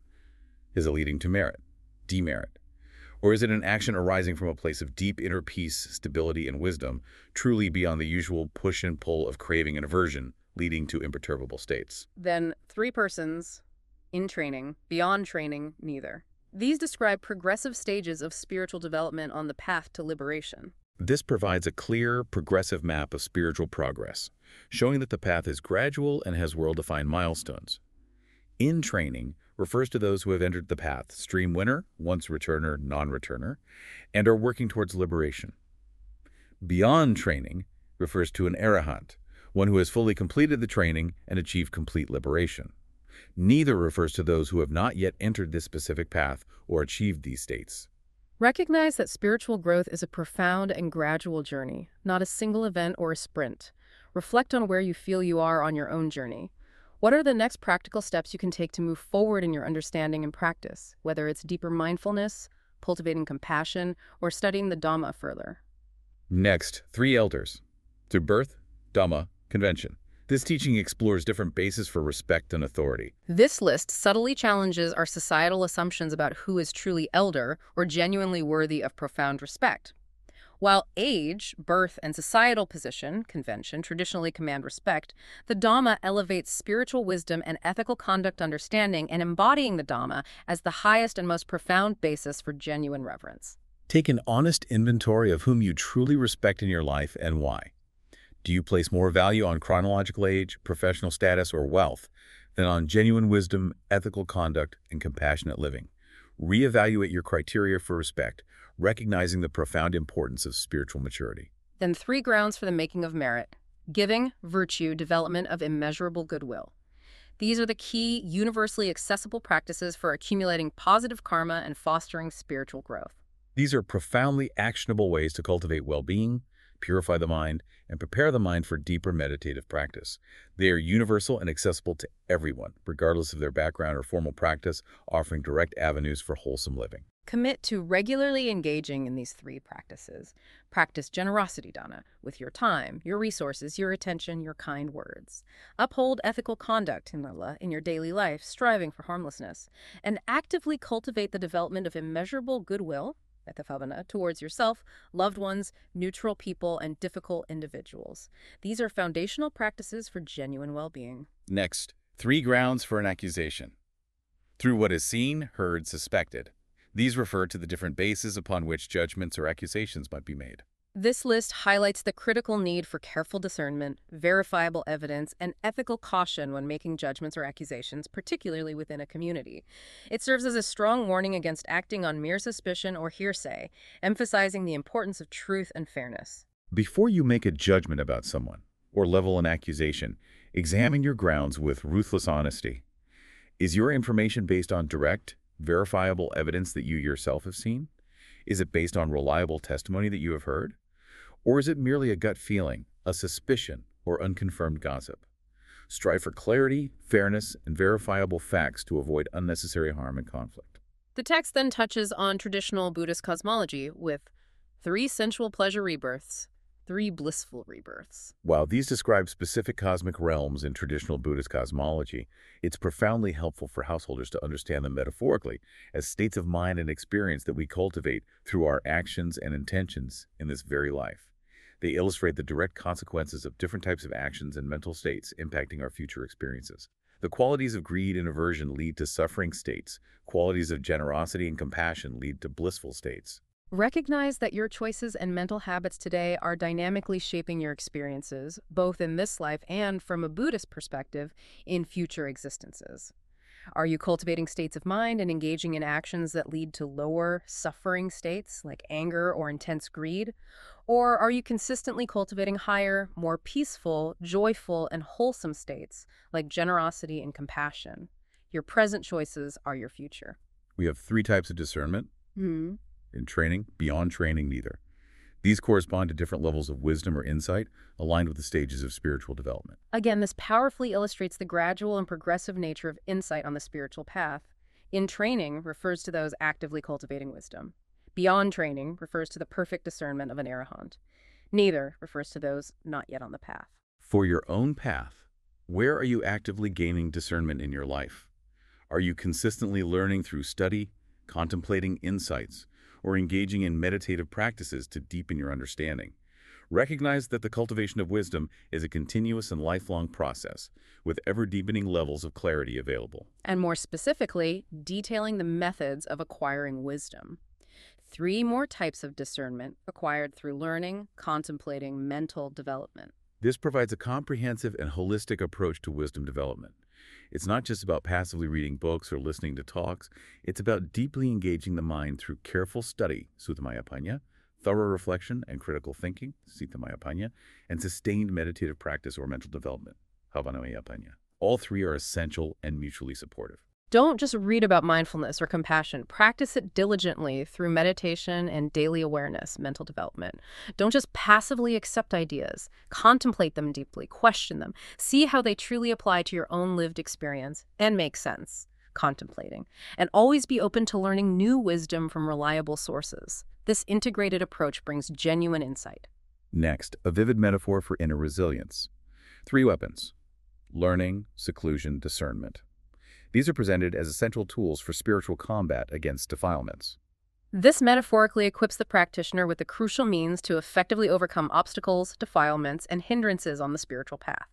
Is it leading to merit, demerit? Or is it an action arising from a place of deep inner peace, stability, and wisdom, truly beyond the usual push and pull of craving and aversion, leading to imperturbable states? Then, three persons in training, beyond training, neither. These describe progressive stages of spiritual development on the path to liberation. This provides a clear, progressive map of spiritual progress, showing that the path is gradual and has well-defined milestones. In training refers to those who have entered the path, stream winner, once returner, non-returner, and are working towards liberation. Beyond training refers to an arahant, one who has fully completed the training and achieved complete liberation. Neither refers to those who have not yet entered this specific path or achieved these states. Recognize that spiritual growth is a profound and gradual journey, not a single event or a sprint. Reflect on where you feel you are on your own journey. What are the next practical steps you can take to move forward in your understanding and practice, whether it's deeper mindfulness, cultivating compassion, or studying the Dhamma further? Next, three elders. Through birth, Dhamma, convention. This teaching explores different bases for respect and authority. This list subtly challenges our societal assumptions about who is truly elder or genuinely worthy of profound respect. While age, birth, and societal position, convention, traditionally command respect, the Dhamma elevates spiritual wisdom and ethical conduct understanding and embodying the Dhamma as the highest and most profound basis for genuine reverence. Take an honest inventory of whom you truly respect in your life and why. Do you place more value on chronological age, professional status, or wealth than on genuine wisdom, ethical conduct, and compassionate living? Reevaluate your criteria for respect, recognizing the profound importance of spiritual maturity. Then three grounds for the making of merit. Giving, virtue, development of immeasurable goodwill. These are the key, universally accessible practices for accumulating positive karma and fostering spiritual growth. These are profoundly actionable ways to cultivate well-being, purify the mind, and prepare the mind for deeper meditative practice. They are universal and accessible to everyone, regardless of their background or formal practice, offering direct avenues for wholesome living. Commit to regularly engaging in these three practices. Practice generosity, Dana, with your time, your resources, your attention, your kind words. Uphold ethical conduct, in your daily life, striving for harmlessness. And actively cultivate the development of immeasurable goodwill, Etafavana, towards yourself, loved ones, neutral people, and difficult individuals. These are foundational practices for genuine well-being. Next, three grounds for an accusation. Through what is seen, heard, suspected. These refer to the different bases upon which judgments or accusations might be made. This list highlights the critical need for careful discernment, verifiable evidence, and ethical caution when making judgments or accusations, particularly within a community. It serves as a strong warning against acting on mere suspicion or hearsay, emphasizing the importance of truth and fairness. Before you make a judgment about someone or level an accusation, examine your grounds with ruthless honesty. Is your information based on direct, verifiable evidence that you yourself have seen? Is it based on reliable testimony that you have heard? Or is it merely a gut feeling, a suspicion, or unconfirmed gossip? Strive for clarity, fairness, and verifiable facts to avoid unnecessary harm and conflict. The text then touches on traditional Buddhist cosmology with three sensual pleasure rebirths, three blissful rebirths. While these describe specific cosmic realms in traditional Buddhist cosmology, it's profoundly helpful for householders to understand them metaphorically as states of mind and experience that we cultivate through our actions and intentions in this very life. They illustrate the direct consequences of different types of actions and mental states impacting our future experiences. The qualities of greed and aversion lead to suffering states. Qualities of generosity and compassion lead to blissful states. Recognize that your choices and mental habits today are dynamically shaping your experiences, both in this life and, from a Buddhist perspective, in future existences. Are you cultivating states of mind and engaging in actions that lead to lower, suffering states like anger or intense greed? Or are you consistently cultivating higher, more peaceful, joyful, and wholesome states like generosity and compassion? Your present choices are your future. We have three types of discernment. Hmm. In training, beyond training, neither. These correspond to different levels of wisdom or insight aligned with the stages of spiritual development. Again, this powerfully illustrates the gradual and progressive nature of insight on the spiritual path. In training refers to those actively cultivating wisdom. Beyond training refers to the perfect discernment of an arahant. Neither refers to those not yet on the path. For your own path, where are you actively gaining discernment in your life? Are you consistently learning through study, contemplating insights, or engaging in meditative practices to deepen your understanding? Recognize that the cultivation of wisdom is a continuous and lifelong process, with ever-deepening levels of clarity available. And more specifically, detailing the methods of acquiring wisdom. Three more types of discernment acquired through learning, contemplating, mental development. This provides a comprehensive and holistic approach to wisdom development. It's not just about passively reading books or listening to talks. It's about deeply engaging the mind through careful study, Suttamaya Panya, thorough reflection and critical thinking, Cintamaya Panya, and sustained meditative practice or mental development, Bhavanamaya Panya. All three are essential and mutually supportive. Don't just read about mindfulness or compassion. Practice it diligently through meditation and daily awareness, mental development. Don't just passively accept ideas. Contemplate them deeply, question them, see how they truly apply to your own lived experience, and make sense. Contemplating. And always be open to learning new wisdom from reliable sources. This integrated approach brings genuine insight. Next, a vivid metaphor for inner resilience. Three weapons learning, seclusion, discernment. These are presented as essential tools for spiritual combat against defilements. This metaphorically equips the practitioner with the crucial means to effectively overcome obstacles, defilements, and hindrances on the spiritual path.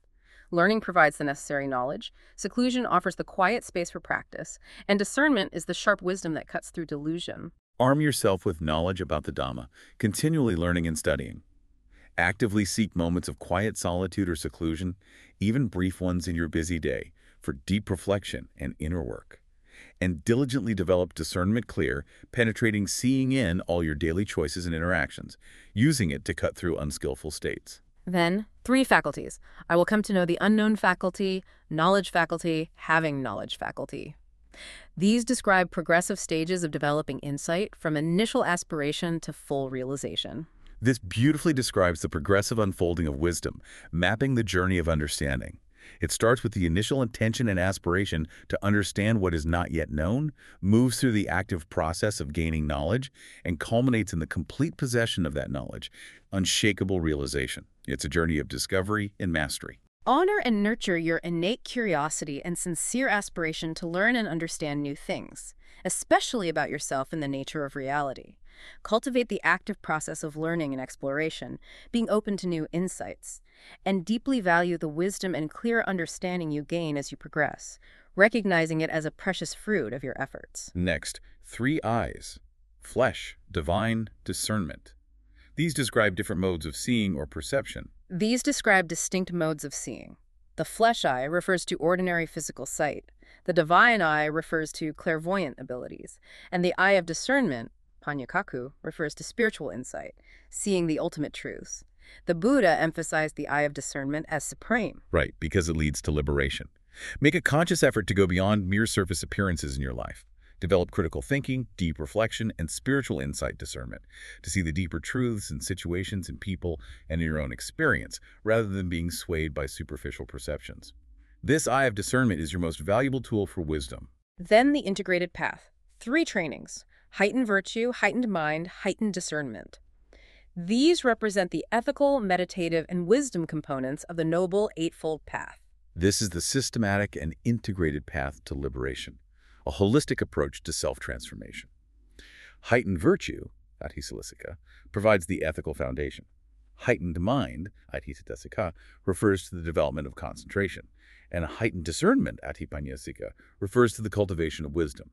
Learning provides the necessary knowledge, seclusion offers the quiet space for practice, and discernment is the sharp wisdom that cuts through delusion. Arm yourself with knowledge about the Dhamma, continually learning and studying. Actively seek moments of quiet solitude or seclusion, even brief ones in your busy day, for deep reflection and inner work. And diligently develop discernment clear, penetrating seeing in all your daily choices and interactions, using it to cut through unskillful states. Then, three faculties. I will come to know the unknown faculty, knowledge faculty, having knowledge faculty. These describe progressive stages of developing insight from initial aspiration to full realization. This beautifully describes the progressive unfolding of wisdom, mapping the journey of understanding. It starts with the initial intention and aspiration to understand what is not yet known, moves through the active process of gaining knowledge, and culminates in the complete possession of that knowledge, unshakable realization. It's a journey of discovery and mastery. Honor and nurture your innate curiosity and sincere aspiration to learn and understand new things, especially about yourself and the nature of reality. Cultivate the active process of learning and exploration, being open to new insights, and deeply value the wisdom and clear understanding you gain as you progress, recognizing it as a precious fruit of your efforts. Next, three eyes. Flesh, divine, discernment. These describe different modes of seeing or perception. These describe distinct modes of seeing. The flesh eye refers to ordinary physical sight. The divine eye refers to clairvoyant abilities. And the eye of discernment, Panyachakkhu, refers to spiritual insight, seeing the ultimate truths. The Buddha emphasized the eye of discernment as supreme. Right, because it leads to liberation. Make a conscious effort to go beyond mere surface appearances in your life. Develop critical thinking, deep reflection, and spiritual insight discernment to see the deeper truths in situations and people and in your own experience, rather than being swayed by superficial perceptions. This eye of discernment is your most valuable tool for wisdom. Then the integrated path. Three trainings. Heightened virtue, heightened mind, heightened discernment. These represent the ethical, meditative, and wisdom components of the Noble Eightfold Path. This is the systematic and integrated path to liberation, a holistic approach to self-transformation. Heightened virtue, Adhisalika, provides the ethical foundation. Heightened mind, Adhisadasika, refers to the development of concentration, and heightened discernment, Adhipanyasika, refers to the cultivation of wisdom.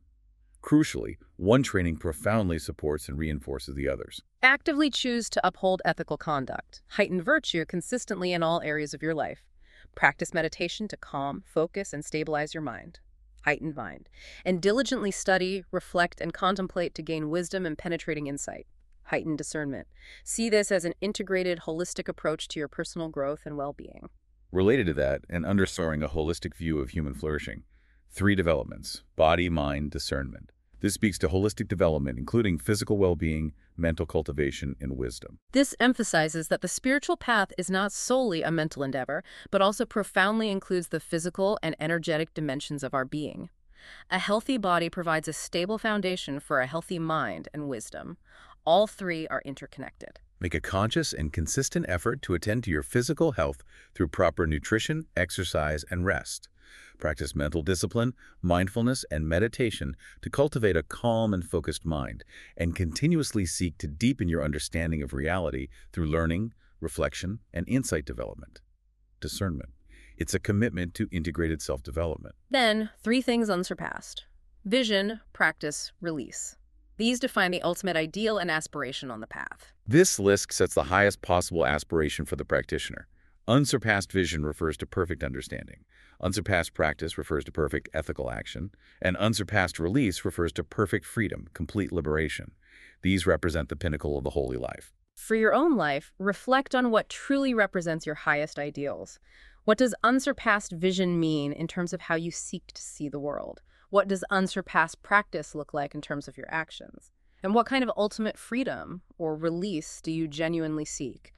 Crucially, one training profoundly supports and reinforces the others. Actively choose to uphold ethical conduct, heighten virtue consistently in all areas of your life. Practice meditation to calm, focus, and stabilize your mind. Heightened mind. And diligently study, reflect, and contemplate to gain wisdom and penetrating insight. Heightened discernment. See this as an integrated, holistic approach to your personal growth and well-being. Related to that, and underscoring a holistic view of human flourishing, three developments, body, mind, discernment. This speaks to holistic development, including physical well-being, mental cultivation, and wisdom. This emphasizes that the spiritual path is not solely a mental endeavor, but also profoundly includes the physical and energetic dimensions of our being. A healthy body provides a stable foundation for a healthy mind and wisdom. All three are interconnected. Make a conscious and consistent effort to attend to your physical health through proper nutrition, exercise, and rest. Practice mental discipline, mindfulness, and meditation to cultivate a calm and focused mind, and continuously seek to deepen your understanding of reality through learning, reflection, and insight development. Discernment. It's a commitment to integrated self-development. Then, three things unsurpassed. Vision, practice, release. These define the ultimate ideal and aspiration on the path. This list sets the highest possible aspiration for the practitioner. Unsurpassed vision refers to perfect understanding. Unsurpassed practice refers to perfect ethical action. And unsurpassed release refers to perfect freedom, complete liberation. These represent the pinnacle of the holy life. For your own life, reflect on what truly represents your highest ideals. What does unsurpassed vision mean in terms of how you seek to see the world? What does unsurpassed practice look like in terms of your actions? And what kind of ultimate freedom or release do you genuinely seek?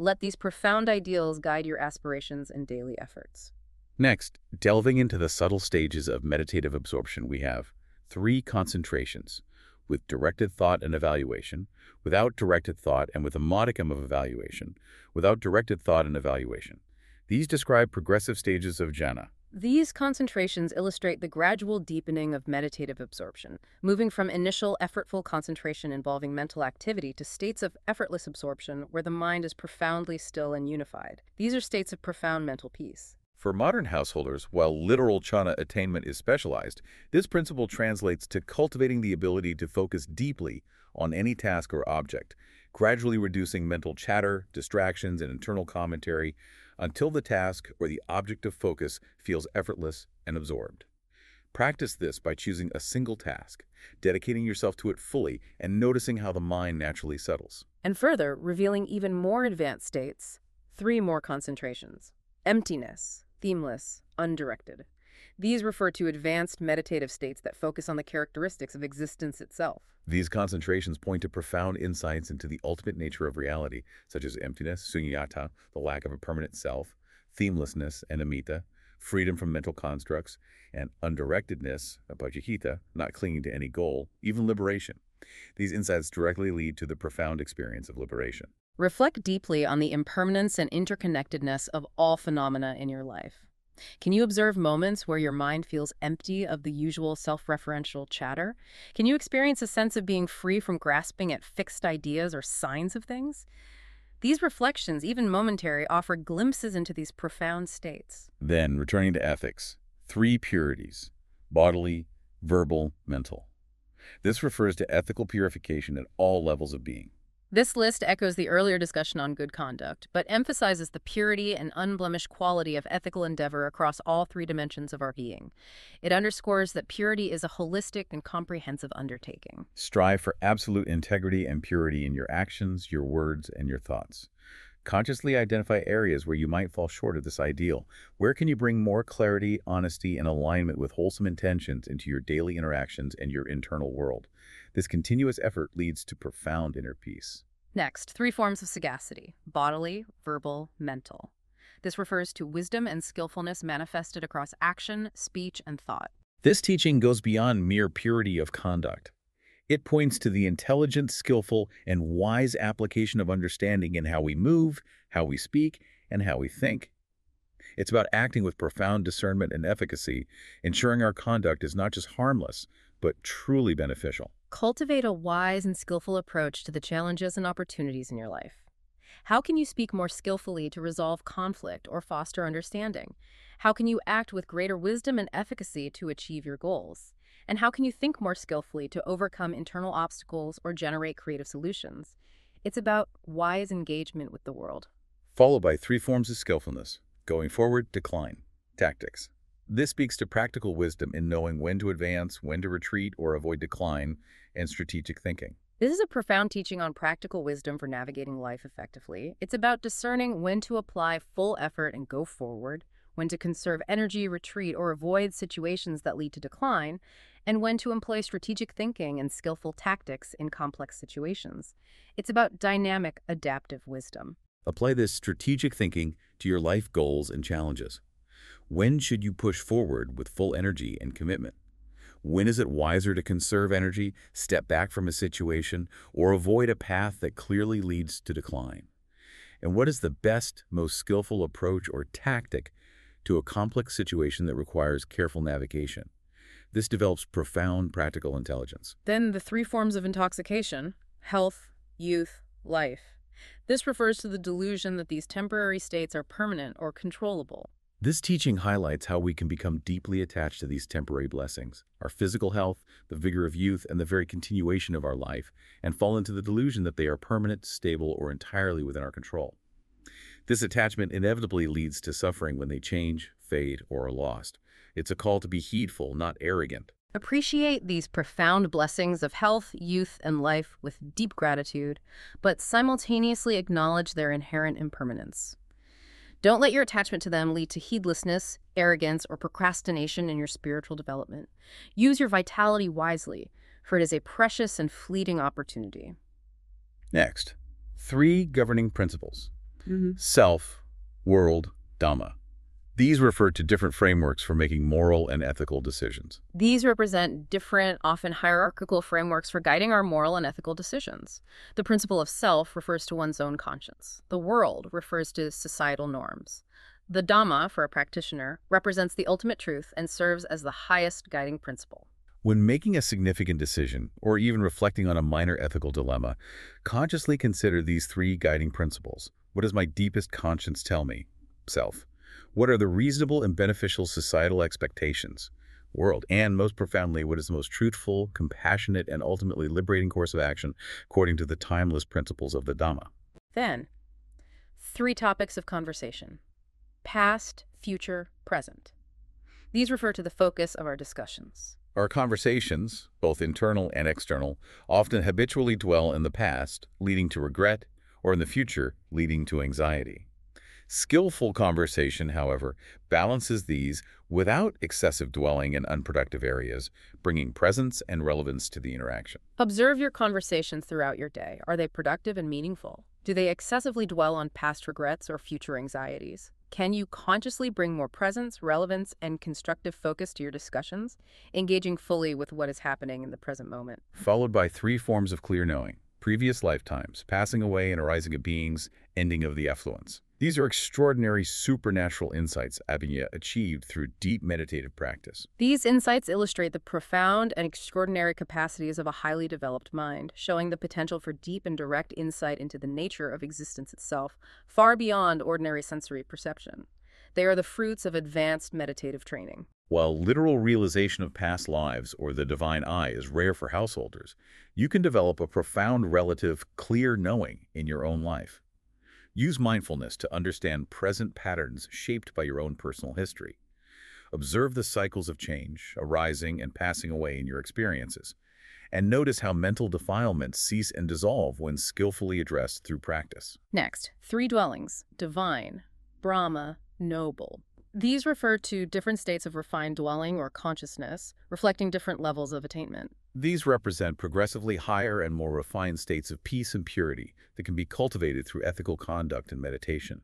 Let these profound ideals guide your aspirations and daily efforts. Next, delving into the subtle stages of meditative absorption, we have three concentrations, with directed thought and evaluation, without directed thought and with a modicum of evaluation, without directed thought and evaluation. These describe progressive stages of jhana. These concentrations illustrate the gradual deepening of meditative absorption, moving from initial effortful concentration involving mental activity to states of effortless absorption where the mind is profoundly still and unified. These are states of profound mental peace. For modern householders, while literal jhana attainment is specialized, this principle translates to cultivating the ability to focus deeply on any task or object, gradually reducing mental chatter, distractions, and internal commentary until the task or the object of focus feels effortless and absorbed. Practice this by choosing a single task, dedicating yourself to it fully, and noticing how the mind naturally settles. And further, revealing even more advanced states, three more concentrations. Emptiness, themeless, undirected. These refer to advanced meditative states that focus on the characteristics of existence itself. These concentrations point to profound insights into the ultimate nature of reality, such as emptiness, sunyata, the lack of a permanent self, themelessness, animitta, freedom from mental constructs, and undirectedness, appanihita, not clinging to any goal, even liberation. These insights directly lead to the profound experience of liberation. Reflect deeply on the impermanence and interconnectedness of all phenomena in your life. Can you observe moments where your mind feels empty of the usual self-referential chatter? Can you experience a sense of being free from grasping at fixed ideas or signs of things? These reflections, even momentary, offer glimpses into these profound states. Then, returning to ethics, three purities bodily, verbal, mental. This refers to ethical purification at all levels of being. This list echoes the earlier discussion on good conduct, but emphasizes the purity and unblemished quality of ethical endeavor across all three dimensions of our being. It underscores that purity is a holistic and comprehensive undertaking. Strive for absolute integrity and purity in your actions, your words, and your thoughts. Consciously identify areas where you might fall short of this ideal. Where can you bring more clarity, honesty, and alignment with wholesome intentions into your daily interactions and your internal world? This continuous effort leads to profound inner peace. Next, three forms of sagacity bodily, verbal, mental. This refers to wisdom and skillfulness manifested across action, speech, and thought. This teaching goes beyond mere purity of conduct. It points to the intelligent, skillful, and wise application of understanding in how we move, how we speak, and how we think. It's about acting with profound discernment and efficacy, ensuring our conduct is not just harmless, but truly beneficial. Cultivate a wise and skillful approach to the challenges and opportunities in your life. How can you speak more skillfully to resolve conflict or foster understanding? How can you act with greater wisdom and efficacy to achieve your goals? And how can you think more skillfully to overcome internal obstacles or generate creative solutions? It's about wise engagement with the world. Followed by three forms of skillfulness going forward, decline, tactics. This speaks to practical wisdom in knowing when to advance, when to retreat or avoid decline, and strategic thinking. This is a profound teaching on practical wisdom for navigating life effectively. It's about discerning when to apply full effort and go forward, when to conserve energy, retreat, or avoid situations that lead to decline, and when to employ strategic thinking and skillful tactics in complex situations. It's about dynamic, adaptive wisdom. Apply this strategic thinking to your life goals and challenges. When should you push forward with full energy and commitment? When is it wiser to conserve energy, step back from a situation, or avoid a path that clearly leads to decline? And what is the best, most skillful approach or tactic to a complex situation that requires careful navigation? This develops profound practical intelligence. Then the three forms of intoxication health, youth, life. This refers to the delusion that these temporary states are permanent or controllable. This teaching highlights how we can become deeply attached to these temporary blessings, our physical health, the vigor of youth, and the very continuation of our life, and fall into the delusion that they are permanent, stable, or entirely within our control. This attachment inevitably leads to suffering when they change, fade, or are lost. It's a call to be heedful, not arrogant. Appreciate these profound blessings of health, youth, and life with deep gratitude, but simultaneously acknowledge their inherent impermanence. Don't let your attachment to them lead to heedlessness, arrogance, or procrastination in your spiritual development. Use your vitality wisely, for it is a precious and fleeting opportunity. Next, three governing principles. Mm-hmm. Self, world, Dhamma. These refer to different frameworks for making moral and ethical decisions. These represent different, often hierarchical frameworks for guiding our moral and ethical decisions. The principle of self refers to one's own conscience. The world refers to societal norms. The Dhamma, for a practitioner, represents the ultimate truth and serves as the highest guiding principle. When making a significant decision, or even reflecting on a minor ethical dilemma, consciously consider these three guiding principles. What does my deepest conscience tell me? Self. What are the reasonable and beneficial societal expectations? World. And most profoundly, what is the most truthful, compassionate, and ultimately liberating course of action according to the timeless principles of the Dhamma? Then, three topics of conversation past, future, present. These refer to the focus of our discussions. Our conversations, both internal and external, often habitually dwell in the past, leading to regret, or in the future, leading to anxiety. Skillful conversation, however, balances these without excessive dwelling in unproductive areas, bringing presence and relevance to the interaction. Observe your conversations throughout your day. Are they productive and meaningful? Do they excessively dwell on past regrets or future anxieties? Can you consciously bring more presence, relevance, and constructive focus to your discussions, engaging fully with what is happening in the present moment? Followed by three forms of clear knowing previous lifetimes, passing away and arising of beings, ending of the effluence. These are extraordinary supernatural insights Abinya achieved through deep meditative practice. These insights illustrate the profound and extraordinary capacities of a highly developed mind, showing the potential for deep and direct insight into the nature of existence itself, far beyond ordinary sensory perception. They are the fruits of advanced meditative training. While literal realization of past lives or the divine eye is rare for householders, you can develop a profound relative clear knowing in your own life. Use mindfulness to understand present patterns shaped by your own personal history. Observe the cycles of change, arising and passing away in your experiences, and notice how mental defilements cease and dissolve when skillfully addressed through practice. Next, three dwellings divine, Brahma, noble. These refer to different states of refined dwelling or consciousness, reflecting different levels of attainment. These represent progressively higher and more refined states of peace and purity that can be cultivated through ethical conduct and meditation.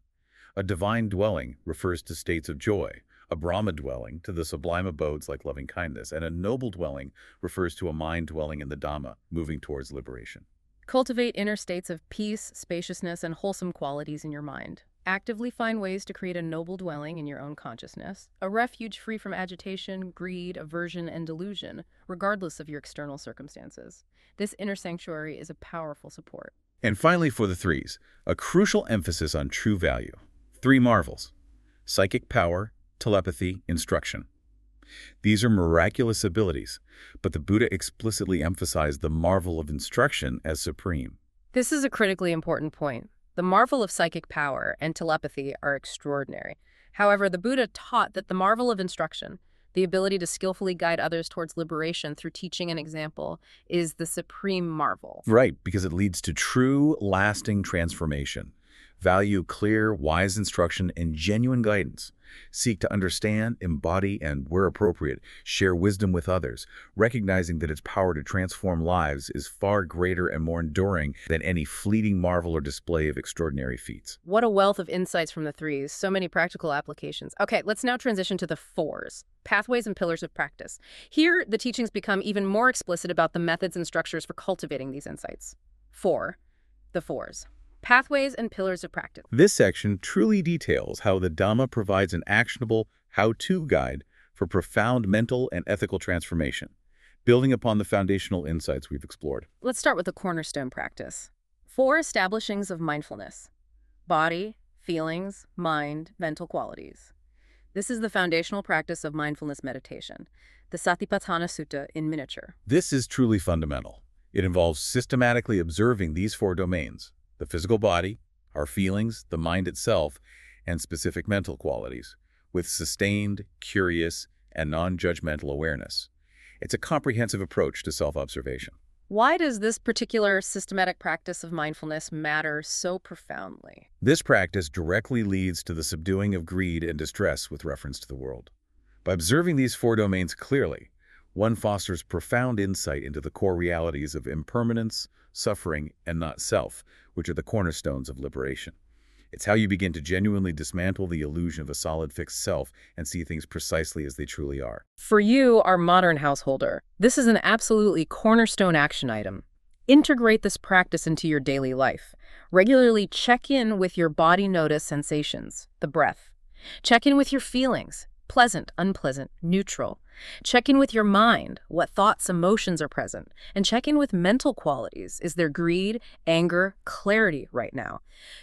A divine dwelling refers to states of joy, a Brahma dwelling to the sublime abodes like loving kindness, and a noble dwelling refers to a mind dwelling in the Dhamma, moving towards liberation. Cultivate inner states of peace, spaciousness, and wholesome qualities in your mind. Actively find ways to create a noble dwelling in your own consciousness, a refuge free from agitation, greed, aversion, and delusion, regardless of your external circumstances. This inner sanctuary is a powerful support. And finally, for the threes, a crucial emphasis on true value. Three marvels psychic power, telepathy, instruction. These are miraculous abilities, but the Buddha explicitly emphasized the marvel of instruction as supreme. This is a critically important point. The marvel of psychic power and telepathy are extraordinary. However, the Buddha taught that the marvel of instruction, the ability to skillfully guide others towards liberation through teaching and example, is the supreme marvel. Right, because it leads to true, lasting transformation. Value clear, wise instruction, and genuine guidance. Seek to understand, embody, and, where appropriate, share wisdom with others, recognizing that its power to transform lives is far greater and more enduring than any fleeting marvel or display of extraordinary feats. What a wealth of insights from the threes, so many practical applications. Okay, let's now transition to the fours, pathways and pillars of practice. Here, the teachings become even more explicit about the methods and structures for cultivating these insights. Four, the fours. Pathways and Pillars of Practice. This section truly details how the Dhamma provides an actionable how-to guide for profound mental and ethical transformation, building upon the foundational insights we've explored. Let's start with the cornerstone practice. Four establishings of mindfulness. Body, feelings, mind, mental qualities. This is the foundational practice of mindfulness meditation, the Satipatthana Sutta in miniature. This is truly fundamental. It involves systematically observing these four domains, the physical body, our feelings, the mind itself, and specific mental qualities, with sustained, curious, and non-judgmental awareness. It's a comprehensive approach to self-observation. Why does this particular systematic practice of mindfulness matter so profoundly? This practice directly leads to the subduing of greed and distress with reference to the world. By observing these four domains clearly, one fosters profound insight into the core realities of impermanence, suffering, and not self, which are the cornerstones of liberation. It's how you begin to genuinely dismantle the illusion of a solid fixed self and see things precisely as they truly are. For you, our modern householder, this is an absolutely cornerstone action item. Integrate this practice into your daily life. Regularly check in with your body notice sensations, the breath. Check in with your feelings, pleasant, unpleasant, neutral. Check in with your mind, what thoughts, emotions are present, and check in with mental qualities. Is there greed, anger, clarity right now?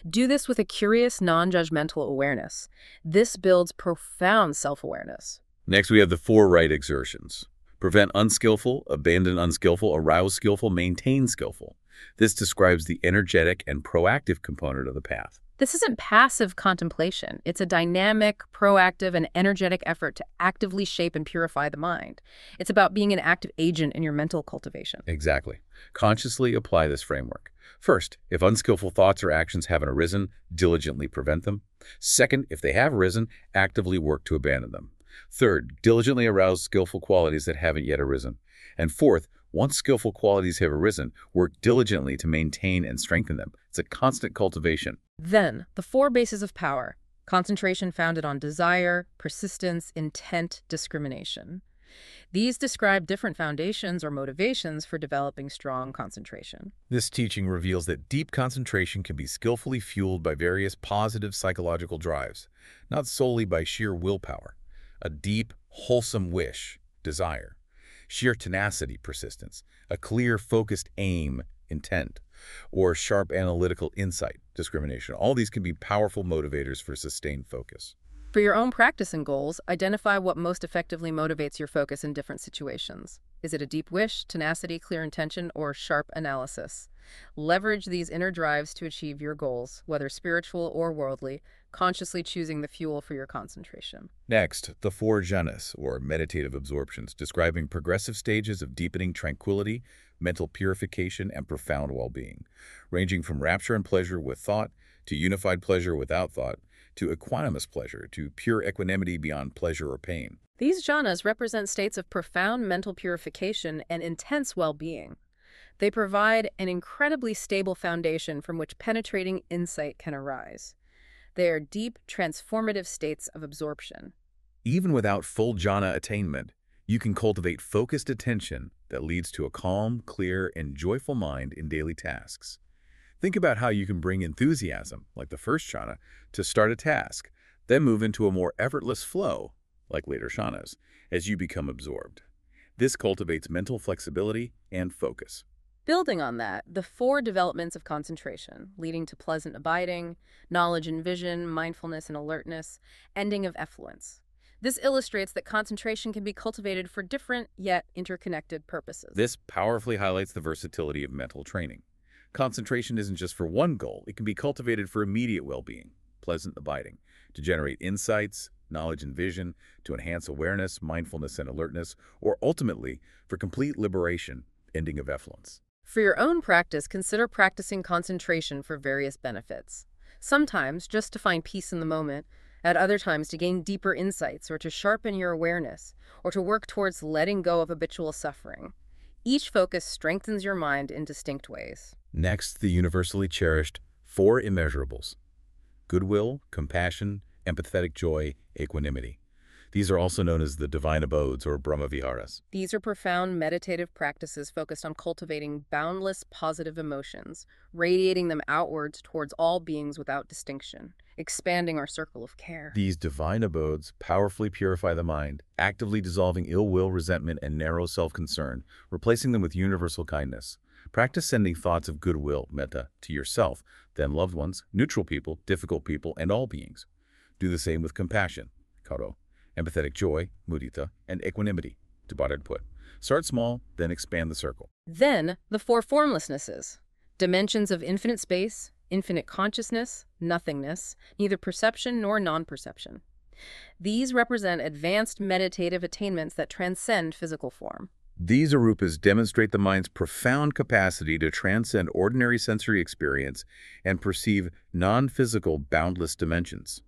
Do this with a curious, non-judgmental awareness. This builds profound self-awareness. Next, we have the four right exertions. Prevent unskillful, abandon unskillful, arouse skillful, maintain skillful. This describes the energetic and proactive component of the path. This isn't passive contemplation. It's a dynamic, proactive, and energetic effort to actively shape and purify the mind. It's about being an active agent in your mental cultivation. Exactly. Consciously apply this framework. First, if unskillful thoughts or actions haven't arisen, diligently prevent them. Second, if they have arisen, actively work to abandon them. Third, diligently arouse skillful qualities that haven't yet arisen. And fourth, once skillful qualities have arisen, work diligently to maintain and strengthen them. It's a constant cultivation. Then, the four bases of power concentration founded on desire, persistence, intent, discrimination. These describe different foundations or motivations for developing strong concentration. This teaching reveals that deep concentration can be skillfully fueled by various positive psychological drives, not solely by sheer willpower. A deep, wholesome wish, desire, sheer tenacity, persistence, a clear, focused aim, intent, or sharp analytical insight, discrimination. All these can be powerful motivators for sustained focus. For your own practice and goals, identify what most effectively motivates your focus in different situations. Is it a deep wish, tenacity, clear intention, or sharp analysis? Leverage these inner drives to achieve your goals, whether spiritual or worldly, consciously choosing the fuel for your concentration. Next, the four jhanas, or meditative absorptions, describing progressive stages of deepening tranquility, mental purification, and profound well-being, ranging from rapture and pleasure with thought to unified pleasure without thought, to equanimous pleasure, to pure equanimity beyond pleasure or pain. These jhanas represent states of profound mental purification and intense well-being. They provide an incredibly stable foundation from which penetrating insight can arise. They are deep, transformative states of absorption. Even without full jhana attainment, you can cultivate focused attention that leads to a calm, clear, and joyful mind in daily tasks. Think about how you can bring enthusiasm, like the first jhana, to start a task, then move into a more effortless flow, like later jhanas, as you become absorbed. This cultivates mental flexibility and focus. Building on that, the four developments of concentration, leading to pleasant abiding, knowledge and vision, mindfulness and alertness, ending of effluence. This illustrates that concentration can be cultivated for different yet interconnected purposes. This powerfully highlights the versatility of mental training. Concentration isn't just for one goal. It can be cultivated for immediate well-being, pleasant abiding, to generate insights, knowledge and vision, to enhance awareness, mindfulness and alertness, or ultimately for complete liberation, ending of effluence. For your own practice, consider practicing concentration for various benefits. Sometimes just to find peace in the moment, at other times to gain deeper insights or to sharpen your awareness, or to work towards letting go of habitual suffering. Each focus strengthens your mind in distinct ways. Next, the universally cherished four immeasurables. Goodwill, compassion, empathetic joy, equanimity. These are also known as the divine abodes or Brahmaviharas. These are profound meditative practices focused on cultivating boundless positive emotions, radiating them outwards towards all beings without distinction, expanding our circle of care. These divine abodes powerfully purify the mind, actively dissolving ill will, resentment, and narrow self-concern, replacing them with universal kindness. Practice sending thoughts of goodwill, metta, to yourself, then loved ones, neutral people, difficult people, and all beings. Do the same with compassion, karo, empathetic joy, mudita, and equanimity, put. Start small, then expand the circle. Then, the four formlessnesses, dimensions of infinite space, infinite consciousness, nothingness, neither perception nor non-perception. These represent advanced meditative attainments that transcend physical form. These arupas demonstrate the mind's profound capacity to transcend ordinary sensory experience and perceive non-physical boundless dimensions.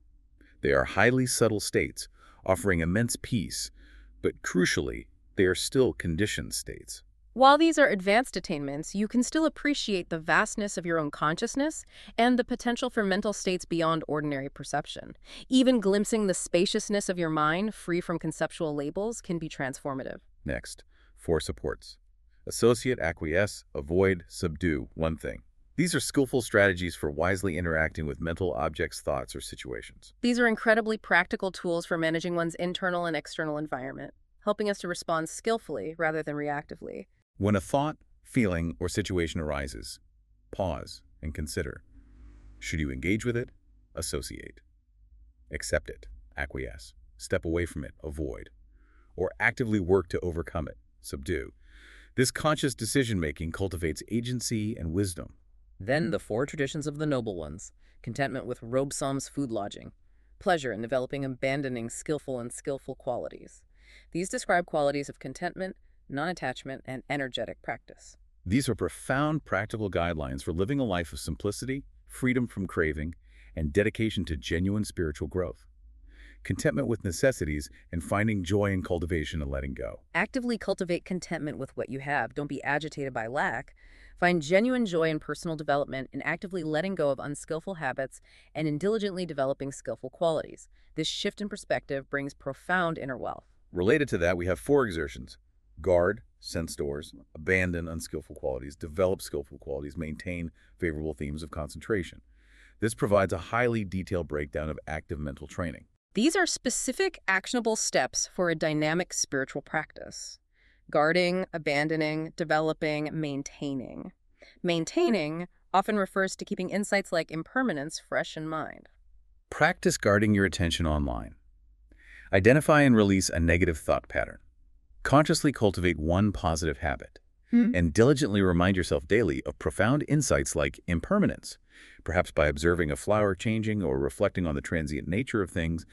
They are highly subtle states, offering immense peace, but crucially, they are still conditioned states. While these are advanced attainments, you can still appreciate the vastness of your own consciousness and the potential for mental states beyond ordinary perception. Even glimpsing the spaciousness of your mind, free from conceptual labels, can be transformative. Next, four supports. Associate, acquiesce, avoid, subdue, one thing. These are skillful strategies for wisely interacting with mental objects, thoughts, or situations. These are incredibly practical tools for managing one's internal and external environment, helping us to respond skillfully rather than reactively. When a thought, feeling, or situation arises, pause and consider. Should you engage with it? Associate. Accept it. Acquiesce. Step away from it. Avoid. Or actively work to overcome it. Subdue. This conscious decision-making cultivates agency and wisdom. Then the four traditions of the noble ones contentment with robesom's food lodging, pleasure in developing abandoning skillful and skillful qualities. These describe qualities of contentment, non attachment, and energetic practice. These are profound practical guidelines for living a life of simplicity, freedom from craving, and dedication to genuine spiritual growth. Contentment with necessities and finding joy in cultivation and letting go. Actively cultivate contentment with what you have. Don't be agitated by lack. Find genuine joy in personal development in actively letting go of unskillful habits and in diligently developing skillful qualities. This shift in perspective brings profound inner wealth. Related to that, we have four exertions. Guard, sense doors, abandon unskillful qualities, develop skillful qualities, maintain favorable themes of concentration. This provides a highly detailed breakdown of active mental training. These are specific, actionable steps for a dynamic spiritual practice guarding, abandoning, developing, maintaining. Maintaining often refers to keeping insights like impermanence fresh in mind. Practice guarding your attention online. Identify and release a negative thought pattern. Consciously cultivate one positive habit. Hmm. And diligently remind yourself daily of profound insights like impermanence, perhaps by observing a flower changing or reflecting on the transient nature of things,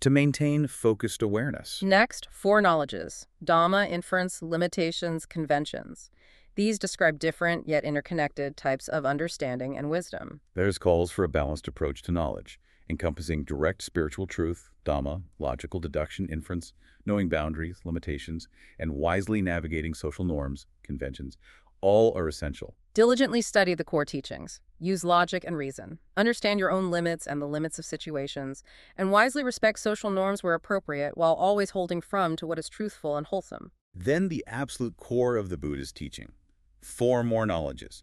to maintain focused awareness. Next, four knowledges Dhamma, inference, limitations, conventions. These describe different yet interconnected types of understanding and wisdom. There's calls for a balanced approach to knowledge, encompassing direct spiritual truth, Dhamma, logical deduction, inference, knowing boundaries, limitations, and wisely navigating social norms, conventions. All are essential. Diligently study the core teachings. Use logic and reason. Understand your own limits and the limits of situations, and wisely respect social norms where appropriate while always holding firm to what is truthful and wholesome. Then the absolute core of the Buddha's teaching. Four more knowledges.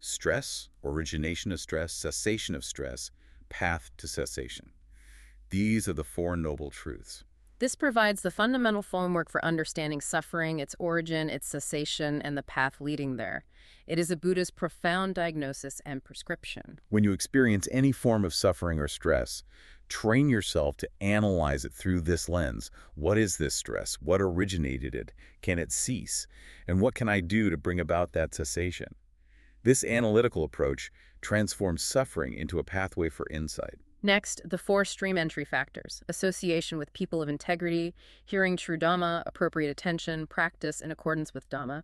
Stress, origination of stress, cessation of stress, path to cessation. These are the Four Noble Truths. This provides the fundamental framework for understanding suffering, its origin, its cessation, and the path leading there. It is a Buddha's profound diagnosis and prescription. When you experience any form of suffering or stress, train yourself to analyze it through this lens. What is this stress? What originated it? Can it cease? And what can I do to bring about that cessation? This analytical approach transforms suffering into a pathway for insight. Next, the four stream entry factors association with people of integrity, hearing true Dhamma, appropriate attention, practice in accordance with Dhamma.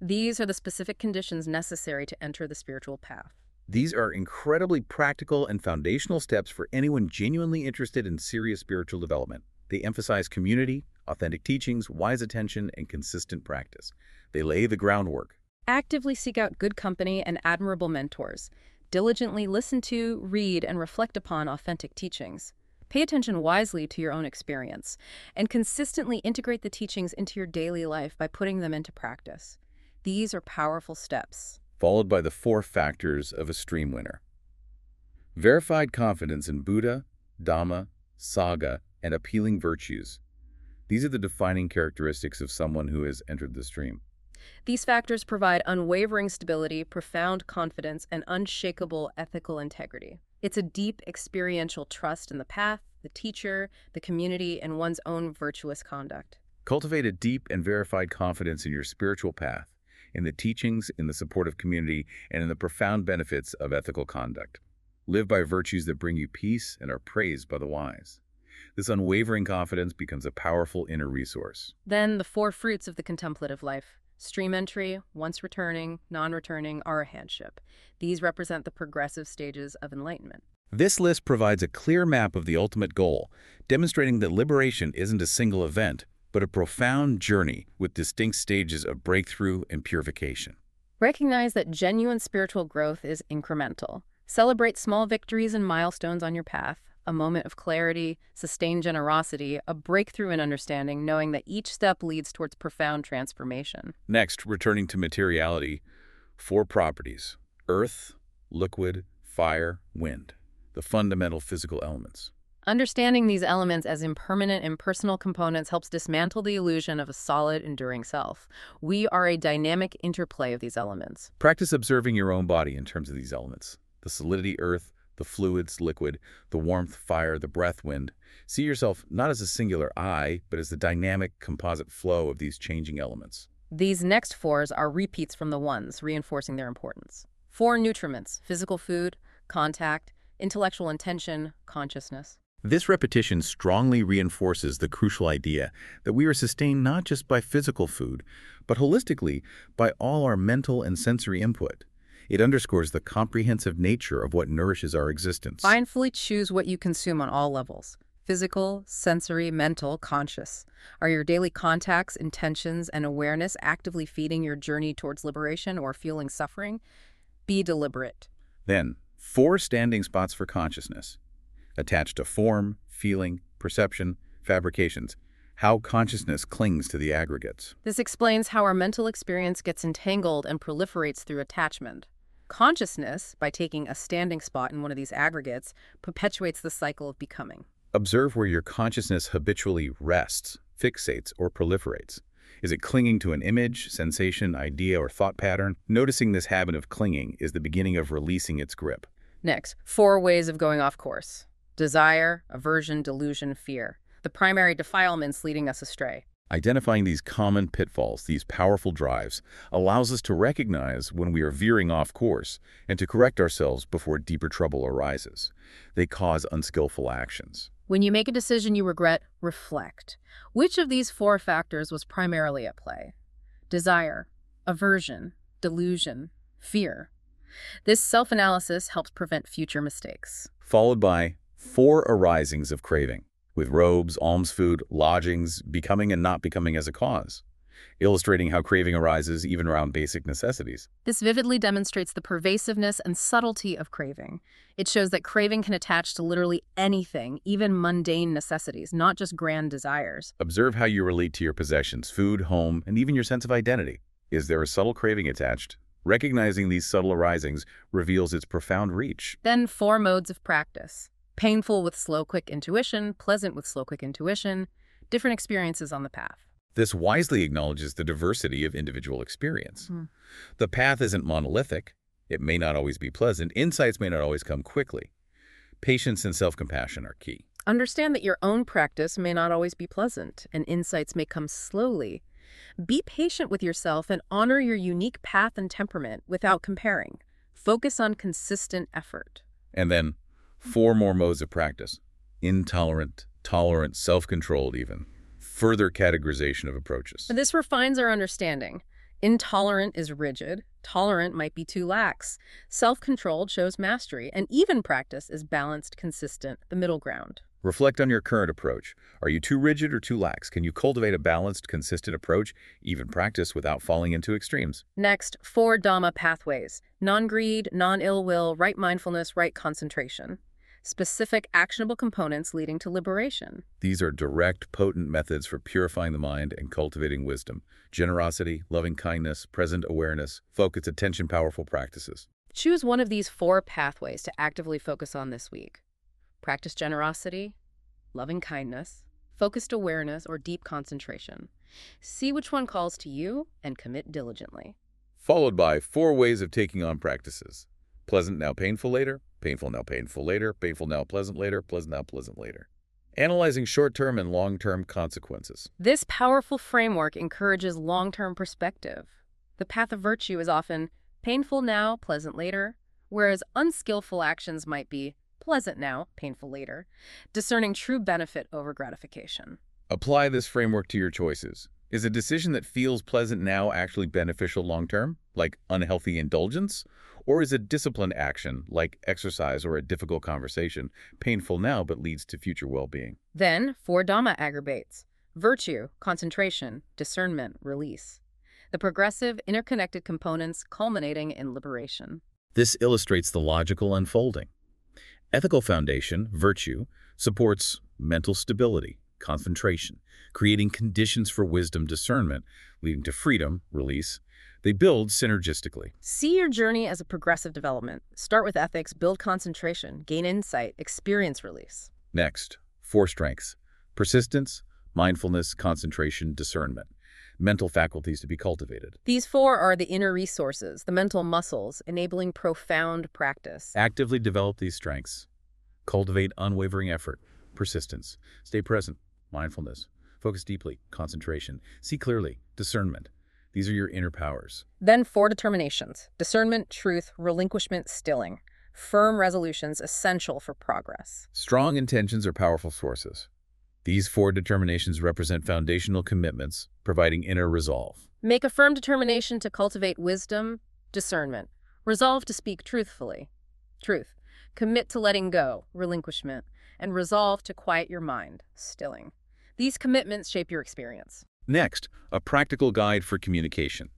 These are the specific conditions necessary to enter the spiritual path. These are incredibly practical and foundational steps for anyone genuinely interested in serious spiritual development. They emphasize community, authentic teachings, wise attention, and consistent practice. They lay the groundwork. Actively seek out good company and admirable mentors. Diligently listen to, read, and reflect upon authentic teachings. Pay attention wisely to your own experience, and consistently integrate the teachings into your daily life by putting them into practice. These are powerful steps. Followed by the four factors of a stream winner. Verified confidence in Buddha, Dhamma, Sangha, and appealing virtues. These are the defining characteristics of someone who has entered the stream. These factors provide unwavering stability, profound confidence, and unshakable ethical integrity. It's a deep experiential trust in the path, the teacher, the community, and one's own virtuous conduct. Cultivate a deep and verified confidence in your spiritual path, in the teachings, in the supportive community, and in the profound benefits of ethical conduct. Live by virtues that bring you peace and are praised by the wise. This unwavering confidence becomes a powerful inner resource. Then the four fruits of the contemplative life stream entry, once returning, non returning, arahantship. These represent the progressive stages of enlightenment. This list provides a clear map of the ultimate goal, demonstrating that liberation isn't a single event, but a profound journey with distinct stages of breakthrough and purification. Recognize that genuine spiritual growth is incremental. Celebrate small victories and milestones on your path, a moment of clarity, sustained generosity, a breakthrough in understanding, knowing that each step leads towards profound transformation. Next, returning to materiality, four properties earth, liquid, fire, wind, the fundamental physical elements. Understanding these elements as impermanent impersonal components helps dismantle the illusion of a solid, enduring self. We are a dynamic interplay of these elements. Practice observing your own body in terms of these elements the solidity, earth, the fluids, liquid, the warmth, fire, the breath, wind. See yourself not as a singular I, but as the dynamic composite flow of these changing elements. These next fours are repeats from the ones, reinforcing their importance. Four nutriments physical food, contact, intellectual intention, consciousness. This repetition strongly reinforces the crucial idea that we are sustained not just by physical food, but holistically by all our mental and sensory input. It underscores the comprehensive nature of what nourishes our existence. Mindfully choose what you consume on all levels physical, sensory, mental, conscious. Are your daily contacts, intentions, and awareness actively feeding your journey towards liberation or fueling suffering? Be deliberate. Then, four standing spots for consciousness. Attached to form, feeling, perception, fabrications. How consciousness clings to the aggregates. This explains how our mental experience gets entangled and proliferates through attachment. Consciousness, by taking a standing spot in one of these aggregates, perpetuates the cycle of becoming. Observe where your consciousness habitually rests, fixates, or proliferates. Is it clinging to an image, sensation, idea, or thought pattern? Noticing this habit of clinging is the beginning of releasing its grip. Next, four ways of going off course desire, aversion, delusion, fear. The primary defilements leading us astray. Identifying these common pitfalls, these powerful drives, allows us to recognize when we are veering off course and to correct ourselves before deeper trouble arises. They cause unskillful actions. When you make a decision you regret, reflect. Which of these four factors was primarily at play? Desire, aversion, delusion, fear. This self-analysis helps prevent future mistakes. Followed by four arisings of craving with robes, alms food, lodgings, becoming and not becoming as a cause, illustrating how craving arises even around basic necessities. This vividly demonstrates the pervasiveness and subtlety of craving. It shows that craving can attach to literally anything, even mundane necessities, not just grand desires. Observe how you relate to your possessions, food, home, and even your sense of identity. Is there a subtle craving attached? Recognizing these subtle arisings reveals its profound reach. Then four modes of practice. Painful with slow, quick intuition, pleasant with slow, quick intuition, different experiences on the path. This wisely acknowledges the diversity of individual experience. Hmm. The path isn't monolithic. It may not always be pleasant. Insights may not always come quickly. Patience and self-compassion are key. Understand that your own practice may not always be pleasant, and insights may come slowly. Be patient with yourself and honor your unique path and temperament without comparing. Focus on consistent effort. And then four more modes of practice. Intolerant, tolerant, self-controlled even. Further categorization of approaches. This refines our understanding. Intolerant is rigid. Tolerant might be too lax. Self-controlled shows mastery. And even practice is balanced, consistent, the middle ground. Reflect on your current approach. Are you too rigid or too lax? Can you cultivate a balanced, consistent approach, even practice without falling into extremes? Next, four Dhamma pathways. Non-greed, non-ill will, right mindfulness, right concentration. Specific actionable components leading to liberation. These are direct, potent methods for purifying the mind and cultivating wisdom. Generosity, loving kindness, present awareness, focus, attention, powerful practices. Choose one of these four pathways to actively focus on this week. Practice generosity, loving kindness, focused awareness, or deep concentration. See which one calls to you and commit diligently. Followed by four ways of taking on practices. Pleasant now painful later, painful now painful later, painful now pleasant later, pleasant now pleasant later. Analyzing short-term and long-term consequences. This powerful framework encourages long-term perspective. The path of virtue is often painful now, pleasant later, whereas unskillful actions might be pleasant now, painful later, discerning true benefit over gratification. Apply this framework to your choices. Is a decision that feels pleasant now actually beneficial long-term, like unhealthy indulgence? Or is a disciplined action, like exercise or a difficult conversation, painful now but leads to future well-being? Then, four Dhamma aggregates. Virtue, concentration, discernment, release. The progressive, interconnected components culminating in liberation. This illustrates the logical unfolding. Ethical foundation, virtue, supports mental stability, concentration, creating conditions for wisdom discernment, leading to freedom, release. They build synergistically. See your journey as a progressive development. Start with ethics, build concentration, gain insight, experience release. Next, four strengths. Persistence, mindfulness, concentration, discernment. Mental faculties to be cultivated. These four are the inner resources, the mental muscles, enabling profound practice. Actively develop these strengths. Cultivate unwavering effort, persistence. Stay present, mindfulness. Focus deeply, concentration. See clearly, discernment. These are your inner powers. Then four determinations discernment, truth, relinquishment, stilling. Firm resolutions essential for progress. Strong intentions are powerful sources. These four determinations represent foundational commitments, providing inner resolve. Make a firm determination to cultivate wisdom, discernment. Resolve to speak truthfully, truth. Commit to letting go, relinquishment. And resolve to quiet your mind, stilling. These commitments shape your experience. Next, a practical guide for communication.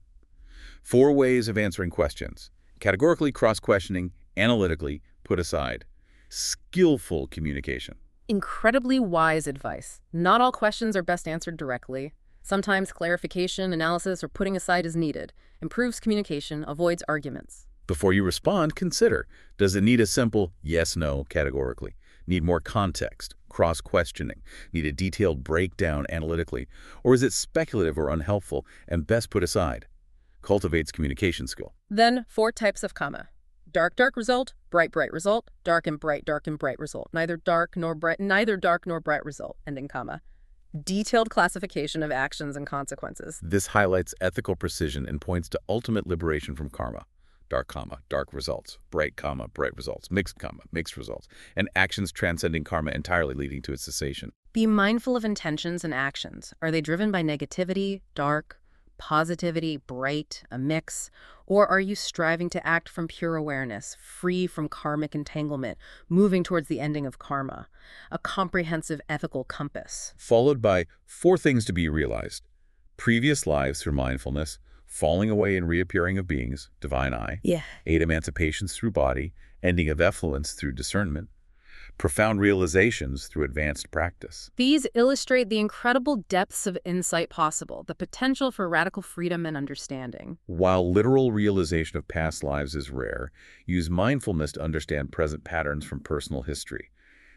Four ways of answering questions. Categorically cross-questioning, analytically, put aside. Skillful communication. Incredibly wise advice. Not all questions are best answered directly. Sometimes clarification, analysis, or putting aside is needed. Improves communication, avoids arguments. Before you respond, consider, does it need a simple yes-no categorically? Need more context, cross-questioning? Need a detailed breakdown analytically? Or is it speculative or unhelpful and best put aside? Cultivates communication skill. Then, four types of kamma. Dark, dark result, bright, bright result, dark and bright, dark and bright result. Neither dark nor bright, neither dark nor bright result, ending kamma. Detailed classification of actions and consequences. This highlights ethical precision and points to ultimate liberation from karma. Dark kamma, dark results, bright kamma, bright results, mixed kamma, mixed results, and actions transcending karma entirely leading to its cessation. Be mindful of intentions and actions. Are they driven by negativity, dark, positivity, bright, a mix? Or are you striving to act from pure awareness, free from karmic entanglement, moving towards the ending of karma? A comprehensive ethical compass. Followed by four things to be realized. Previous lives through mindfulness, falling away and reappearing of beings, divine eye, Yeah. eight emancipations through body, ending of effluence through discernment, profound realizations through advanced practice. These illustrate the incredible depths of insight possible, the potential for radical freedom and understanding. While literal realization of past lives is rare, use mindfulness to understand present patterns from personal history.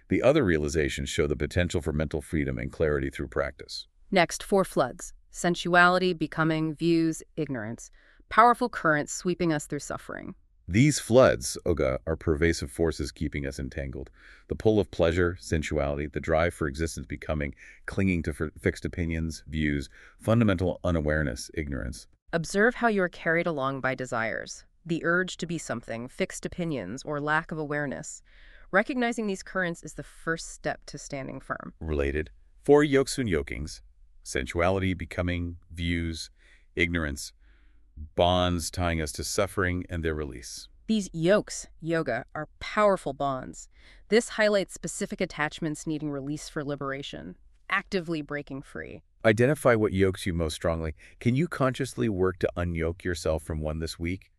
The other realizations show the potential for mental freedom and clarity through practice. Next, four floods sensuality, becoming, views, ignorance. Powerful currents sweeping us through suffering. These floods, Ogha, are pervasive forces keeping us entangled. The pull of pleasure, sensuality, the drive for existence becoming, clinging to fixed opinions, views, fundamental unawareness, ignorance. Observe how you are carried along by desires, the urge to be something, fixed opinions, or lack of awareness. Recognizing these currents is the first step to standing firm. Related. Four yoksun yokings. Sensuality, becoming, views, ignorance, bonds tying us to suffering and their release. These yokes, yoga, are powerful bonds. This highlights specific attachments needing release for liberation, actively breaking free. Identify what yokes you most strongly. Can you consciously work to unyoke yourself from one this week?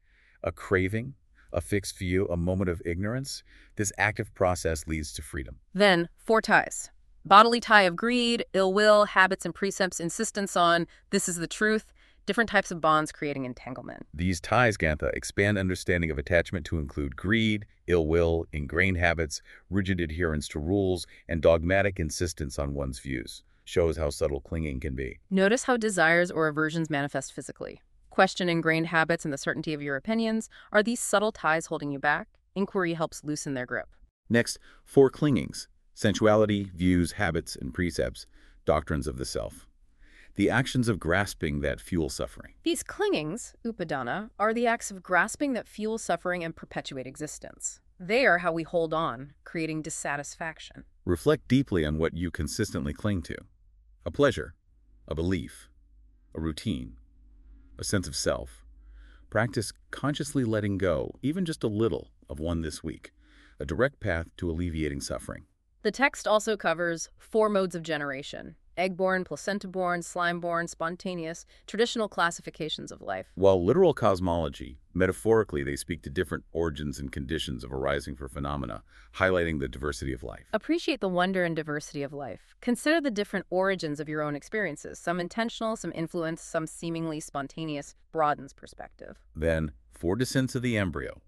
A craving? A fixed view? A moment of ignorance? This active process leads to freedom. Then, four ties. Bodily tie of greed, ill will, habits and precepts, insistence on this is the truth, different types of bonds creating entanglement. These ties, Gantha, expand understanding of attachment to include greed, ill will, ingrained habits, rigid adherence to rules, and dogmatic insistence on one's views. Shows how subtle clinging can be. Notice how desires or aversions manifest physically. Question ingrained habits and the certainty of your opinions. Are these subtle ties holding you back? Inquiry helps loosen their grip. Next, four clingings sensuality, views, habits, and precepts, doctrines of the self. The actions of grasping that fuel suffering. These clingings, upadana, are the acts of grasping that fuel suffering and perpetuate existence. They are how we hold on, creating dissatisfaction. Reflect deeply on what you consistently cling to a pleasure, a belief, a routine, a sense of self. Practice consciously letting go, even just a little, of one this week, a direct path to alleviating suffering. The text also covers four modes of generation egg-born, placenta-born, slime-born, spontaneous, traditional classifications of life. While literal cosmology, metaphorically, they speak to different origins and conditions of arising for phenomena, highlighting the diversity of life. Appreciate the wonder and diversity of life. Consider the different origins of your own experiences, some intentional, some influenced, some seemingly spontaneous, broadens perspective. Then, four descents of the embryo.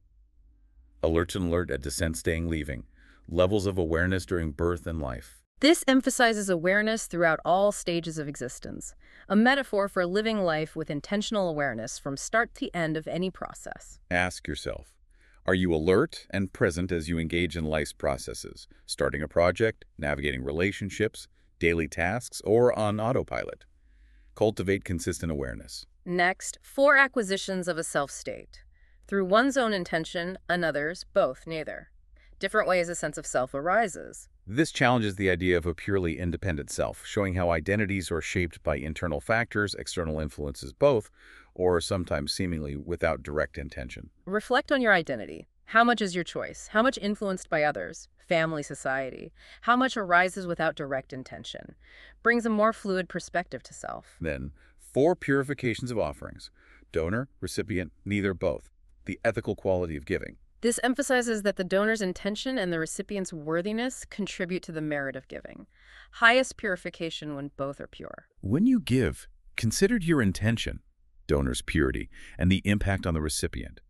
Alert and alert at descent staying leaving. Levels of awareness during birth and life. This emphasizes awareness throughout all stages of existence, a metaphor for living life with intentional awareness from start to end of any process. Ask yourself, are you alert and present as you engage in life's processes, starting a project, navigating relationships, daily tasks, or on autopilot? Cultivate consistent awareness. Next, four acquisitions of a self state. Through one's own intention, another's, both, neither. Different ways a sense of self arises. This challenges the idea of a purely independent self, showing how identities are shaped by internal factors, external influences both, or sometimes seemingly without direct intention. Reflect on your identity. How much is your choice? How much influenced by others, family, society? How much arises without direct intention? Brings a more fluid perspective to self. Then, four purifications of offerings donor, recipient, neither, both. The ethical quality of giving. This emphasizes that the donor's intention and the recipient's worthiness contribute to the merit of giving. Highest purification when both are pure. When you give, consider your intention, donor's purity, and the impact on the recipient.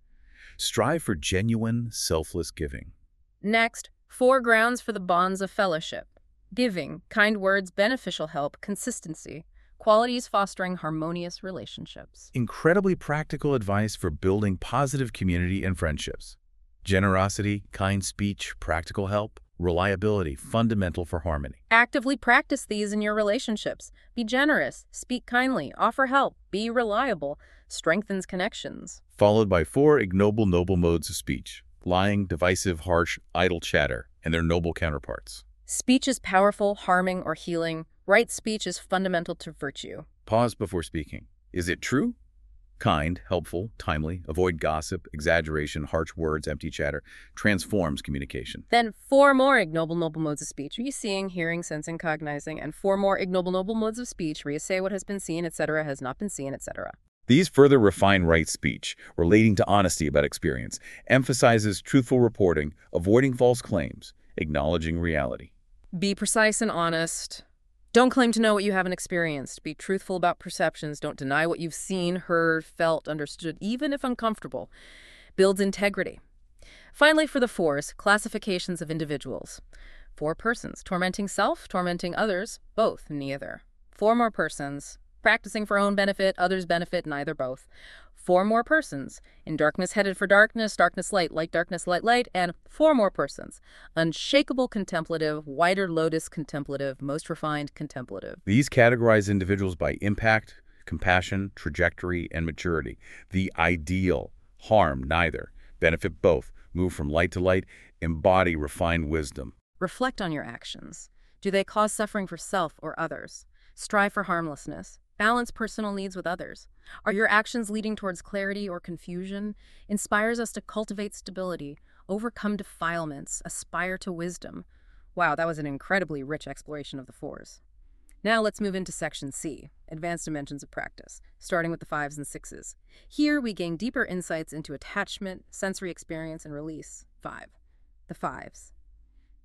Strive for genuine, selfless giving. Next, four grounds for the bonds of fellowship. Giving, kind words, beneficial help, consistency. Qualities fostering harmonious relationships. Incredibly practical advice for building positive community and friendships. Generosity, kind speech, practical help, reliability, fundamental for harmony. Actively practice these in your relationships. Be generous, speak kindly, offer help, be reliable, strengthens connections. Followed by four ignoble noble modes of speech. Lying, divisive, harsh, idle chatter, and their noble counterparts. Speech is powerful, harming, or healing. Right speech is fundamental to virtue. Pause before speaking. Is it true? Kind, helpful, timely, avoid gossip, exaggeration, harsh words, empty chatter, transforms communication. Then four more ignoble noble modes of speech. Are you seeing, hearing, sensing, cognizing? And four more ignoble noble modes of speech where you say what has been seen, etc., has not been seen, etc. These further refine right speech, relating to honesty about experience, emphasizes truthful reporting, avoiding false claims, acknowledging reality. Be precise and honest. Don't claim to know what you haven't experienced. Be truthful about perceptions. Don't deny what you've seen, heard, felt, understood, even if uncomfortable. Builds integrity. Finally, for the fours, classifications of individuals. Four persons, tormenting self, tormenting others, both, neither. Four more persons, practicing for own benefit, others' benefit, neither, both. Four more persons, in darkness headed for darkness, darkness light, light darkness light light, and four more persons, unshakable contemplative, wider lotus contemplative, most refined contemplative. These categorize individuals by impact, compassion, trajectory, and maturity. The ideal, harm neither, benefit both, move from light to light, embody refined wisdom. Reflect on your actions. Do they cause suffering for self or others? Strive for harmlessness. Balance personal needs with others. Are your actions leading towards clarity or confusion? Inspires us to cultivate stability, overcome defilements, aspire to wisdom. Wow, that was an incredibly rich exploration of the fours. Now let's move into section C, advanced dimensions of practice, starting with the fives and sixes. Here we gain deeper insights into attachment, sensory experience, and release. Five. The fives.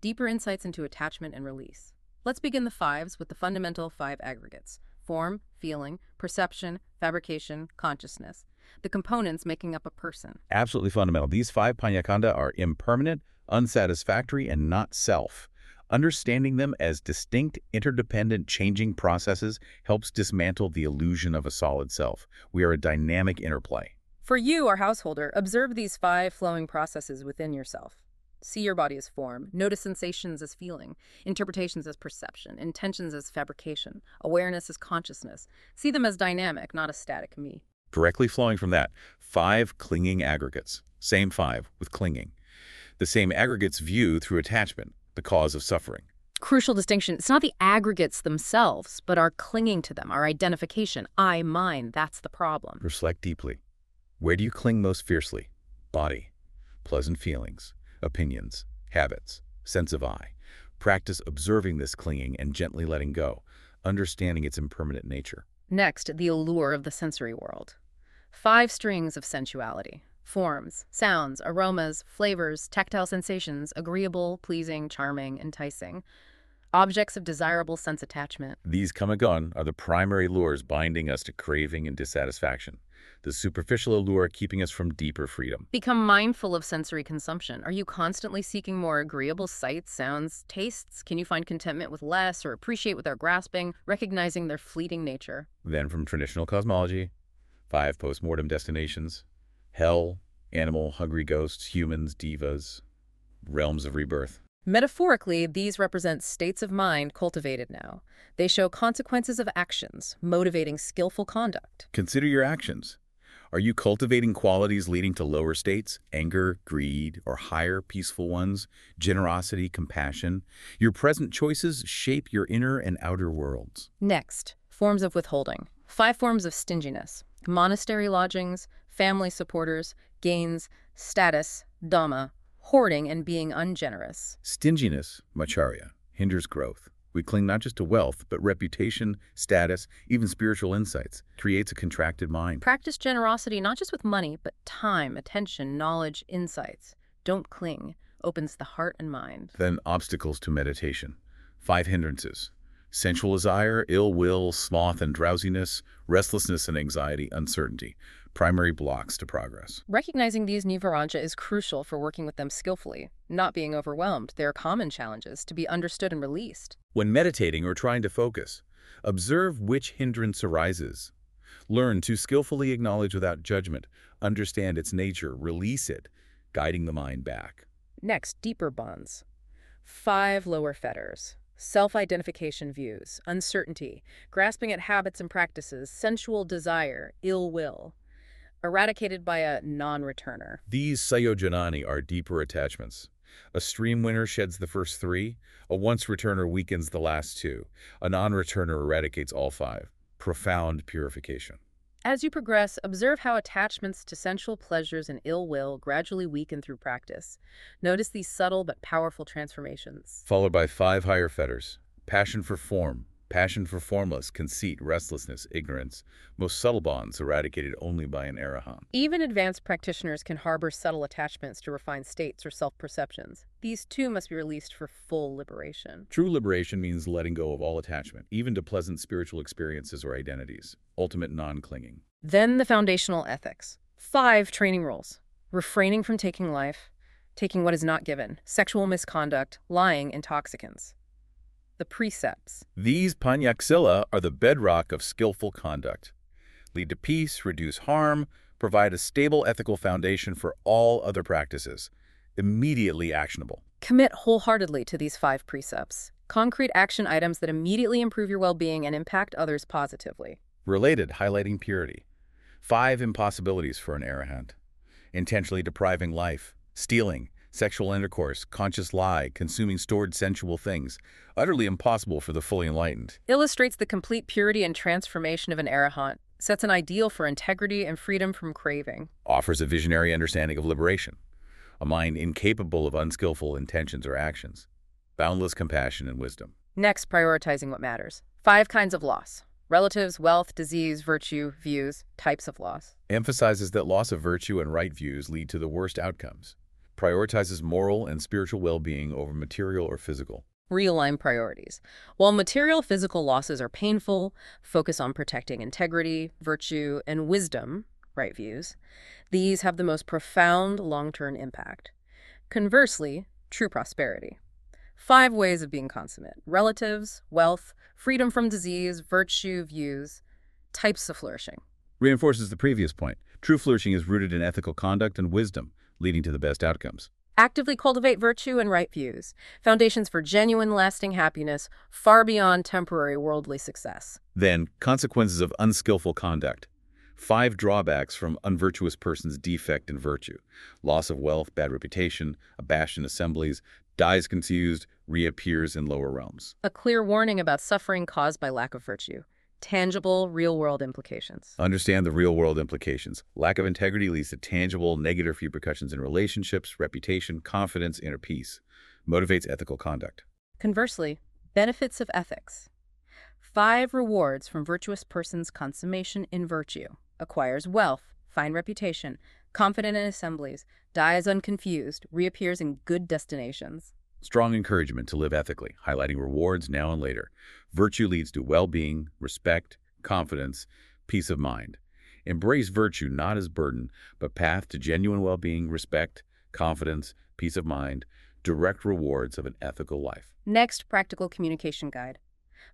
Deeper insights into attachment and release. Let's begin the fives with the fundamental five aggregates form, feeling, perception, fabrication, consciousness, the components making up a person. Absolutely fundamental. These five Panyakanda are impermanent, unsatisfactory, and not self. Understanding them as distinct, interdependent, changing processes helps dismantle the illusion of a solid self. We are a dynamic interplay. For you, our householder, observe these five flowing processes within yourself. See your body as form, notice sensations as feeling, interpretations as perception, intentions as fabrication, awareness as consciousness. See them as dynamic, not a static me. Directly flowing from that, five clinging aggregates. Same five, with clinging. The same aggregates view through attachment, the cause of suffering. Crucial distinction. It's not the aggregates themselves, but our clinging to them, our identification. I, mine, that's the problem. Reflect deeply. Where do you cling most fiercely? Body. Pleasant feelings opinions, habits, sense of I. Practice observing this clinging and gently letting go, understanding its impermanent nature. Next, the allure of the sensory world. Five strings of sensuality. Forms, sounds, aromas, flavors, tactile sensations, agreeable, pleasing, charming, enticing. Objects of desirable sense attachment. These come and gone are the primary lures binding us to craving and dissatisfaction the superficial allure keeping us from deeper freedom. Become mindful of sensory consumption. Are you constantly seeking more agreeable sights, sounds, tastes? Can you find contentment with less or appreciate without grasping, recognizing their fleeting nature? Then from traditional cosmology, five post-mortem destinations, hell, animal, hungry ghosts, humans, divas, realms of rebirth. Metaphorically, these represent states of mind cultivated now. They show consequences of actions, motivating skillful conduct. Consider your actions. Are you cultivating qualities leading to lower states, anger, greed, or higher, peaceful ones, generosity, compassion? Your present choices shape your inner and outer worlds. Next, forms of withholding. Five forms of stinginess. Monastery lodgings, family supporters, gains, status, dhamma, hoarding and being ungenerous. Stinginess, macharya, hinders growth. We cling not just to wealth, but reputation, status, even spiritual insights. Creates a contracted mind. Practice generosity not just with money, but time, attention, knowledge, insights. Don't cling. Opens the heart and mind. Then obstacles to meditation. Five hindrances. Sensual desire, ill will, sloth and drowsiness, restlessness and anxiety, uncertainty. Primary blocks to progress. Recognizing these nivaranja is crucial for working with them skillfully. Not being overwhelmed, they are common challenges to be understood and released. When meditating or trying to focus, observe which hindrance arises. Learn to skillfully acknowledge without judgment, understand its nature, release it, guiding the mind back. Next, deeper bonds. Five lower fetters. Self-identification views, uncertainty, grasping at habits and practices, sensual desire, ill will. Eradicated by a non-returner. These sayojanani are deeper attachments. A stream winner sheds the first three, a once-returner weakens the last two, a non-returner eradicates all five. Profound purification. As you progress, observe how attachments to sensual pleasures and ill will gradually weaken through practice. Notice these subtle but powerful transformations. Followed by five higher fetters. Passion for form, passion for formless, conceit, restlessness, ignorance. Most subtle bonds eradicated only by an arahant. Even advanced practitioners can harbor subtle attachments to refined states or self-perceptions. These too must be released for full liberation. True liberation means letting go of all attachment, even to pleasant spiritual experiences or identities. Ultimate non-clinging. Then the foundational ethics. Five training rules. Refraining from taking life, taking what is not given, sexual misconduct, lying, intoxicants. The precepts. These panyaksila are the bedrock of skillful conduct. Lead to peace, reduce harm, provide a stable ethical foundation for all other practices. Immediately actionable. Commit wholeheartedly to these five precepts. Concrete action items that immediately improve your well-being and impact others positively. Related, highlighting purity. Five impossibilities for an arahant. Intentionally depriving life, stealing, sexual intercourse, conscious lie, consuming stored sensual things, utterly impossible for the fully enlightened. Illustrates the complete purity and transformation of an arahant, sets an ideal for integrity and freedom from craving. Offers a visionary understanding of liberation, a mind incapable of unskillful intentions or actions, boundless compassion and wisdom. Next, prioritizing what matters. Five kinds of loss. Relatives, wealth, disease, virtue, views, types of loss. Emphasizes that loss of virtue and right views lead to the worst outcomes prioritizes moral and spiritual well-being over material or physical. Realign priorities. While material physical losses are painful, focus on protecting integrity, virtue, and wisdom, right views. These have the most profound long-term impact. Conversely, true prosperity. Five ways of being consummate. Relatives, wealth, freedom from disease, virtue, views, types of flourishing. Reinforces the previous point. True flourishing is rooted in ethical conduct and wisdom, leading to the best outcomes. Actively cultivate virtue and right views, foundations for genuine, lasting happiness far beyond temporary worldly success. Then, consequences of unskillful conduct. Five drawbacks from unvirtuous person's defect in virtue. Loss of wealth, bad reputation, abashed in assemblies, dies confused, reappears in lower realms. A clear warning about suffering caused by lack of virtue tangible, real-world implications. Understand the real-world implications. Lack of integrity leads to tangible, negative repercussions in relationships, reputation, confidence, inner peace. Motivates ethical conduct. Conversely, benefits of ethics. Five rewards from virtuous person's consummation in virtue. Acquires wealth, fine reputation, confident in assemblies, dies unconfused, reappears in good destinations. Strong encouragement to live ethically, highlighting rewards now and later. Virtue leads to well-being, respect, confidence, peace of mind. Embrace virtue not as burden, but path to genuine well-being, respect, confidence, peace of mind, direct rewards of an ethical life. Next, practical communication guide.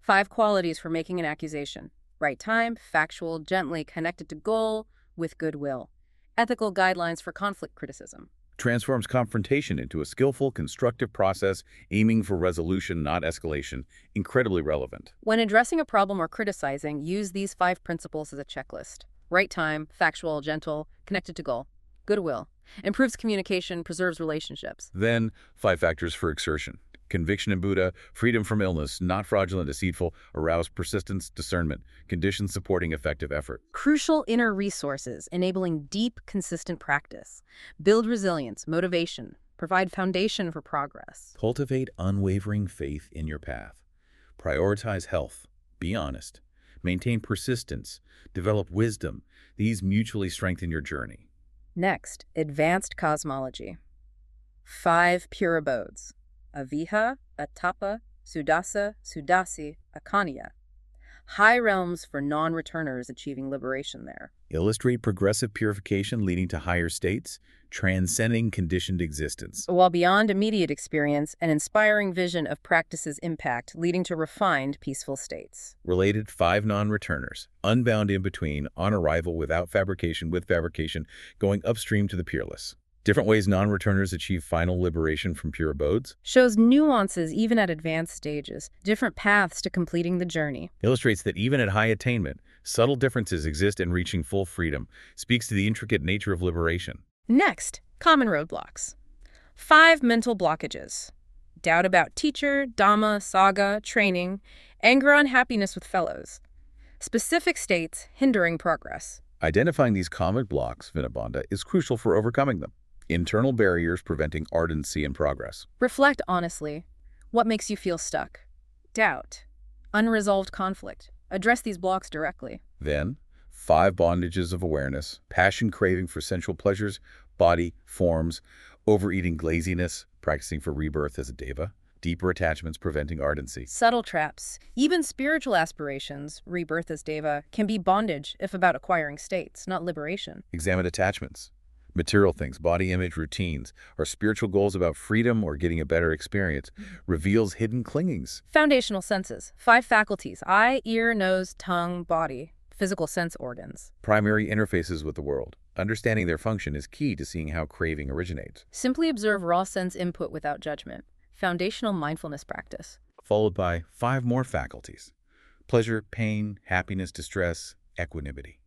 Five qualities for making an accusation. Right time, factual, gently, connected to goal, with goodwill. Ethical guidelines for conflict criticism. Transforms confrontation into a skillful, constructive process aiming for resolution, not escalation. Incredibly relevant. When addressing a problem or criticizing, use these five principles as a checklist. Right time, factual, gentle, connected to goal. Goodwill. Improves communication, preserves relationships. Then, five factors for exertion. Conviction in Buddha, freedom from illness, not fraudulent, deceitful, aroused persistence, discernment, conditions supporting effective effort. Crucial inner resources enabling deep, consistent practice. Build resilience, motivation, provide foundation for progress. Cultivate unwavering faith in your path. Prioritize health. Be honest. Maintain persistence. Develop wisdom. These mutually strengthen your journey. Next, advanced cosmology. Five pure abodes. Aviha, Atappa, Sudassa, Sudassi, Akanya. High realms for non-returners achieving liberation there. Illustrate progressive purification leading to higher states, transcending conditioned existence. While beyond immediate experience, an inspiring vision of practice's impact leading to refined, peaceful states. Related five non-returners, unbound in between, on arrival without fabrication, with fabrication, going upstream to the peerless. Different ways non-returners achieve final liberation from pure abodes. Shows nuances even at advanced stages, different paths to completing the journey. Illustrates that even at high attainment, subtle differences exist in reaching full freedom. Speaks to the intricate nature of liberation. Next, common roadblocks. Five mental blockages. Doubt about teacher, Dhamma, Sangha, training, anger, unhappiness with fellows. Specific states hindering progress. Identifying these common blocks, Vinabanda, is crucial for overcoming them. Internal barriers preventing ardency and progress. Reflect honestly. What makes you feel stuck? Doubt. Unresolved conflict. Address these blocks directly. Then, five bondages of awareness, passion craving for sensual pleasures, body, forms, overeating glaziness, practicing for rebirth as a deva, deeper attachments preventing ardency. Subtle traps. Even spiritual aspirations, rebirth as deva, can be bondage if about acquiring states, not liberation. Examine attachments. Material things, body image, routines, or spiritual goals about freedom or getting a better experience, mm-hmm. reveals hidden clingings. Foundational senses. Five faculties. Eye, ear, nose, tongue, body. Physical sense organs. Primary interfaces with the world. Understanding their function is key to seeing how craving originates. Simply observe raw sense input without judgment. Foundational mindfulness practice. Followed by five more faculties. Pleasure, pain, happiness, distress, equanimity.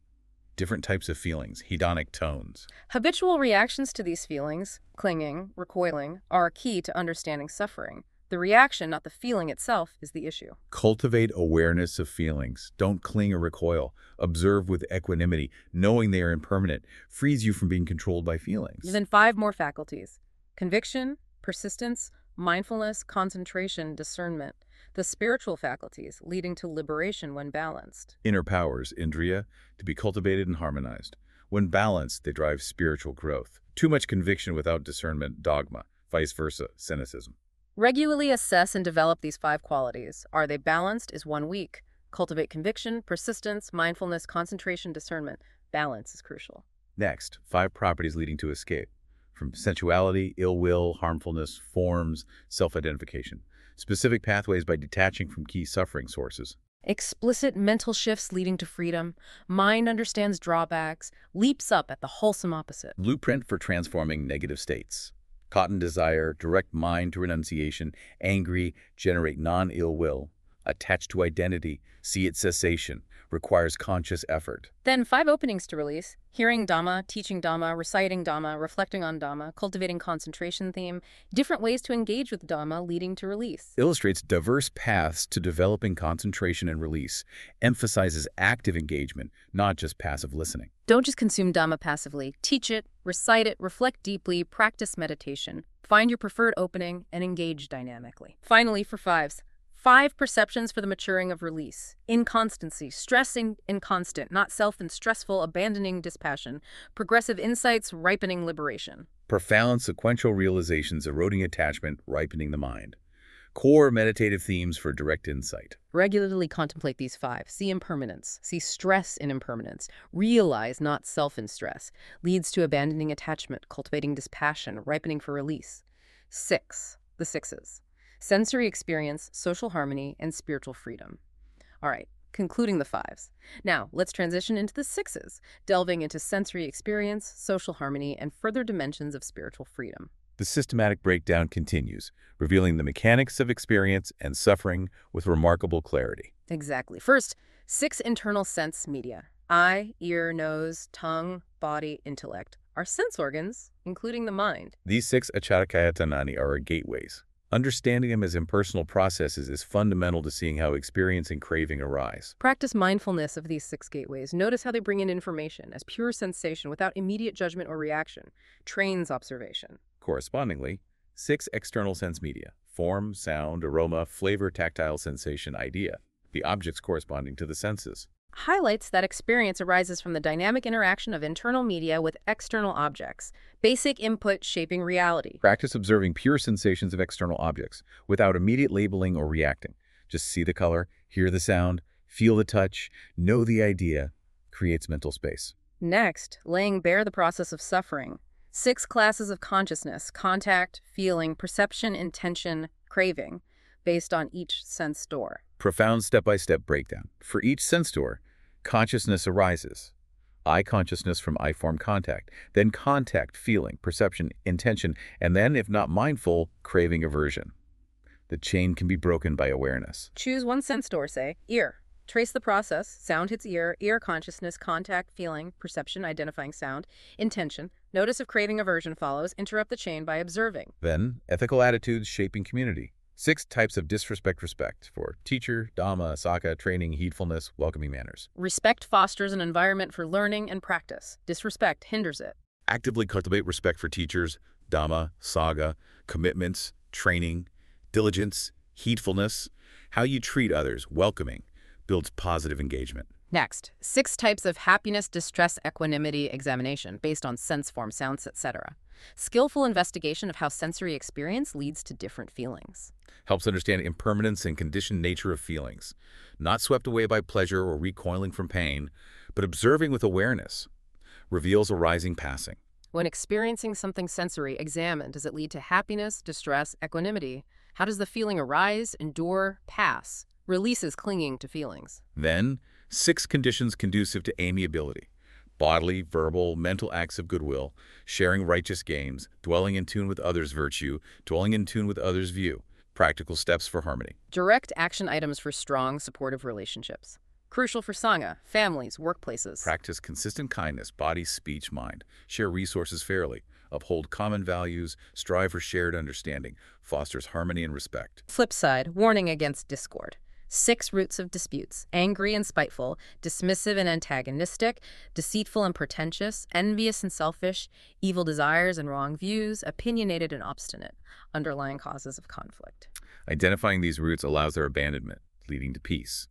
Different types of feelings, hedonic tones. Habitual reactions to these feelings, clinging, recoiling, are key to understanding suffering. The reaction, not the feeling itself, is the issue. Cultivate awareness of feelings. Don't cling or recoil. Observe with equanimity. Knowing they are impermanent frees you from being controlled by feelings. Then five more faculties. Conviction, persistence, mindfulness, concentration, discernment. The spiritual faculties leading to liberation when balanced. Inner powers, Indriya, to be cultivated and harmonized. When balanced, they drive spiritual growth. Too much conviction without discernment, dogma. Vice versa, cynicism. Regularly assess and develop these five qualities. Are they balanced? Is one weak? Cultivate conviction, persistence, mindfulness, concentration, discernment. Balance is crucial. Next, five properties leading to escape. From sensuality, ill will, harmfulness, forms, self-identification. Specific pathways by detaching from key suffering sources. Explicit mental shifts leading to freedom. Mind understands drawbacks, leaps up at the wholesome opposite. Blueprint for transforming negative states. Cotton desire, direct mind to renunciation, angry, generate non-ill will. Attached to identity, see its cessation, requires conscious effort. Then five openings to release. Hearing Dhamma, teaching Dhamma, reciting Dhamma, reflecting on Dhamma, cultivating concentration theme, different ways to engage with Dhamma leading to release. Illustrates diverse paths to developing concentration and release, emphasizes active engagement, not just passive listening. Don't just consume Dhamma passively. Teach it, recite it, reflect deeply, practice meditation, find your preferred opening, and engage dynamically. Finally, for fives, Five perceptions for the maturing of release. Inconstancy, stressing inconstant, not self and stressful, abandoning dispassion. Progressive insights, ripening liberation. Profound sequential realizations, eroding attachment, ripening the mind. Core meditative themes for direct insight. Regularly contemplate these five. See impermanence. See stress in impermanence. Realize not self in stress. Leads to abandoning attachment, cultivating dispassion, ripening for release. Six. The sixes sensory experience, social harmony, and spiritual freedom. All right, concluding the fives. Now, let's transition into the sixes, delving into sensory experience, social harmony, and further dimensions of spiritual freedom. The systematic breakdown continues, revealing the mechanics of experience and suffering with remarkable clarity. Exactly. First, six internal sense media eye, ear, nose, tongue, body, intellect are sense organs, including the mind. These six acharakayatanani are our gateways. Understanding them as impersonal processes is fundamental to seeing how experience and craving arise. Practice mindfulness of these six gateways. Notice how they bring in information as pure sensation without immediate judgment or reaction. Trains observation. Correspondingly, six external sense media form, sound, aroma, flavor, tactile sensation, idea, the objects corresponding to the senses. Highlights that experience arises from the dynamic interaction of internal media with external objects, basic input shaping reality. Practice observing pure sensations of external objects without immediate labeling or reacting. Just see the color, hear the sound, feel the touch, know the idea, creates mental space. Next, laying bare the process of suffering. Six classes of consciousness contact, feeling, perception, intention, craving, based on each sense door. Profound step-by-step breakdown. For each sense door, consciousness arises. Eye consciousness from eye-form contact, then contact, feeling, perception, intention, and then, if not mindful, craving aversion. The chain can be broken by awareness. Choose one sense door, say, ear. Trace the process. Sound hits ear, ear consciousness, contact, feeling, perception, identifying sound, intention. Notice if craving aversion follows. Interrupt the chain by observing. Then, ethical attitudes shaping community. Six types of disrespect respect for teacher, dhamma, Sangha, training, heedfulness, welcoming manners. Respect fosters an environment for learning and practice. Disrespect hinders it. Actively cultivate respect for teachers, dhamma, Sangha, commitments, training, diligence, heedfulness. How you treat others, welcoming, builds positive engagement. Next, six types of happiness, distress, equanimity examination based on sense form, sounds, etc. Skillful investigation of how sensory experience leads to different feelings. Helps understand impermanence and conditioned nature of feelings. Not swept away by pleasure or recoiling from pain, but observing with awareness. Reveals arising passing. When experiencing something sensory, examine does it lead to happiness, distress, equanimity? How does the feeling arise, endure, pass? Releases clinging to feelings. Then, six conditions conducive to amiability. Bodily, verbal, mental acts of goodwill, sharing righteous gains, dwelling in tune with others' virtue, dwelling in tune with others' view, practical steps for harmony. Direct action items for strong, supportive relationships. Crucial for Sangha, families, workplaces. Practice consistent kindness, body, speech, mind. Share resources fairly. Uphold common values. Strive for shared understanding. Fosters harmony and respect. Flip side, warning against discord. Six roots of disputes angry and spiteful, dismissive and antagonistic, deceitful and pretentious, envious and selfish, evil desires and wrong views, opinionated and obstinate, underlying causes of conflict. Identifying these roots allows their abandonment, leading to peace.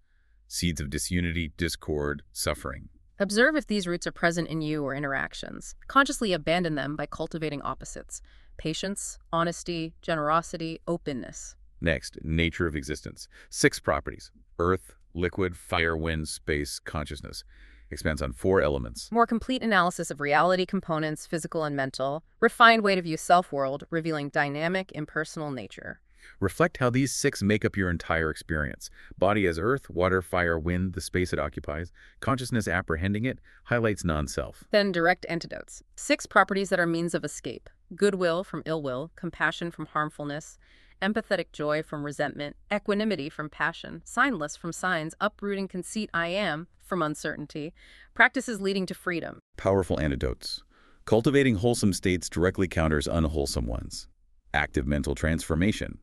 Seeds of disunity, discord, suffering. Observe if these roots are present in you or interactions. Consciously abandon them by cultivating opposites patience, honesty, generosity, openness. Next, nature of existence. Six properties earth, liquid, fire, wind, space, consciousness. Expands on four elements. More complete analysis of reality components, physical and mental. Refined way to view self world, revealing dynamic, impersonal nature. Reflect how these six make up your entire experience. Body as earth, water, fire, wind, the space it occupies. Consciousness apprehending it highlights non-self. Then direct antidotes. Six properties that are means of escape. Goodwill from ill will, compassion from harmfulness, empathetic joy from resentment, equanimity from passion, signless from signs, uprooting conceit I am from uncertainty, practices leading to freedom. Powerful antidotes. Cultivating wholesome states directly counters unwholesome ones. Active mental transformation.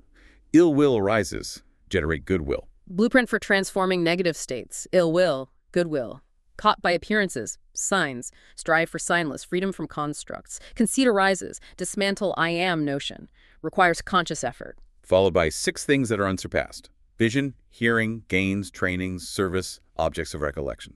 Ill will arises. Generate goodwill. Blueprint for transforming negative states, ill will, goodwill. Caught by appearances, signs, strive for signless, freedom from constructs. Conceit arises, dismantle I am notion. Requires conscious effort. Followed by six things that are unsurpassed. Vision, hearing, gains, trainings, service, objects of recollection.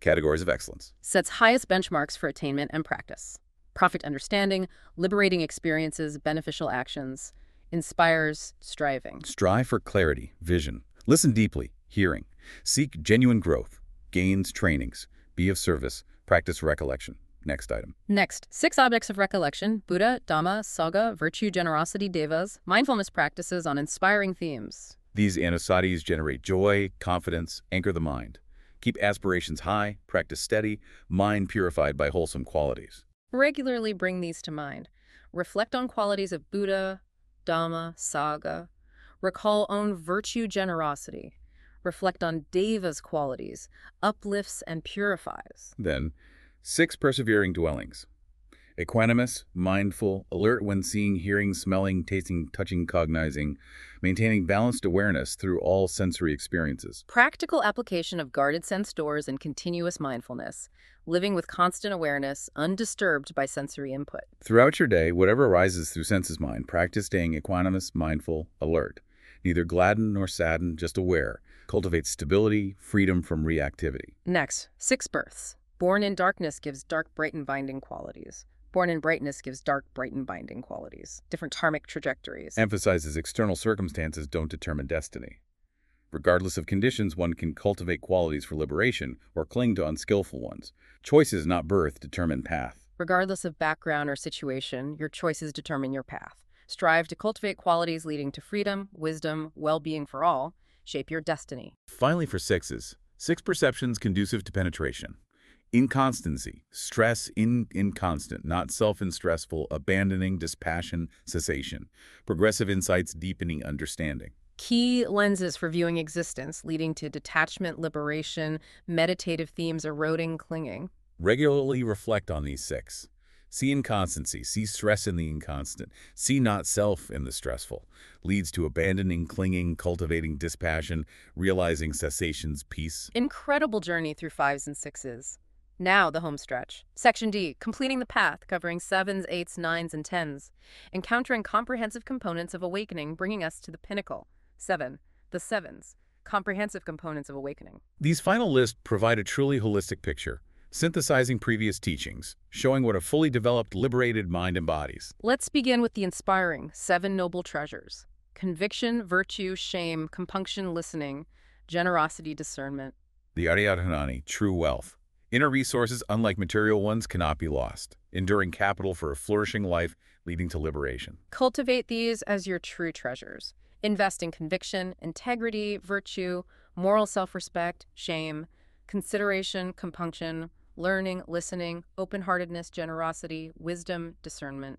Categories of excellence. Sets highest benchmarks for attainment and practice. Profit understanding, liberating experiences, beneficial actions. Inspires striving. Strive for clarity, vision. Listen deeply, hearing. Seek genuine growth. Gains, trainings. Be of service. Practice recollection. Next item. Next, six objects of recollection Buddha, Dhamma, Sangha, virtue, generosity, devas, mindfulness practices on inspiring themes. These anusatis generate joy, confidence, anchor the mind. Keep aspirations high, practice steady, mind purified by wholesome qualities. Regularly bring these to mind. Reflect on qualities of Buddha, Dhamma, Sangha. Recall own virtue generosity. Reflect on Deva's qualities, uplifts and purifies. Then, six persevering dwellings. Equanimous, mindful, alert when seeing, hearing, smelling, tasting, touching, cognizing, maintaining balanced awareness through all sensory experiences. Practical application of guarded sense doors and continuous mindfulness. Living with constant awareness, undisturbed by sensory input. Throughout your day, whatever arises through senses mind, practice staying equanimous, mindful, alert. Neither gladden nor sadden, just aware. Cultivate stability, freedom from reactivity. Next, six births. Born in darkness gives dark, bright, and binding qualities. Born in brightness gives dark, bright, and binding qualities. Different karmic trajectories. Emphasizes external circumstances don't determine destiny. Regardless of conditions, one can cultivate qualities for liberation or cling to unskillful ones. Choices, not birth, determine path. Regardless of background or situation, your choices determine your path. Strive to cultivate qualities leading to freedom, wisdom, well-being for all. Shape your destiny. Finally, for sixes, six perceptions conducive to penetration. Inconstancy, stress in inconstant, not self and stressful, abandoning, dispassion, cessation. Progressive insights, deepening understanding. Key lenses for viewing existence, leading to detachment, liberation, meditative themes eroding, clinging. Regularly reflect on these six. See inconstancy, see stress in the inconstant, see not self in the stressful. Leads to abandoning, clinging, cultivating dispassion, realizing cessation's peace. Incredible journey through fives and sixes. Now, the home stretch. Section D, completing the path, covering sevens, eights, nines, and tens. Encountering comprehensive components of awakening, bringing us to the pinnacle. Seven, the sevens. Comprehensive components of awakening. These final lists provide a truly holistic picture, synthesizing previous teachings, showing what a fully developed, liberated mind embodies. Let's begin with the inspiring seven noble treasures. Conviction, virtue, shame, compunction, listening, generosity, discernment. The Ariyadhanani, true wealth. Inner resources, unlike material ones, cannot be lost, enduring capital for a flourishing life leading to liberation. Cultivate these as your true treasures. Invest in conviction, integrity, virtue, moral self-respect, shame, consideration, compunction, learning, listening, open-heartedness, generosity, wisdom, discernment.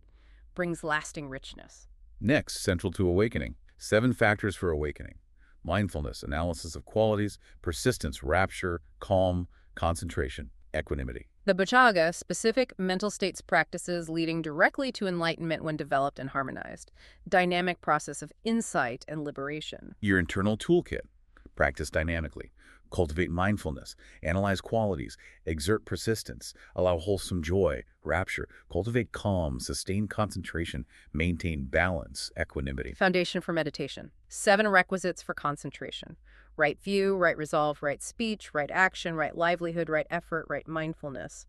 Brings lasting richness. Next, central to awakening. Seven factors for awakening. Mindfulness, analysis of qualities, persistence, rapture, calm, concentration, equanimity. The Bojjhanga, specific mental states practices leading directly to enlightenment when developed and harmonized. Dynamic process of insight and liberation. Your internal toolkit. Practice dynamically. Cultivate mindfulness. Analyze qualities. Exert persistence. Allow wholesome joy, rapture. Cultivate calm, sustain concentration. Maintain balance, equanimity. Foundation for meditation. Seven requisites for concentration. Right view, right resolve, right speech, right action, right livelihood, right effort, right mindfulness.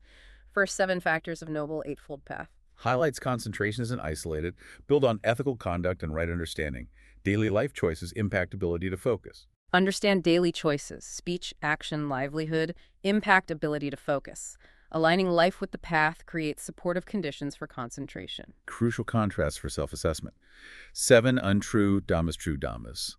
First seven factors of Noble Eightfold Path. Highlights concentration isn't isolated, build on ethical conduct and right understanding. Daily life choices impact ability to focus. Understand daily choices, speech, action, livelihood, impact ability to focus. Aligning life with the path creates supportive conditions for concentration. Crucial contrast for self-assessment. Seven untrue Dhammas true Dhammas.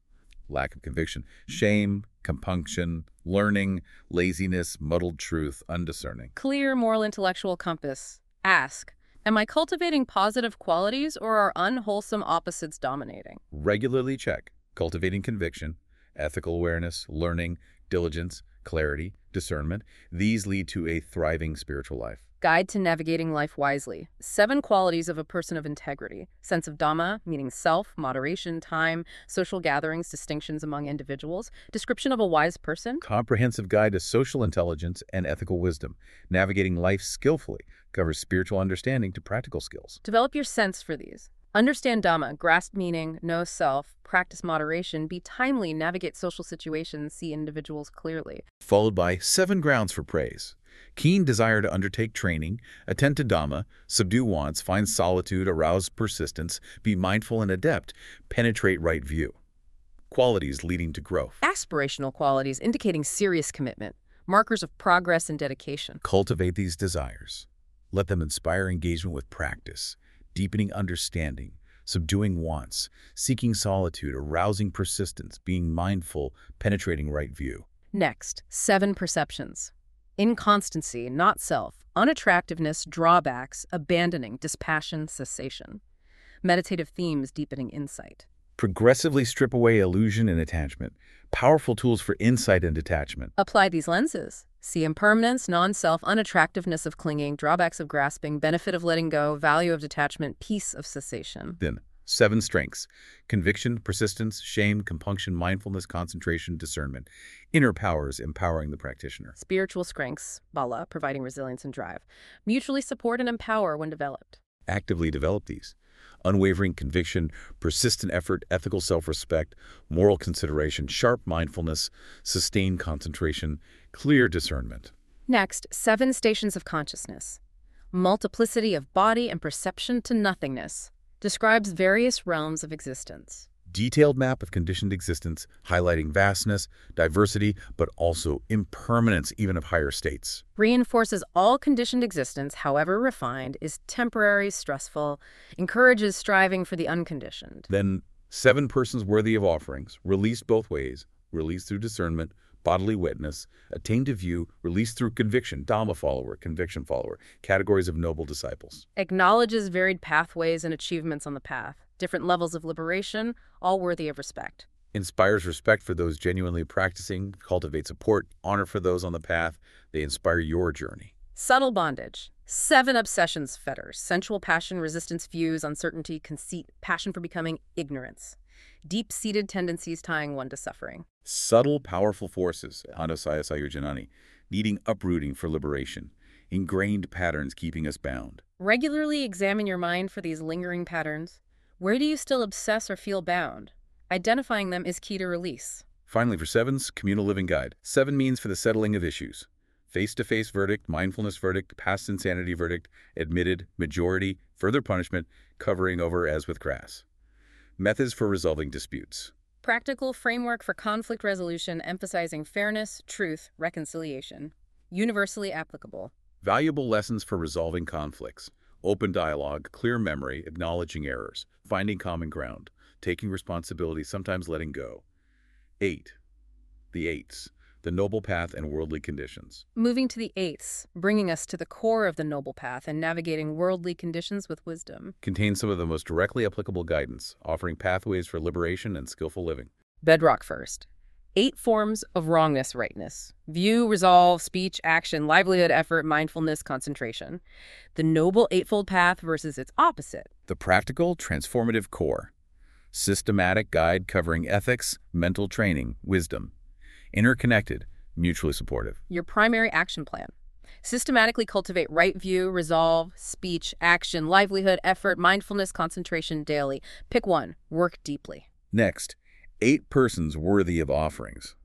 Lack of conviction. Shame, compunction, learning, laziness, muddled truth, undiscerning. Clear moral intellectual compass. Ask, am I cultivating positive qualities or are unwholesome opposites dominating? Regularly check. Cultivating conviction, ethical awareness, learning, diligence, clarity, discernment. These lead to a thriving spiritual life. Guide to navigating life wisely. Seven qualities of a person of integrity. Sense of Dhamma, meaning self, moderation, time, social gatherings, distinctions among individuals. Description of a wise person. Comprehensive guide to social intelligence and ethical wisdom. Navigating life skillfully covers spiritual understanding to practical skills. Develop your sense for these. Understand Dhamma, grasp meaning, know self, practice moderation, be timely, navigate social situations, see individuals clearly. Followed by seven grounds for praise. Keen desire to undertake training, attend to Dhamma, subdue wants, find solitude, arouse persistence, be mindful and adept, penetrate right view. Qualities leading to growth. Aspirational qualities indicating serious commitment, markers of progress and dedication. Cultivate these desires. Let them inspire engagement with practice, deepening understanding, subduing wants, seeking solitude, arousing persistence, being mindful, penetrating right view. Next, seven perceptions. Inconstancy, not self, unattractiveness, drawbacks, abandoning, dispassion, cessation. Meditative themes deepening insight. Progressively strip away illusion and attachment, powerful tools for insight and detachment. Apply these lenses. See impermanence, non-self, unattractiveness of clinging, drawbacks of grasping, benefit of letting go, value of detachment, peace of cessation. Then, seven strengths conviction, persistence, shame, compunction, mindfulness, concentration, discernment. Inner powers empowering the practitioner. Spiritual strengths, bala, providing resilience and drive. Mutually support and empower when developed. Actively develop these. Unwavering conviction, persistent effort, ethical self-respect, moral consideration, sharp mindfulness, sustained concentration, clear discernment. Next, seven stations of consciousness. Multiplicity of body and perception to nothingness. Describes various realms of existence. Detailed map of conditioned existence, highlighting vastness, diversity, but also impermanence even of higher states. Reinforces all conditioned existence, however refined, is temporary, stressful, encourages striving for the unconditioned. Then, seven persons worthy of offerings, released both ways, released through discernment, bodily witness, attained to view, released through conviction, Dhamma follower, conviction follower, categories of noble disciples. Acknowledges varied pathways and achievements on the path, different levels of liberation, all worthy of respect. Inspires respect for those genuinely practicing, cultivate support, honor for those on the path. They inspire your journey. Subtle bondage. Seven obsessions fetters. Sensual passion, resistance, views, uncertainty, conceit, passion for becoming, ignorance. Deep-seated tendencies tying one to suffering. Subtle, powerful forces, Anusaya Samyojanani, needing uprooting for liberation. Ingrained patterns keeping us bound. Regularly examine your mind for these lingering patterns. Where do you still obsess or feel bound? Identifying them is key to release. Finally, for sevens, Communal Living Guide, seven means for the settling of issues. Face-to-face verdict, mindfulness verdict, past insanity verdict, admitted, majority, further punishment, covering over as with grass. Methods for resolving disputes. Practical framework for conflict resolution emphasizing fairness, truth, reconciliation. Universally applicable. Valuable lessons for resolving conflicts. Open dialogue, clear memory, acknowledging errors, finding common ground, taking responsibility, sometimes letting go. 8. The Eights. The Noble Path and Worldly Conditions. Moving to the eighths, bringing us to the core of the Noble Path and navigating worldly conditions with wisdom. Contains some of the most directly applicable guidance, offering pathways for liberation and skillful living. Bedrock first. Eight forms of wrongness rightness. View, resolve, speech, action, livelihood, effort, mindfulness, concentration. The Noble Eightfold Path versus its opposite. The Practical Transformative Core. Systematic guide covering ethics, mental training, wisdom. Interconnected, mutually supportive. Your primary action plan. Systematically cultivate right view, resolve, speech, action, livelihood, effort, mindfulness, concentration daily. Pick one. Work deeply. Next, eight persons worthy of offerings.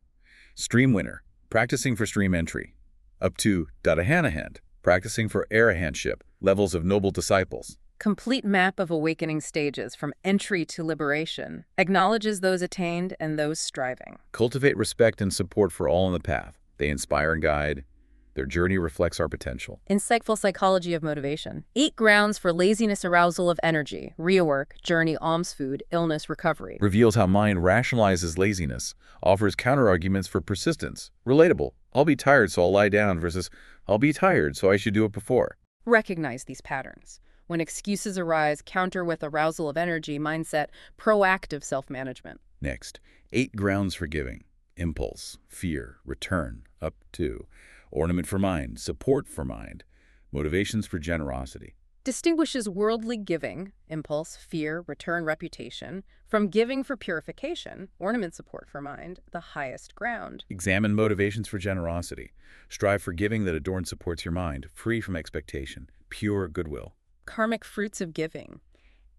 Stream winner, practicing for stream entry. Up to Dadahanahand, practicing for Arahantship, levels of noble disciples. Complete map of awakening stages from entry to liberation. Acknowledges those attained and those striving. Cultivate respect and support for all on the path. They inspire and guide. Their journey reflects our potential. Insightful psychology of motivation. Eight grounds for laziness, arousal of energy, rework, journey, alms food, illness, recovery. Reveals how mind rationalizes laziness. Offers counterarguments for persistence. Relatable. I'll be tired, so I'll lie down versus I'll be tired, so I should do it before. Recognize these patterns. When excuses arise, counter with arousal of energy mindset, proactive self-management. Next, eight grounds for giving. Impulse, fear, return, up to. Ornament for mind, support for mind. Motivations for generosity. Distinguishes worldly giving, impulse, fear, return, reputation, from giving for purification, ornament support for mind, the highest ground. Examine motivations for generosity. Strive for giving that adorns supports your mind, free from expectation, pure goodwill. Karmic fruits of giving.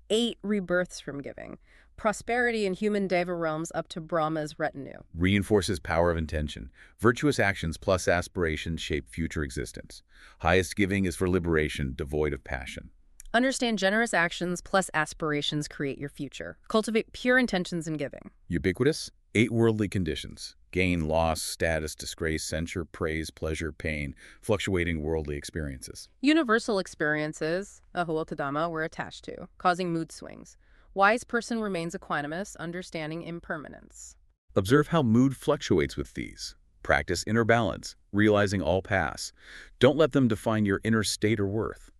Eight rebirths from giving. Prosperity in human deva realms up to Brahma's retinue. Reinforces power of intention. Virtuous actions plus aspirations shape future existence. Highest giving is for liberation, devoid of passion. Understand generous actions plus aspirations create your future. Cultivate pure intentions in giving. Ubiquitous, eight worldly conditions. Gain, loss, status, disgrace, censure, praise, pleasure, pain, fluctuating worldly experiences. Universal experiences, Ahuatadama, we're attached to, causing mood swings. Wise person remains equanimous, understanding impermanence. Observe how mood fluctuates with these. Practice inner balance, realizing all pass. Don't let them define your inner state or worth.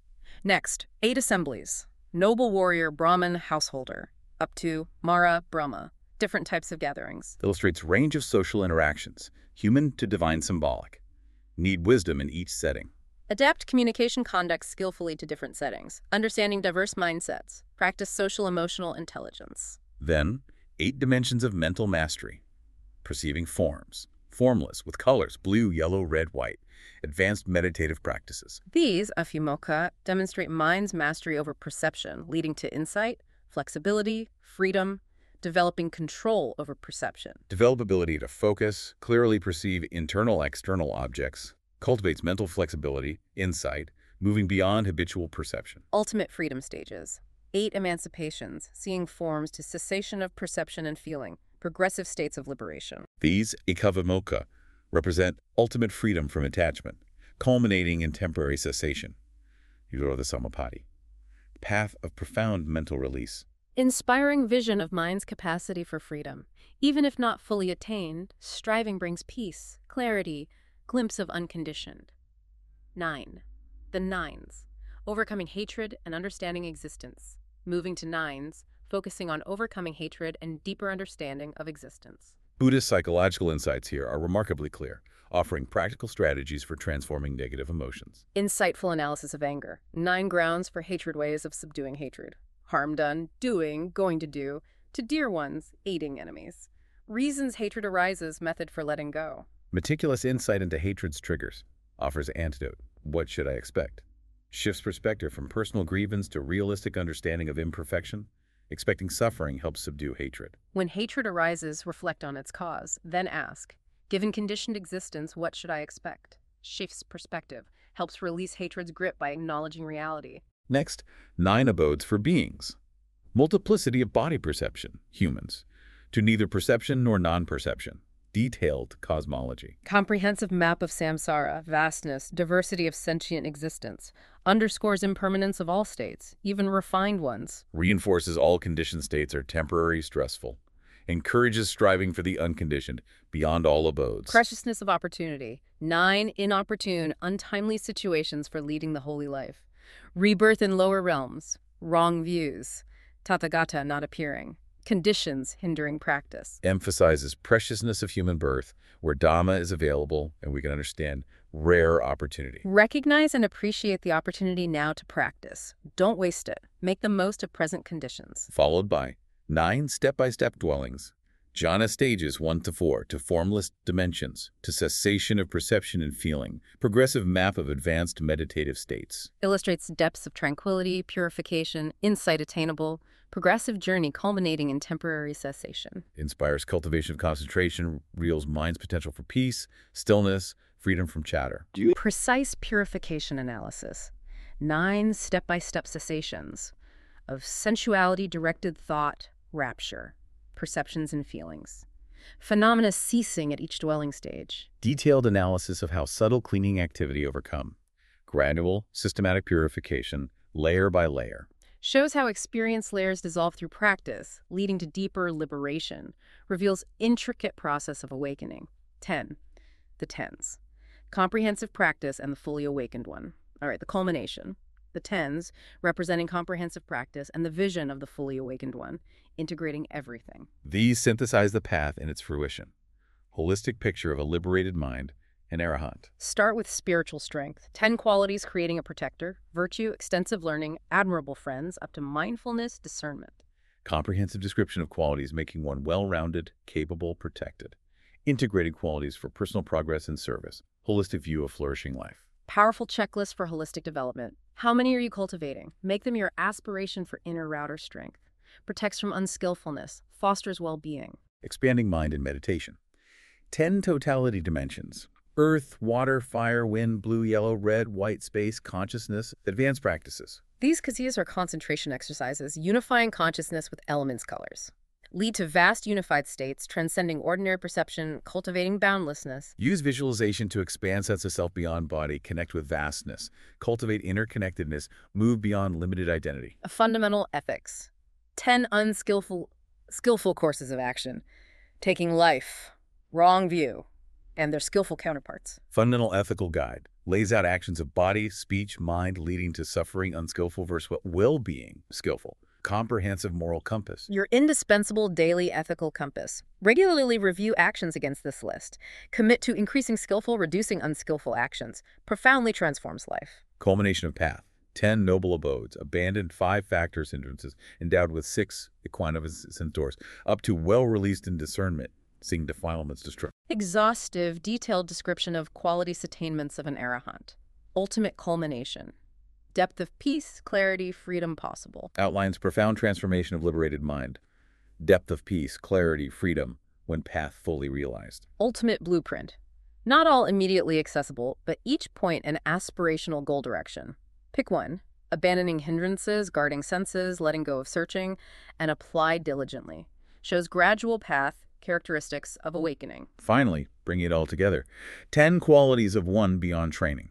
Next, eight assemblies. Noble warrior, Brahmin, householder. Up to Mara, Brahma. Different types of gatherings. Illustrates range of social interactions, human to divine symbolic. Need wisdom in each setting. Adapt communication conduct skillfully to different settings. Understanding diverse mindsets. Practice social emotional intelligence. Then, eight dimensions of mental mastery. Perceiving forms, formless, with colors, blue, yellow, red, white. Advanced meditative practices. These, Afimoka, demonstrate mind's mastery over perception, leading to insight, flexibility, freedom, developing control over perception. Develop ability to focus, clearly perceive internal external objects, cultivates mental flexibility, insight, moving beyond habitual perception. Ultimate freedom stages. Eight emancipations, seeing forms to cessation of perception and feeling, progressive states of liberation. These, Ikavamoka, represent ultimate freedom from attachment, culminating in temporary cessation. Yuro the Samapati. Path of profound mental release. Inspiring vision of mind's capacity for freedom. Even if not fully attained, striving brings peace, clarity, glimpse of unconditioned. 9. The Nines. Overcoming hatred and understanding existence. Moving to Nines, focusing on overcoming hatred and deeper understanding of existence. Buddhist psychological insights here are remarkably clear, offering practical strategies for transforming negative emotions. Insightful analysis of anger. Nine grounds for hatred ways of subduing hatred. Harm done, doing, going to do, to dear ones, aiding enemies. Reasons hatred arises, method for letting go. Meticulous insight into hatred's triggers offers antidote. What should I expect? Shifts perspective from personal grievance to realistic understanding of imperfection. Expecting suffering helps subdue hatred. When hatred arises, reflect on its cause, then ask, given conditioned existence, what should I expect? Shifts perspective, helps release hatred's grip by acknowledging reality. Next, nine abodes for beings. Multiplicity of body perception, humans, to neither perception nor non-perception. Detailed cosmology. Comprehensive map of samsara, vastness, diversity of sentient existence, underscores impermanence of all states, even refined ones. Reinforces all conditioned states are temporary, stressful. Encourages striving for the unconditioned, beyond all abodes. Preciousness of opportunity. Nine inopportune, untimely situations for leading the holy life. Rebirth in lower realms. Wrong views. Tathagata not appearing. Conditions hindering practice. Emphasizes preciousness of human birth, where Dhamma is available and we can understand rare opportunity. Recognize and appreciate the opportunity now to practice. Don't waste it. Make the most of present conditions. Followed by nine step-by-step dwellings, jhana stages 1 to 4 to formless dimensions, to cessation of perception and feeling, progressive map of advanced meditative states. Illustrates depths of tranquility, purification, insight attainable, progressive journey culminating in temporary cessation. Inspires cultivation of concentration, reveals mind's potential for peace, stillness, freedom from chatter. Precise purification analysis. Nine step-by-step cessations of sensuality, directed thought, rapture, perceptions and feelings. Phenomena ceasing at each dwelling stage. Detailed analysis of how subtle cleaning activity overcome. Gradual, systematic purification, layer by layer. Shows how experience layers dissolve through practice, leading to deeper liberation. Reveals intricate process of awakening. 10. The tens. Comprehensive practice and the fully awakened one. All right, the culmination. The tens, representing comprehensive practice and the vision of the fully awakened one, integrating everything. These synthesize the path in its fruition. Holistic picture of a liberated mind, and arahant. Start with spiritual strength. 10 qualities creating a protector, virtue, extensive learning, admirable friends, up to mindfulness, discernment. Comprehensive description of qualities making one well-rounded, capable, protected. Integrated qualities for personal progress and service. Holistic view of flourishing life. Powerful checklist for holistic development. How many are you cultivating? Make them your aspiration for inner router strength. Protects from unskillfulness. Fosters well-being. Expanding mind and meditation. 10 totality dimensions. Earth, water, fire, wind, blue, yellow, red, white, space, consciousness, advanced practices. These kasinas are concentration exercises, unifying consciousness with elements colors. Lead to vast unified states, transcending ordinary perception, cultivating boundlessness. Use visualization to expand sense of self beyond body, connect with vastness, cultivate interconnectedness, move beyond limited identity. A fundamental ethics. 10 unskillful skillful courses of action. Taking life, wrong view, and their skillful counterparts. Fundamental Ethical Guide lays out actions of body, speech, mind leading to suffering unskillful versus what well-being skillful. Comprehensive moral compass. Your indispensable daily ethical compass. Regularly review actions against this list. Commit to increasing skillful, reducing unskillful actions. Profoundly transforms life. Culmination of path. 10 noble abodes, abandoned five factors hindrances, endowed with six equinocent doors, up to well-released in discernment, seeing defilements destroyed. Exhaustive, detailed description of qualities attainments of an arahant. Ultimate culmination. Depth of peace, clarity, freedom possible. Outlines profound transformation of liberated mind. Depth of peace, clarity, freedom, when path fully realized. Ultimate blueprint. Not all immediately accessible, but each point an aspirational goal direction. Pick one. Abandoning hindrances, guarding senses, letting go of searching, and apply diligently. Shows gradual path, characteristics of awakening. Finally, bringing it all together. 10 qualities of one beyond training.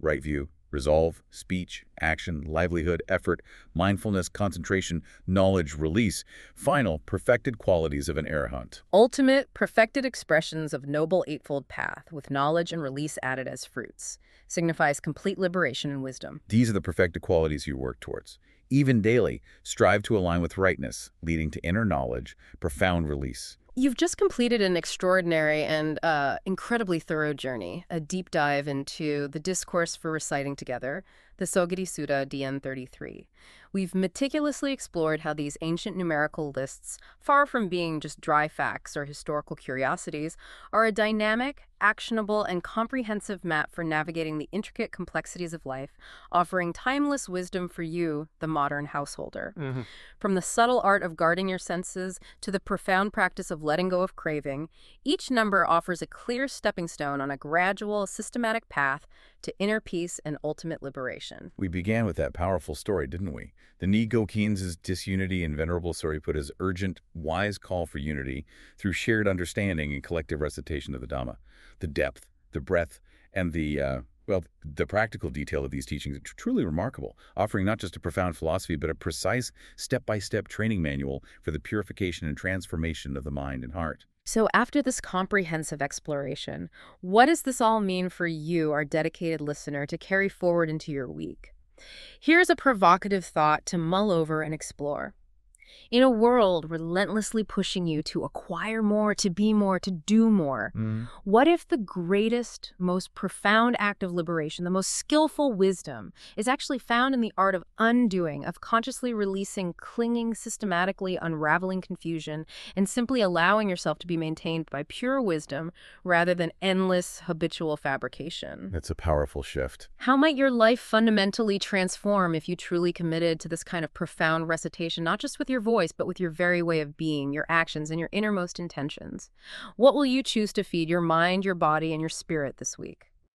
Right view, resolve, speech, action, livelihood, effort, mindfulness, concentration, knowledge, release. Final, perfected qualities of an arahant. Ultimate, perfected expressions of noble eightfold path, with knowledge and release added as fruits. Signifies complete liberation and wisdom. These are the perfected qualities you work towards. Even daily, strive to align with rightness, leading to inner knowledge, profound release. You've just completed an extraordinary and uh, incredibly thorough journey, a deep dive into the discourse for reciting together, the Sangiti Sutta DN33. We've meticulously explored how these ancient numerical lists, far from being just dry facts or historical curiosities, are a dynamic, actionable, and comprehensive map for navigating the intricate complexities of life, offering timeless wisdom for you, the modern householder. Mm-hmm. From the subtle art of guarding your senses to the profound practice of letting go of craving, each number offers a clear stepping stone on a gradual, systematic path to inner peace and ultimate liberation. We began with that powerful story, didn't we? The Nigantha's disunity and Venerable Sariputta's urgent, wise call for unity through shared understanding and collective recitation of the Dhamma. The depth, the breadth, and the, uh, well, the practical detail of these teachings are truly remarkable, offering not just a profound philosophy, but a precise, step-by-step training manual for the purification and transformation of the mind and heart. So, after this comprehensive exploration, what does this all mean for you, our dedicated listener, to carry forward into your week? Here's a provocative thought to mull over and explore. In a world relentlessly pushing you to acquire more, to be more, to do more, mm-hmm. what if the greatest, most profound act of liberation, the most skillful wisdom, is actually found in the art of undoing, of consciously releasing clinging, systematically unraveling confusion, and simply allowing yourself to be maintained by pure wisdom rather than endless habitual fabrication? That's a powerful shift. How might your life fundamentally transform if you truly committed to this kind of profound recitation, not just with your voice, but with your very way of being, your actions, and your innermost intentions? What will you choose to feed your mind, your body, and your spirit this week?